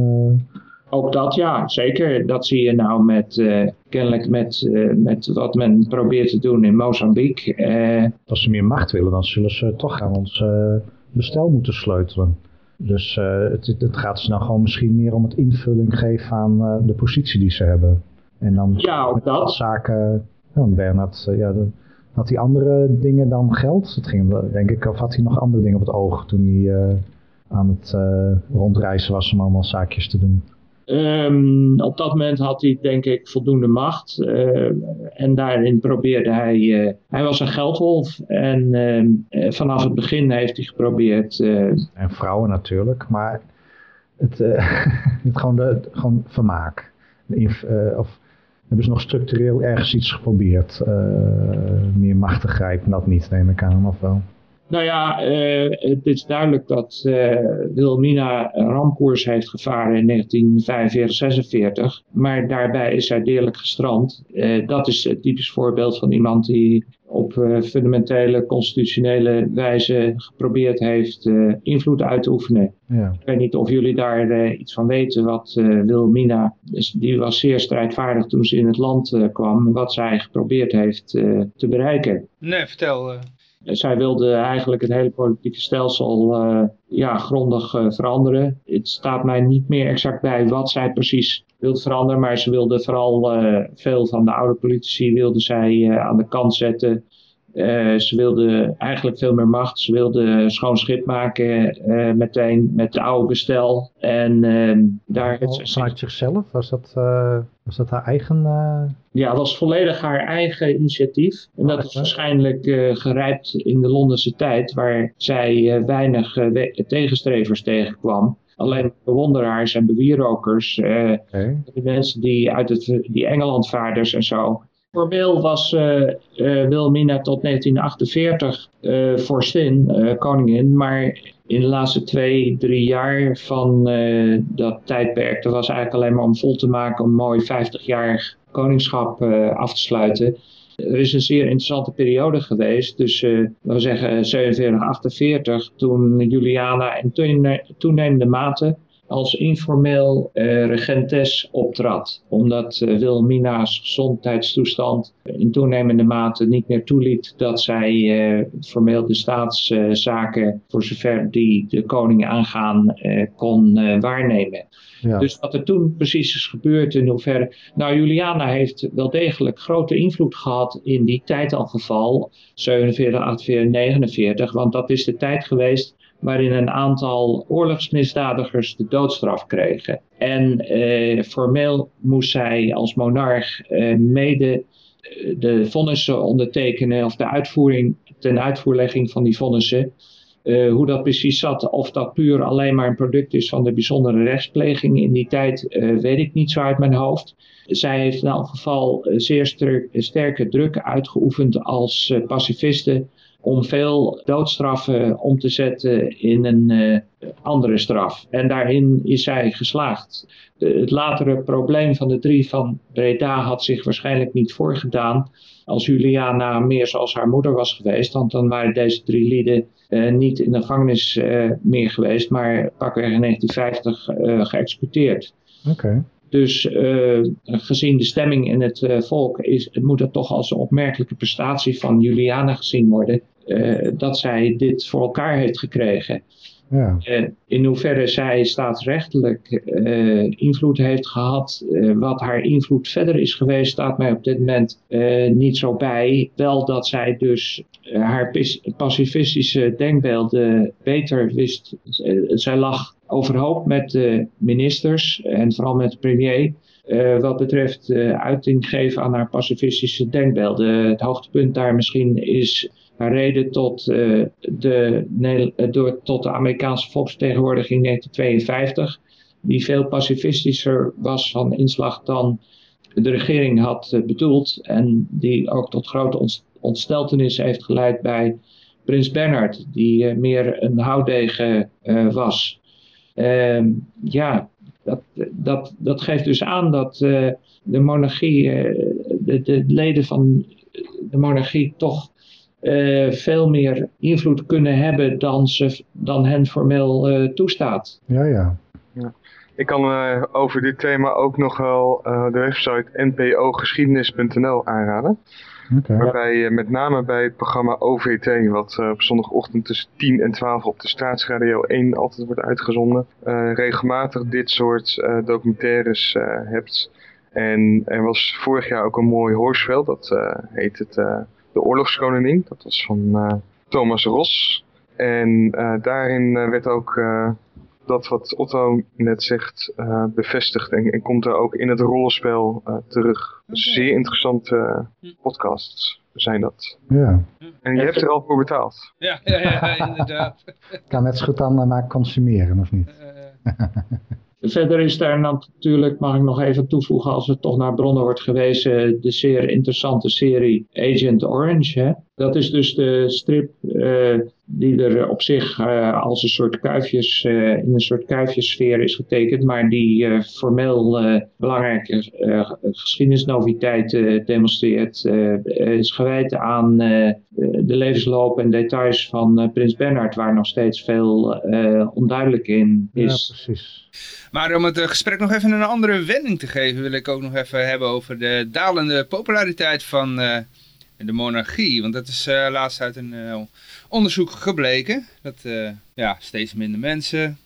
Ook dat, ja, zeker. Dat zie je nou met, uh, kennelijk met, uh, met wat men probeert te doen in Mozambique. Als ze meer macht willen, dan zullen ze toch aan ons bestel moeten sleutelen. Dus het, het gaat ze nou gewoon misschien meer om het invulling geven aan de positie die ze hebben. En dan ja, ook dat. zaken, ja, Bernard, ja, de, had hij andere dingen dan geld? Dat ging, denk ik, of had hij nog andere dingen op het oog toen hij aan het rondreizen was om allemaal zaakjes te doen? Um, op dat moment had hij denk ik voldoende macht uh, en daarin probeerde hij, uh, hij was een geldwolf en uh, vanaf het begin heeft hij geprobeerd. en vrouwen natuurlijk, maar het, [laughs] het gewoon, de, gewoon vermaak. of hebben ze nog structureel ergens iets geprobeerd, meer macht te grijpen, dat niet neem ik aan, of wel? Nou ja, uh, het is duidelijk dat uh, Wilhelmina een ramkoers heeft gevaren in 1945-46. Maar daarbij is zij deerlijk gestrand. Uh, dat is het typisch voorbeeld van iemand die op fundamentele constitutionele wijze geprobeerd heeft invloed uit te oefenen. Ja. Ik weet niet of jullie daar iets van weten wat Wilhelmina, dus die was zeer strijdvaardig toen ze in het land kwam, wat zij geprobeerd heeft te bereiken. Nee, vertel zij wilde eigenlijk het hele politieke stelsel uh, ja, grondig uh, veranderen. Het staat mij niet meer exact bij wat zij precies wilde veranderen, maar ze wilde vooral uh, veel van de oude politici wilde zij aan de kant zetten. Ze wilde eigenlijk veel meer macht. Ze wilde schoon schip maken meteen met het oude bestel. En ehm, daar... Vanuit zichzelf? Was dat, was dat haar eigen... Ja, dat was volledig haar eigen initiatief. En dat is waarschijnlijk uh, gerijpt in de Londense tijd, waar zij uh, weinig uh, tegenstrevers tegenkwam. Alleen bewonderaars en bewierokers, okay. de mensen die uit het, die Engelandvaarders en zo. Formeel was Wilhelmina tot 1948 vorstin, koningin, maar in de laatste twee, drie jaar van uh, dat tijdperk, dat was eigenlijk alleen maar om vol te maken om mooi 50-jarig koningschap uh, af te sluiten. Er is een zeer interessante periode geweest tussen, we zeggen, 47, 48, toen Juliana in toenemende mate als informeel uh, regentes optrad. Omdat Wilhelmina's gezondheidstoestand in toenemende mate niet meer toeliet dat zij uh, formeel de staatszaken, voor zover die de koning aangaan, kon waarnemen. Ja. Dus wat er toen precies is gebeurd in hoeverre... Nou, Juliana heeft wel degelijk grote invloed gehad in die tijd al geval. 47, 48, 49. Want dat is de tijd geweest waarin een aantal oorlogsmisdadigers de doodstraf kregen. En eh, formeel moest zij als monarch eh, mede eh, de vonnissen ondertekenen of de uitvoering ten uitvoerlegging van die vonnissen. Uh, hoe dat precies zat, of dat puur alleen maar een product is van de bijzondere rechtspleging in die tijd, uh, weet ik niet zo uit mijn hoofd. Zij heeft in elk geval zeer sterke druk uitgeoefend als uh, pacifiste om veel doodstraffen om te zetten in een uh, andere straf. En daarin is zij geslaagd. Het latere probleem van de drie van Breda had zich waarschijnlijk niet voorgedaan als Juliana meer zoals haar moeder was geweest. Want dan waren deze drie lieden uh, niet in de gevangenis uh, meer geweest, maar pakweg in 1950 geëxecuteerd. Oké. Dus uh, gezien de stemming in het uh, volk is, moet het toch als een opmerkelijke prestatie van Juliana gezien worden. Uh, dat zij dit voor elkaar heeft gekregen. Ja. in hoeverre zij staatsrechtelijk invloed heeft gehad, wat haar invloed verder is geweest, staat mij op dit moment niet zo bij. Wel dat zij dus haar pacifistische denkbeelden beter wist. zij lag overhoop met de ministers en vooral met de premier. Uh, wat betreft uh, uiting geven aan haar pacifistische denkbeelden. Het hoogtepunt daar misschien is haar reden tot, uh, de, door, tot de Amerikaanse volksvertegenwoordiging in 1952, die veel pacifistischer was van inslag dan de regering had bedoeld en die ook tot grote ontsteltenis heeft geleid bij prins Bernhard, die meer een houdegen was. Ehm, ja, dat, dat, dat geeft dus aan dat uh, de monarchie, uh, de, de, leden van de monarchie toch uh, veel meer invloed kunnen hebben dan, ze, dan hen formeel toestaat. Ja, ja. ja. Ik kan over dit thema ook nog wel de website npogeschiedenis.nl aanraden. Waarbij uh, met name bij het programma OVT, wat uh, op zondagochtend tussen 10 en 12 op de Staatsradio 1 altijd wordt uitgezonden, uh, regelmatig dit soort documentaires hebt. En er was vorig jaar ook een mooi hoorspel, dat heet het De Oorlogskoningin. Dat was van Thomas Ros. En daarin werd ook dat wat Otto net zegt uh, bevestigt en, en, komt er ook in het rollenspel uh, terug. Okay. Zeer interessante uh, podcasts zijn dat. Ja. En je hebt er al voor betaald. Ja, ja, ja inderdaad. [laughs] kan net zo goed dan maar consumeren, of niet? [laughs] Verder is daar natuurlijk, mag ik nog even toevoegen, als er toch naar bronnen wordt gewezen, de zeer interessante serie Agent Orange. Hè? Dat is dus de strip uh, die er op zich uh, als een soort kuifjes, uh, in een soort kuifjessfeer is getekend, maar die formeel belangrijke geschiedenisnoviteiten demonstreert. is gewijd aan de levensloop en details van Prins Bernhard, waar nog steeds veel onduidelijk in is. Ja, precies. Maar om het gesprek nog even een andere wending te geven, wil ik ook nog even hebben over de dalende populariteit van de monarchie. Want dat is uh, laatst uit een uh, onderzoek gebleken. Dat uh, ja, steeds minder mensen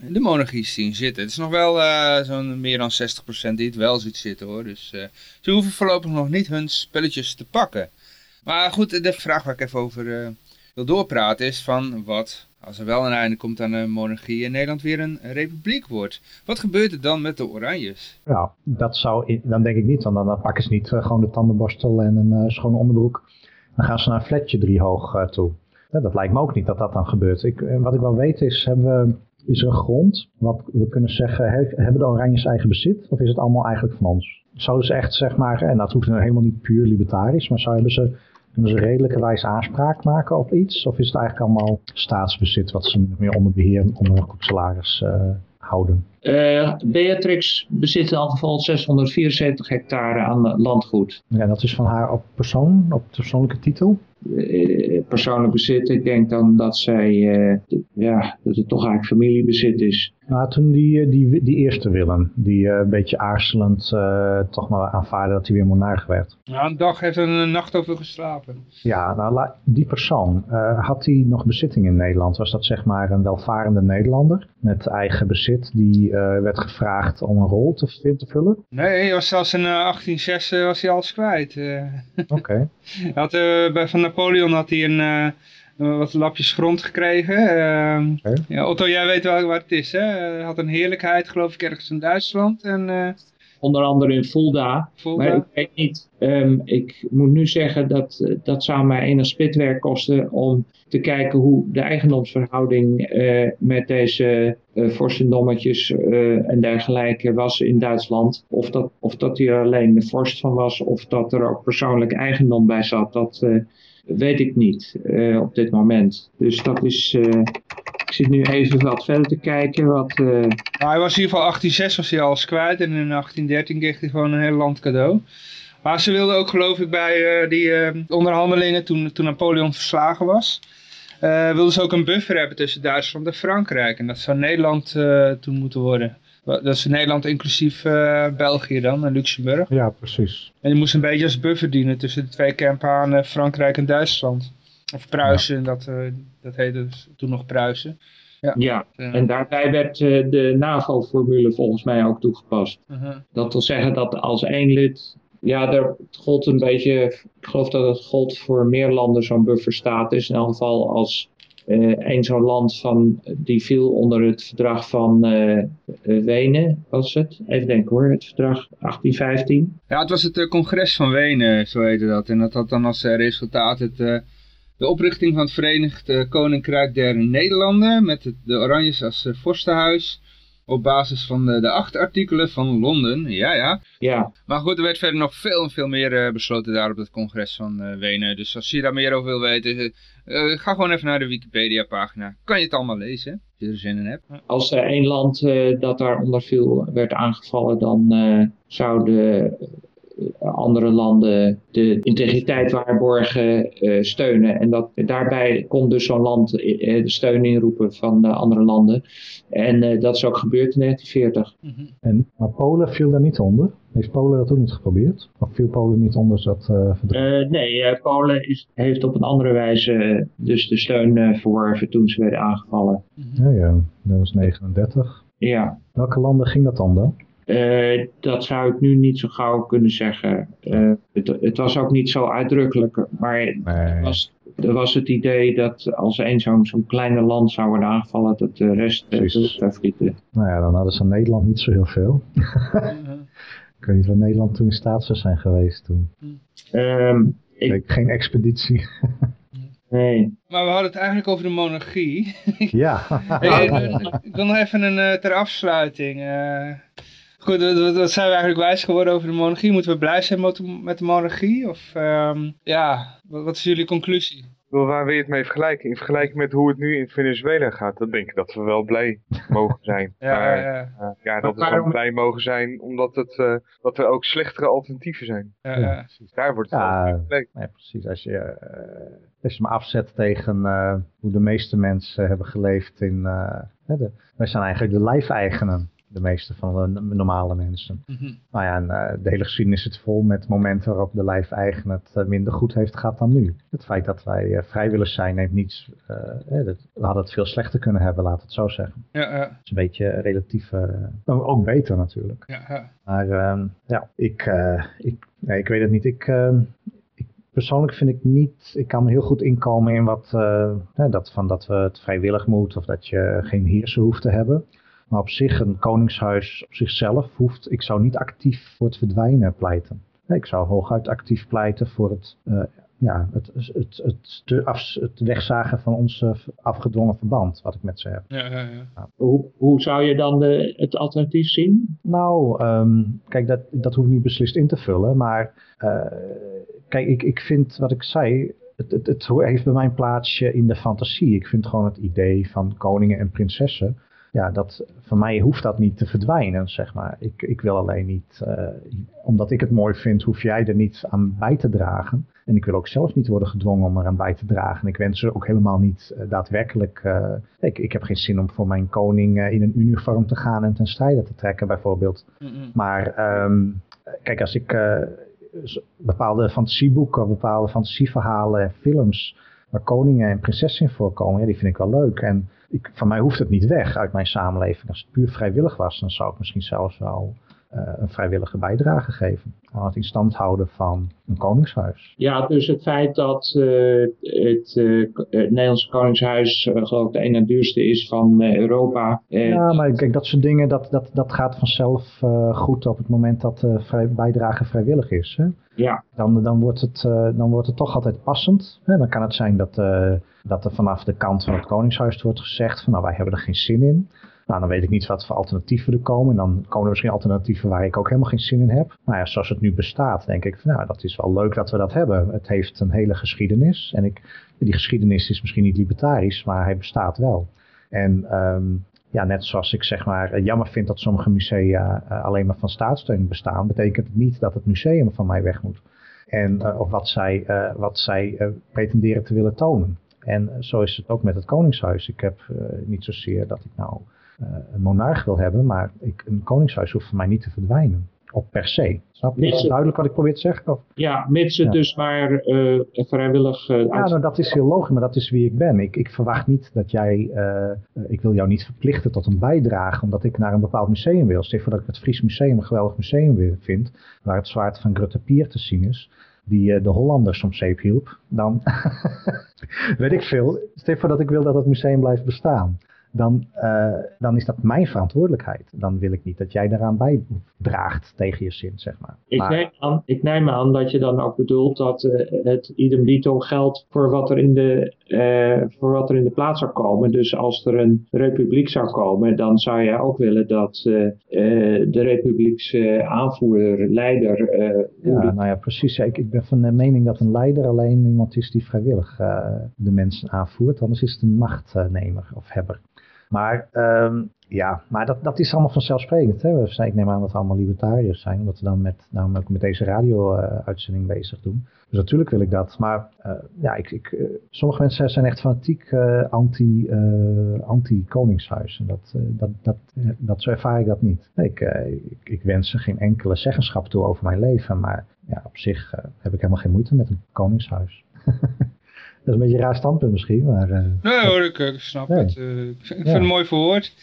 de monarchie zien zitten. Het is nog wel zo'n meer dan 60% die het wel ziet zitten hoor. Dus ze hoeven voorlopig nog niet hun spelletjes te pakken. Maar goed, de vraag waar ik even over wil doorpraten is van wat als er wel een einde komt aan een monarchie en Nederland weer een republiek wordt. Wat gebeurt er dan met de Oranjes? Ja, dat zou, dan denk ik niet, want dan, pakken ze niet uh, gewoon de tandenborstel en een uh, schone onderbroek. Dan gaan ze naar een flatje driehoog uh, toe. Ja, dat lijkt me ook niet dat dat dan gebeurt. Ik, wat ik wel weet is, hebben we, is er een grond wat we kunnen zeggen, hebben de Oranjes eigen bezit of is het allemaal eigenlijk van ons? Zouden ze echt, zeg maar, en dat hoeft helemaal niet puur libertarisch, maar zou hebben ze Kunnen ze redelijke wijze aanspraak maken op iets? Of is het eigenlijk allemaal staatsbezit wat ze of meer onder beheer, onder een goed salaris eh, houden? Eh, Beatrix bezit in elk geval 674 hectare aan landgoed. Ja, dat is van haar op persoon, op persoonlijke titel? Eh, persoonlijk bezit, ik denk dan dat zij, eh, ja, dat het toch eigenlijk familiebezit is. Nou, toen die, eh, die, die eerste Willem, die eh, een beetje aarzelend eh, toch maar aanvaarde dat hij weer monarch werd. Ja, een dag heeft er een nacht over geslapen. Ja, nou, die persoon, eh, had hij nog bezitting in Nederland? Was dat zeg maar een welvarende Nederlander met eigen bezit die eh, werd gevraagd om een rol te, in te vullen? Nee, hij was zelfs in eh, 1806 eh, was hij alles kwijt. eh. [laughs] Oké. Had, eh, bij, van Napoleon had hij een, eh, eh, wat lapjes grond gekregen. Ehm, ja, Otto, jij weet wel waar het is, hè? Hij had een heerlijkheid, geloof ik, ergens in Duitsland. En eh Onder andere in Fulda. Fulda. Maar ik weet niet, ehm, ik moet nu zeggen dat eh, dat zou mij enig spitwerk kosten om te kijken hoe de eigendomsverhouding eh, met deze eh vorstendommetjes eh, en dergelijke was in Duitsland. Of dat, of dat hij er alleen de vorst van was of dat er ook persoonlijk eigendom bij zat, dat weet ik niet op dit moment. Dus dat is, ik zit nu even wat verder te kijken wat... eh, Nou, hij was in ieder geval 1806 was hij alles kwijt en in 1813 kreeg hij gewoon een heel land cadeau. Maar ze wilden ook geloof ik bij eh, die eh, onderhandelingen toen, toen Napoleon verslagen was, eh, wilden ze ook een buffer hebben tussen Duitsland en Frankrijk. En dat zou Nederland eh, toen moeten worden. Dat is Nederland inclusief eh, België dan en Luxemburg. Ja, precies. En die moest een beetje als buffer dienen tussen de twee kampen aan eh, Frankrijk en Duitsland. Of Pruisen, dat, eh, dat heette dus toen nog Pruisen. ja, Eh, En daarbij werd eh, de NAVO-formule volgens mij ook toegepast. uh-huh. Dat wil zeggen dat als één lid, ja, er gold een beetje, ik geloof dat het gold voor meer landen zo'n bufferstatus. In elk geval als één zo'n land van, die viel onder het verdrag van eh, Wenen, was het? Even denken hoor, het verdrag 1815. Ja, het was het congres van Wenen, zo heette dat. En dat had dan als resultaat het, de oprichting van het Verenigd Koninkrijk der Nederlanden. Met de Oranjes als eh, vorstenhuis. Op basis van de, de acht artikelen van Londen. Ja, ja. Ja, Maar goed, er werd verder nog veel en veel meer eh, besloten daar op het congres van eh, Wenen. Dus als je daar meer over wil weten, ga gewoon even naar de Wikipedia pagina. Kan je het allemaal lezen, als je er zin in hebt. als er één land dat daaronder viel werd aangevallen, dan zouden eh, andere landen de integriteit waarborgen eh, steunen. En dat, daarbij kon dus zo'n land eh, de steun inroepen van eh, andere landen. En eh, dat is ook gebeurd in 1940. Mhm. En, maar Polen viel daar niet onder? Heeft Polen dat ook niet geprobeerd? Of viel Polen niet onder dat eh verdrag? Eh, nee, eh, Polen is, heeft op een andere wijze eh, dus de steun eh, verworven toen ze werden aangevallen. Ja, ja, dat was 39. Ja, Welke landen ging dat dan dan? Eh, dat zou ik nu niet zo gauw kunnen zeggen. Eh, het, het was ook niet zo uitdrukkelijk, maar Nee. er was, er was het idee dat als één zo'n kleine land zou worden aangevallen, dat de rest eh, zou vliegen. Nou ja, dan hadden ze in Nederland niet zo heel veel. [laughs] Ik weet niet of Nederland toen in staat zou zijn geweest toen. Ehm, ik, Ik, geen expeditie. [laughs] nee. Maar we hadden het eigenlijk over de monarchie. ja. [laughs] Hey, eh, ik wil nog even een eh, ter afsluiting. eh. Goed, wat, zijn we eigenlijk wijs geworden over de monarchie? Moeten we blij zijn met de, monarchie? Of ehm, ja, wat, wat is jullie conclusie? Ik bedoel, Waar wil je het mee vergelijken? In vergelijking met hoe het nu in Venezuela gaat, dan denk ik dat we wel blij [laughs] mogen zijn. Ja, Maar, ja, ja, eh, ja, dat we waarom- gewoon blij mogen zijn, omdat het, eh, dat er ook slechtere alternatieven zijn. ja, ja. Daar wordt het Ja, wel. Nee, precies. Als je, eh, als je me afzet tegen eh, hoe de meeste mensen hebben geleefd in... eh, hè, de, wij zijn eigenlijk de lijfeigenen, de meeste van de normale mensen. Mhm. Nou ja, en eh, de hele geschiedenis zit vol met momenten waarop de lijfeigenaar het eh, minder goed heeft gehad dan nu. Het feit dat wij eh, vrijwillig zijn neemt niets... eh, we hadden het veel slechter kunnen hebben, laat het zo zeggen. ja, ja, Het is een beetje relatief... ook beter natuurlijk. ja, ja. Maar ehm, ja, ik, ik, nee, ik weet het niet. Ik, ehm, ik, persoonlijk vind ik niet, ik kan me heel goed inkomen in wat, dat, van dat we het vrijwillig moet of dat je geen heerser hoeft te hebben. Maar op zich, een koningshuis op zichzelf hoeft, ik zou niet actief voor het verdwijnen pleiten. Ik zou hooguit actief pleiten voor het, eh, ja, het, het, het, het, af- het wegzagen van ons eh, afgedwongen verband, wat ik met ze heb. ja, ja, ja. Hoe, hoe zou je dan de, het alternatief zien? Nou, ehm, kijk, dat, dat hoef ik niet beslist in te vullen. Maar eh, kijk, ik, ik vind wat ik zei, het, het, het heeft bij mij een plaatsje in de fantasie. Ik vind gewoon het idee van koningen en prinsessen, ja, dat, voor mij hoeft dat niet te verdwijnen, zeg maar. Ik, ik wil alleen niet, uh, omdat ik het mooi vind, hoef jij er niet aan bij te dragen. En ik wil ook zelf niet worden gedwongen om eraan bij te dragen. En ik wens ze ook helemaal niet uh, daadwerkelijk. Uh, ik, ik heb geen zin om voor mijn koning in een uniform te gaan en ten strijde te trekken, bijvoorbeeld. Mm. Maar um, kijk, als ik bepaalde fantasieboeken, bepaalde fantasieverhalen en films waar koningen en prinsessen in voorkomen, ja, die vind ik wel leuk. En ik, van mij hoeft het niet weg uit mijn samenleving. Als het puur vrijwillig was, dan zou ik misschien zelfs wel een vrijwillige bijdrage geven aan het in stand houden van een koningshuis. Ja, dus het feit dat uh, het, uh, het Nederlandse koningshuis geloof ik de ene duurste is van Europa. ja, maar kijk, dat soort dingen, dat, dat, dat gaat vanzelf goed op het moment dat de vrij, bijdrage vrijwillig is. Hè? Ja. Dan, dan, wordt het, dan wordt het toch altijd passend. Hè? Dan kan het zijn dat, dat er vanaf de kant van het koningshuis wordt gezegd van nou wij hebben er geen zin in. Nou, dan weet ik niet wat voor alternatieven er komen. En dan komen er misschien alternatieven waar ik ook helemaal geen zin in heb. Nou ja, zoals het nu bestaat, denk ik, nou, dat is wel leuk dat we dat hebben. Het heeft een hele geschiedenis. En ik, die geschiedenis is misschien niet libertarisch, maar hij bestaat wel. En um, ja, net zoals ik zeg maar jammer vind dat sommige musea uh, alleen maar van staatssteun bestaan, betekent het niet dat het museum van mij weg moet. En, uh, of wat zij, wat zij pretenderen te willen tonen. En zo is het ook met het Koningshuis. Ik heb niet zozeer dat ik nou een monarch wil hebben, maar ik, een koningshuis hoeft voor mij niet te verdwijnen. Of per se. Snap je? Is duidelijk wat ik probeer te zeggen? Of? Ja, mits het ja. dus maar uh, vrijwillig... Uh, ja, nou, dat is heel logisch, maar dat is wie ik ben. Ik, ik verwacht niet dat jij... Uh, ik wil jou niet verplichten tot een bijdrage, omdat ik naar een bepaald museum wil. Stel voor dat ik het Fries Museum een geweldig museum vind, waar het zwaard van Grutte Pier te zien is die de Hollanders om zeep hielp, dan [laughs] weet ik veel. Stel voor dat ik wil dat het museum blijft bestaan dan, uh, dan is dat mijn verantwoordelijkheid. Dan wil ik niet dat jij daaraan bijdraagt tegen je zin, zeg maar. Ik, maar, neem, aan, ik neem aan dat je dan ook bedoelt dat uh, het idem dito geldt voor wat, er in de, uh, voor wat er in de plaats zou komen. Dus als er een republiek zou komen, dan zou jij ook willen dat de republiekse aanvoerder, leider... ja, nou ja, precies. Ik, ik ben van de mening dat een leider alleen iemand is die vrijwillig de mensen aanvoert. Anders is het een machtnemer of hebber. Maar, um, ja, maar dat, dat is allemaal vanzelfsprekend. Hè? Ik neem aan dat we allemaal libertariërs zijn, omdat we dan met, ook met deze radio-uitzending bezig doen. Dus natuurlijk wil ik dat. Maar uh, ja, ik, ik, uh, sommige mensen zijn echt fanatiek anti, anti-koningshuis. en dat, dat, dat, dat, zo ervaar ik dat niet. Ik, ik, ik wens ze geen enkele zeggenschap toe over mijn leven. Maar ja, op zich heb ik helemaal geen moeite met een koningshuis. [laughs] Dat is een beetje een raar standpunt misschien, maar... Uh, nee hoor, ik, ik snap nee. het. Uh, ik vind, het mooi verwoord.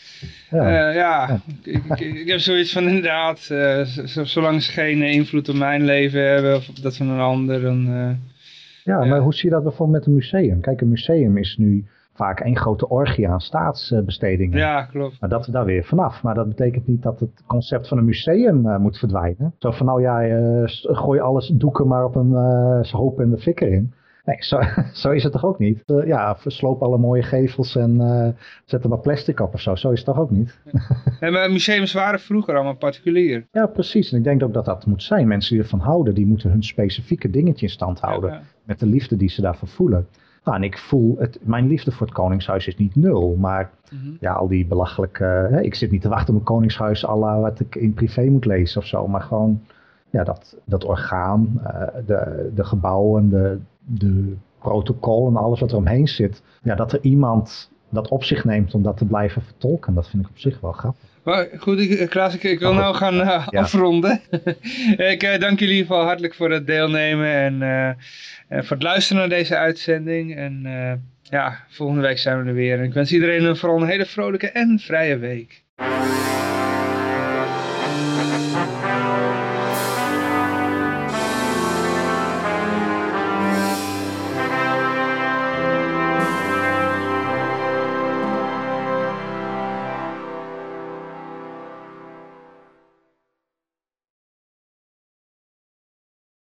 Ja, ja. Ik, ik, ik, heb zoiets van inderdaad, zolang ze geen invloed op mijn leven hebben of op dat van een ander, dan... ja, maar hoe zie je dat bijvoorbeeld met een museum? Kijk, een museum is nu vaak één grote orgie aan staatsbestedingen. Ja, klopt. Maar dat we daar weer vanaf. Maar dat betekent niet dat het concept van een museum uh, moet verdwijnen. Zo van nou ja, uh, gooi alles doeken maar op een uh, hoop in de fik erin. Nee, zo, [laughs] zo, is het toch ook niet? Uh, ja, versloop alle mooie gevels en uh, zet er maar plastic op of zo. Zo is het toch ook niet? Ja, maar museums waren vroeger allemaal particulier. Ja, precies. En ik denk ook dat dat moet zijn. Mensen die ervan houden, die moeten hun specifieke dingetje in stand houden. Ja, ja. Met de liefde die ze daarvoor voelen. Nou, en ik voel, het, mijn liefde voor het Koningshuis is niet nul. Maar mm -hmm. ja, al die belachelijke... Hè, ik zit niet te wachten op een Koningshuis à wat ik in privé moet lezen of zo. Maar gewoon ja, dat, dat orgaan, uh, de, de gebouwen, de, de protocol en alles wat er omheen zit. Ja, dat er iemand dat op zich neemt om dat te blijven vertolken. Dat vind ik op zich wel grappig. Maar goed, ik, Klaas, ik, ik wil nou gaan uh, ja. afronden. [laughs] ik uh, dank jullie in ieder geval hartelijk voor het deelnemen en uh, voor het luisteren naar deze uitzending. En ja, volgende week zijn we er weer. En ik wens iedereen een, vooral een hele vrolijke en vrije week.